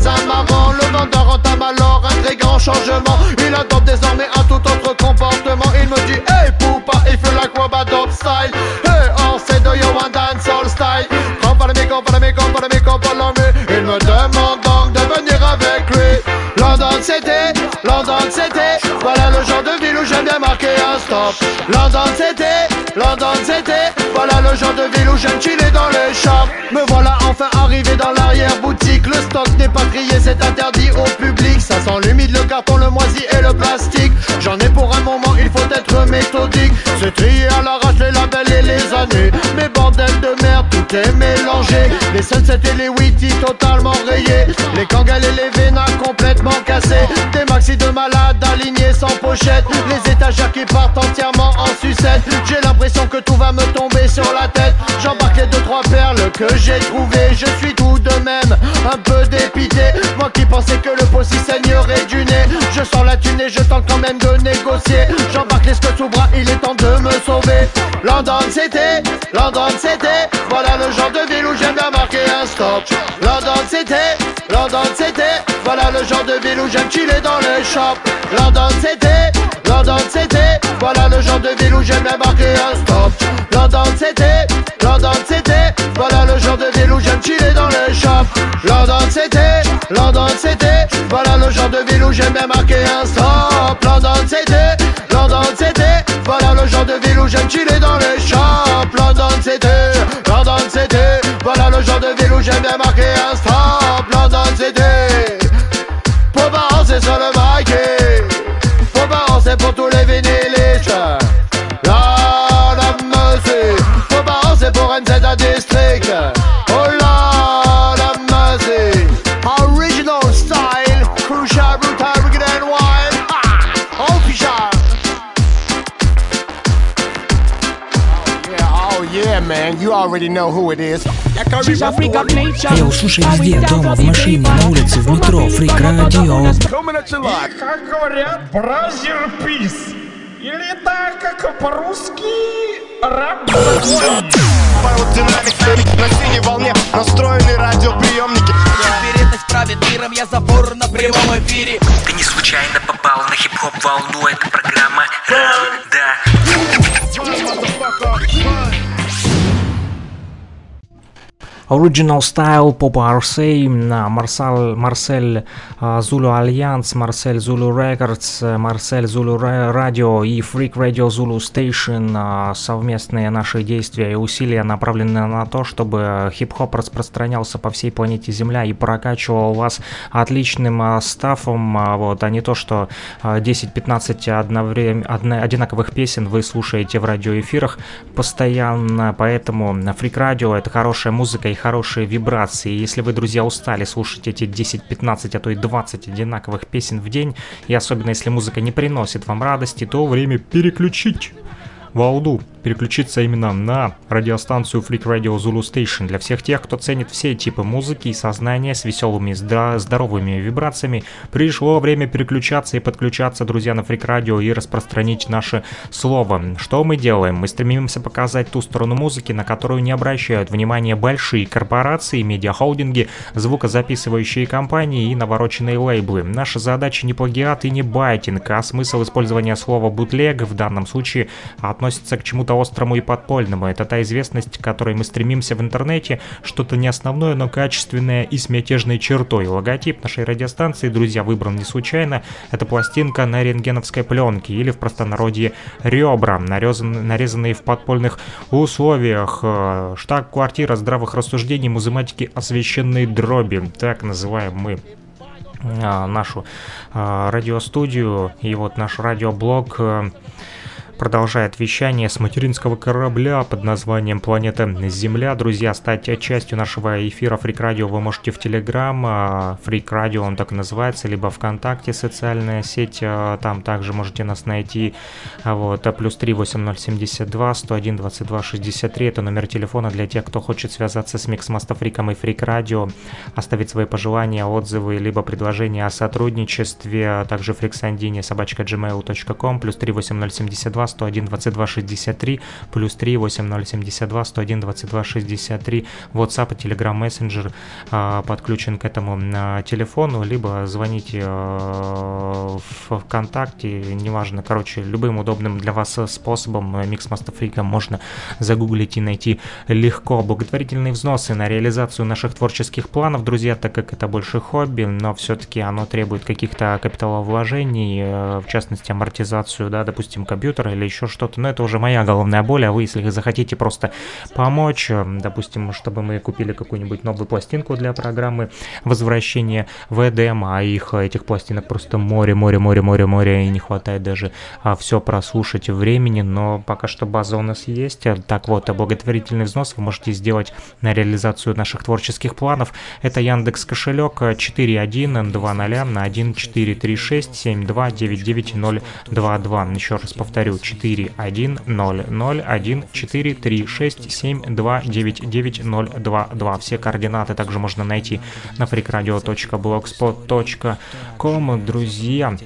Il adopte désormais un tout autre comportement. Il me dit Hey Poupa, il fait la quabadop style. Hey, on sait de yo one dancehall style. Compare mi, compare mi, compare mi, compare mi. Il me demande donc de venir avec lui. London c'était, London c'était. Voilà le genre de ville où j'aime bien marquer un stop. London c'était, London c'était. Voilà le genre de ville où j'aime chiller dans les shops. Me voilà enfin arrivé dans l'arrière-boutique. Le stock n'est pas trié, c'est interdit au public. Sent l'humide, le carton, le moisi et le plastique. J'en ai pour un moment, il faut être méthodique. C'est trié à l'arrache les labels et les années. Mais bordel de merde, tout est mélangé. Les sunsets et les witty totalement rayés. Les kangals et les vénas complètement cassés. Des maxi de malades alignés sans pochette. Les étagères qui partent entièrement en sucette. J'ai l'impression que tout va me tomber sur la tête. J'embarque les deux trois perles que j'ai trouvées. Je suis tout de même un peu dépité. Moi qui pensais que le pot s'y saignerait du nez. Je sens la thune et je tente quand même de négocier. J'embarque les scuds sous bras, il est temps de me sauver. London c'était, London c'était. Voilà le genre de ville où j'aime bien marquer un stop. London c'était, London c'était. Voilà le genre de ville où j'aime chiller dans les shops. London c'était, London c'était. Voilà le genre de ville où j'aime bien marquer un stop. London c'était, London c'était. Voilà le genre de j'aime chiller dans les shops. London c'était, London c'était. Voilà le genre de ville où j'aime bien marquer un stop. London c'était, London c'était. Voilà le genre de ville où j'aime chiller dans les shops. London c'était, London c'était. Voilà le genre de ville où j'aime bien marquer un stop. Already know who it is. Йоу, слушай везде, дома, в машине, на улице, в метро, фрик радио. Live. Как говорят, бразер пис. Или так, как по-русски, рэп Павел Динамик на синей волне настроены радиоприемники. Правит миром, я забор на прямом эфире. Ты не случайно попал на хип-хоп волну, это программа Original Style, RC, на Марсал, Marseille Zulu Alliance, Marseille Records, э, Marseille Ra- Radio и Freak Radio Zulu Station. а, Совместные наши действия и усилия направлены на то, чтобы хип-хоп распространялся по всей планете Земля и прокачивал вас отличным а, stuff ом, а, вот, а не то, что а, 10-15 одновременно, одна- одинаковых песен вы слушаете в радиоэфирах постоянно, поэтому Freak Radio это хорошая музыка и хорошие вибрации. Если вы, друзья, устали слушать эти 10-15, а то и 20 одинаковых песен в день, и особенно если музыка не приносит вам радости, то время переключить волну, переключиться именно на радиостанцию Freak Radio Zulu Station. Для всех тех, кто ценит все типы музыки и сознания с веселыми, здра- здоровыми вибрациями, пришло время переключаться и подключаться, друзья, на Freak Radio и распространить наше слово. Что мы делаем? Мы стремимся показать ту сторону музыки, на которую не обращают внимания большие корпорации, медиахолдинги, звукозаписывающие компании и навороченные лейблы. Наша задача не плагиат и не байтинг, а смысл использования слова бутлег в данном случае относится к чему-то острому и подпольному. Это та известность, к которой мы стремимся в интернете, что-то не основное, но качественное и с мятежной чертой. Логотип нашей радиостанции, друзья, выбран не случайно. Это пластинка на рентгеновской пленке или в простонародье ребра, нарезан- нарезанные в подпольных условиях. Э, Штаб-квартира здравых рассуждений музыматики освещенной дроби. Так называем мы а, нашу а, радиостудию и вот наш радиоблог э, продолжает вещание с материнского корабля под названием «Планета Земля». Друзья, стать частью нашего эфира Freak Radio вы можете в Telegram, Freak Radio он так и называется, либо ВКонтакте социальная сеть, а, там также можете нас найти. А Вот, а плюс 3 8072 101 22 63, это номер телефона для тех, кто хочет связаться с Mixmasta Freak ом и Freak Radio, оставить свои пожелания, отзывы, либо предложения о сотрудничестве, также фриксандине собачка gmail.com, плюс 3 8072 22 101 22 63, плюс 3 8072 101 22 63, WhatsApp и Telegram Messenger а, подключен к этому а, телефону, либо звоните а, в ВКонтакте, неважно, короче, любым удобным для вас способом Mix Master Freak можно загуглить и найти легко. Благотворительные взносы на реализацию наших творческих планов, друзья, так как это больше хобби, но все-таки оно требует каких-то капиталовложений, э, в частности амортизацию, да, допустим, компьютера или еще что-то, но это уже моя головная боль, а вы, если захотите просто помочь, э, допустим, чтобы мы купили какую-нибудь новую пластинку для программы возвращения в EDM, а их, этих пластинок просто море, море, море, море, море, и не хватает даже а, все прослушать времени, но пока что база у нас есть. Так вот, благотворительный взнос вы можете сделать на реализацию наших творческих планов. Это Яндекс кошелек 4120 на 1436 7299022. Еще раз повторю, 4100143672999022. Все координаты также можно найти на freakradio.blogspot.com. Друзья,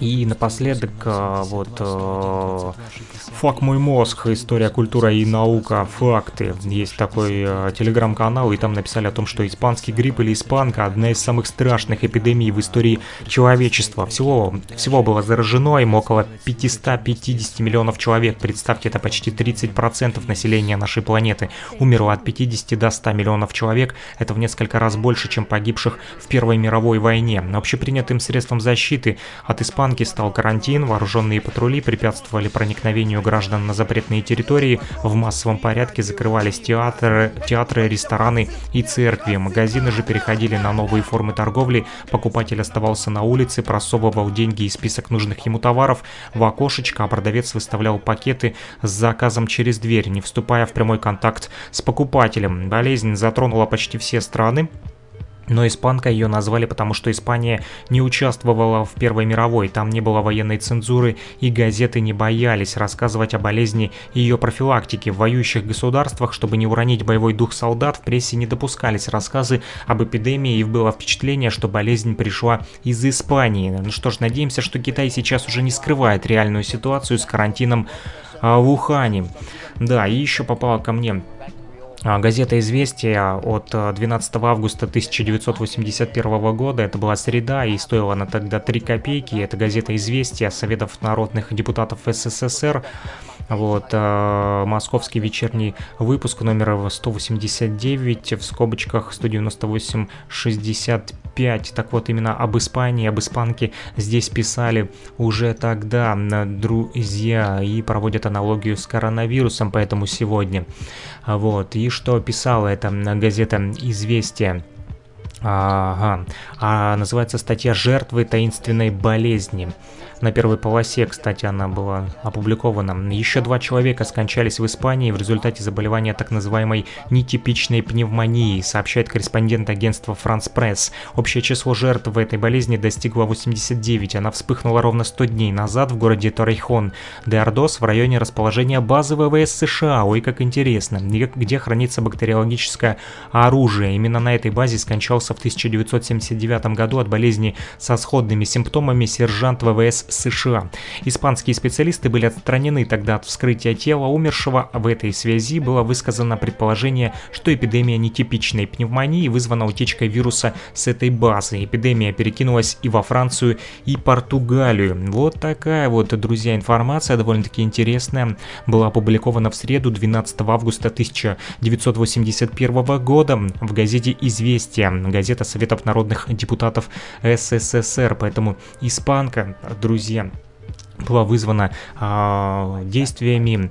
и напоследок, э, вот, э, «Фак мой мозг. История, культура и наука. Факты». Есть такой э, телеграм-канал, и там написали о том, что испанский грипп или испанка – одна из самых страшных эпидемий в истории человечества. Всего, всего было заражено им около 550 миллионов человек. Представьте, это почти 30% населения нашей планеты. Умерло от 50 до 100 миллионов человек. Это в несколько раз больше, чем погибших в Первой мировой войне. Общепринятым средством защиты от испанки стал карантин, вооруженные патрули препятствовали проникновению граждан на запретные территории, в массовом порядке закрывались театры, театры, рестораны и церкви. Магазины же переходили на новые формы торговли, покупатель оставался на улице, просовывал деньги и список нужных ему товаров в окошечко, а продавец выставлял пакеты с заказом через дверь, не вступая в прямой контакт с покупателем. Болезнь затронула почти все страны, но испанка ее назвали, потому что Испания не участвовала в Первой мировой, там не было военной цензуры и газеты не боялись рассказывать о болезни и ее профилактике. В воюющих государствах, чтобы не уронить боевой дух солдат, в прессе не допускались рассказы об эпидемии и было впечатление, что болезнь пришла из Испании. Ну что ж, надеемся, что Китай сейчас уже не скрывает реальную ситуацию с карантином а, в Ухане. Да, и еще попало ко мне газета «Известия» от 12 э, августа 1981 года, это была среда, и стоила она тогда 3 копейки. Это газета «Известия» Советов народных депутатов СССР. Вот, э, московский вечерний выпуск номер 189, в скобочках 198-65. Так вот, именно об Испании, об испанке здесь писали уже тогда друзья и проводят аналогию с коронавирусом, поэтому сегодня. Вот, и что писала эта газета «Известия»? Ага. А называется статья «Жертвы таинственной болезни». На первой полосе, кстати, она была опубликована. Еще два человека скончались в Испании в результате заболевания так называемой нетипичной пневмонии, сообщает корреспондент агентства France Press. Общее число жертв в этой болезни достигло 89. Она вспыхнула ровно 100 дней назад в городе Торрейхон де Ардос в районе расположения базы ВВС США. Ой, как интересно. Где хранится бактериологическое оружие. Именно на этой базе скончался в 1979 году от болезни со сходными симптомами сержант ВВС США. Испанские специалисты были отстранены тогда от вскрытия тела умершего. В этой связи было высказано предположение, что эпидемия нетипичной пневмонии вызвана утечкой вируса с этой базы. Эпидемия перекинулась и во Францию, и Португалию. Вот такая вот, друзья, информация довольно-таки интересная. Была опубликована в среду 12 августа 1981 года в газете «Известия», газета Советов народных депутатов СССР. Поэтому испанка, друзья, друзья, была вызвана э, действиями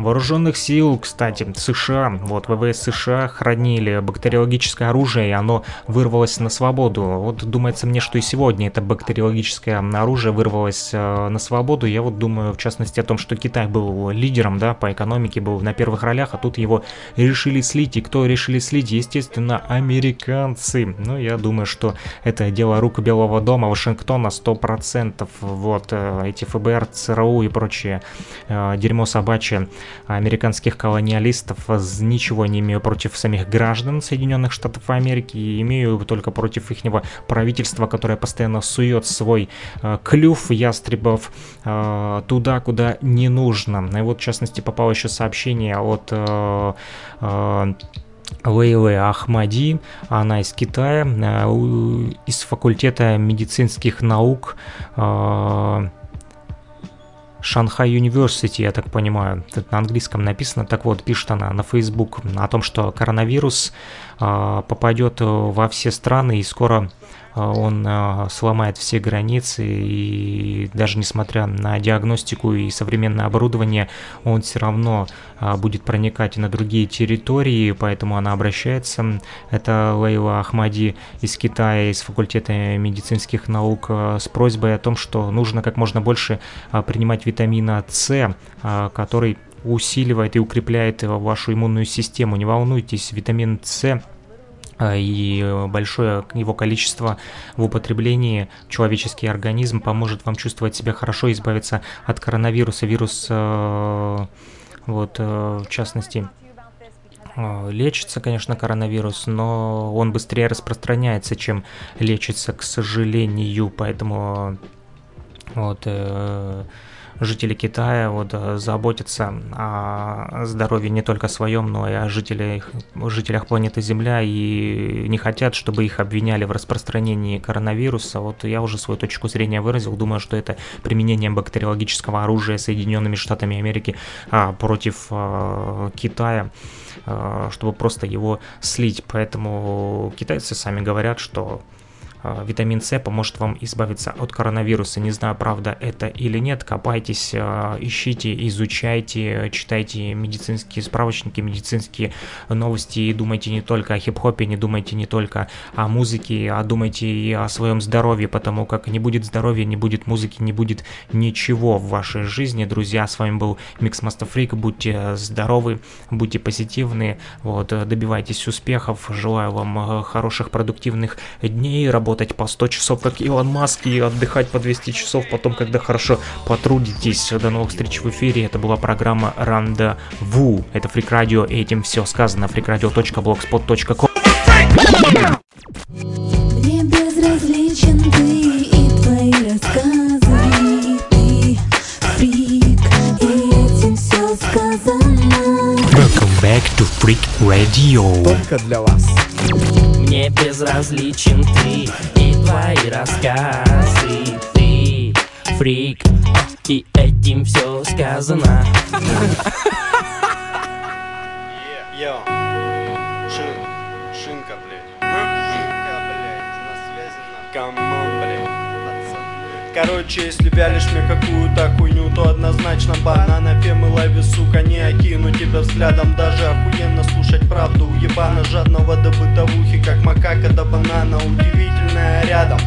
вооруженных сил, кстати, США. Вот ВВС США хранили бактериологическое оружие, и оно вырвалось на свободу. Вот думается мне, что и сегодня это бактериологическое оружие вырвалось э, на свободу. Я вот думаю, в частности, о том, что Китай был лидером, да, по экономике, был на первых ролях, а тут его решили слить. И кто решили слить? Естественно, американцы. Ну, я думаю, что это дело рук Белого дома, Вашингтона 100%. Вот, э, эти ФБР ФБР, ЦРУ и прочее э, дерьмо собачье американских колониалистов. Ничего не имею против самих граждан Соединенных Штатов Америки, и имею только против ихнего правительства, которое постоянно сует свой э, клюв ястребов э, туда, куда не нужно. И вот, в частности, попало еще сообщение от э, э, Лейлы Ахмади, она из Китая, э, из факультета медицинских наук э, Шанхай Университи, я так понимаю, на английском написано. Так вот, пишет она на Facebook о том, что коронавирус э, попадет во все страны и скоро а, он а, сломает все границы, и даже несмотря на диагностику и современное оборудование, он все равно а, будет проникать на другие территории, поэтому она обращается. Это Лейла Ахмади из Китая, из факультета медицинских наук, с просьбой о том, что нужно как можно больше принимать витамина С, который усиливает и укрепляет вашу иммунную систему. Не волнуйтесь, витамин С а, и большое его количество в употреблении человеческий организм поможет вам чувствовать себя хорошо избавиться от коронавируса. Вирус, э, вот, э, в частности, э, лечится, конечно, коронавирус, но он быстрее распространяется, чем лечится, к сожалению, поэтому вот жители Китая вот, э, заботятся о здоровье не только своем, но и о жителях, жителях планеты Земля и не хотят, чтобы их обвиняли в распространении коронавируса. Вот я уже свою точку зрения выразил, думаю, что это применение бактериологического оружия Соединенными Штатами Америки а, против а, Китая чтобы просто его слить. Поэтому китайцы сами говорят, что а, витамин С поможет вам избавиться от коронавируса. Не знаю, правда это или нет, копайтесь, а, ищите, изучайте, читайте медицинские справочники, медицинские новости и думайте не только о хип-хопе, не думайте не только о музыке, а думайте и о своем здоровье, потому как не будет здоровья, не будет музыки, не будет ничего в вашей жизни. Друзья, с вами был Микс Freak, будьте здоровы, будьте позитивны, вот, добивайтесь успехов, желаю вам э, хороших продуктивных дней, работы работать по 100 часов, как Илон Маск, и отдыхать по 200 часов потом, когда хорошо потрудитесь. До новых встреч в эфире. Это была программа Рандеву. Это Фрик Радио, и этим все сказано. freakradio.blogspot.com Мне безразличен ты и твои рассказы Ты фрик, и этим все сказано Welcome back to Freak Radio Только для вас мне безразличен ты. И твои рассказы Ты фрик, и этим все сказано. Шинка, блядь. Шинка, блядь, на связи на Короче, если вялишь мне какую-то хуйню, то однозначно банана Фемы лови, сука, не окину тебя взглядом. Даже охуенно слушать правду. Уебана жадного до бытовухи, как макака до банана. Удивительная рядом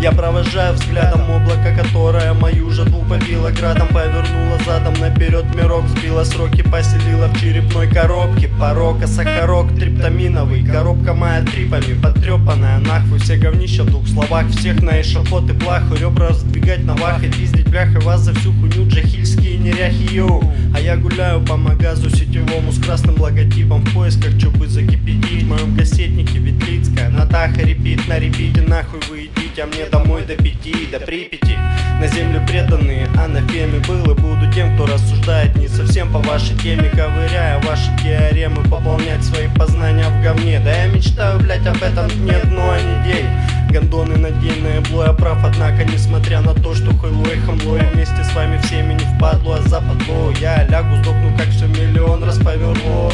я провожаю взглядом облако, которое мою жатву побило градом Повернула задом наперед. Мирок, сбила сроки, поселила в черепной коробке. Порока, сахарок, триптаминовый, коробка моя трипами Потрепанная. Нахуй, все говнища в двух словах. Всех на эшафот и плаху, ребра раздвигать на вах И пиздить бляха вас за всю хуйню, джахильские неряхи, йоу. А я гуляю по магазу сетевому с красным логотипом. В поисках, чё бы закипятить. В моем кассетнике Ветлицкая, Натаха репит на репите Нахуй вы идите, а мне домой до пяти, до Припяти. На землю преданные, а на феме был и буду тем, кто рассуждает не совсем по вашей теме Ковыряя ваши теоремы, пополнять свои познания в говне. Да я мечтаю, блять, об этом дне, ну а не день. Гондоны надельные, блоя прав, однако Несмотря на то, что хуйло и хамло И вместе с вами всеми не впадло, а западло. Я лягу, сдохну, как все миллион раз поверло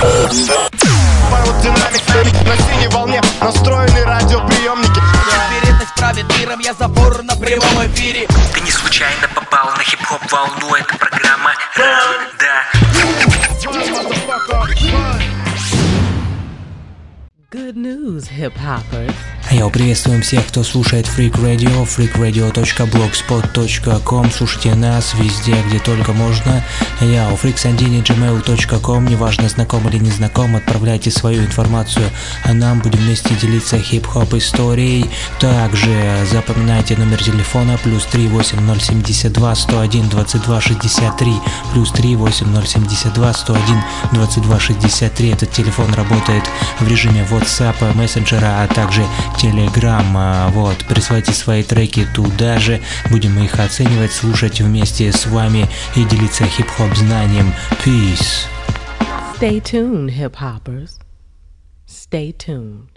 Аэродинамик на синей волне настроены радиоприемники это правит миром, я забор на прямом эфире Ты не случайно попал на хип-хоп волну, это программа Да. Good news, hip hoppers. Я приветствуем всех, кто слушает Freak Radio, freakradio.blogspot.com. Слушайте нас везде, где только можно. Я у freaksandini.gmail.com. Неважно, знаком или не знаком, отправляйте свою информацию, а нам будем вместе делиться хип-хоп историей. Также запоминайте номер телефона плюс 38072 101 22 63 плюс 38072 101 22 63. Этот телефон работает в режиме WhatsApp, мессенджера, а также Telegram. Вот, присылайте свои треки туда же, будем их оценивать, слушать вместе с вами и делиться хип-хоп знанием. Peace. Stay tuned, hip hoppers. Stay tuned.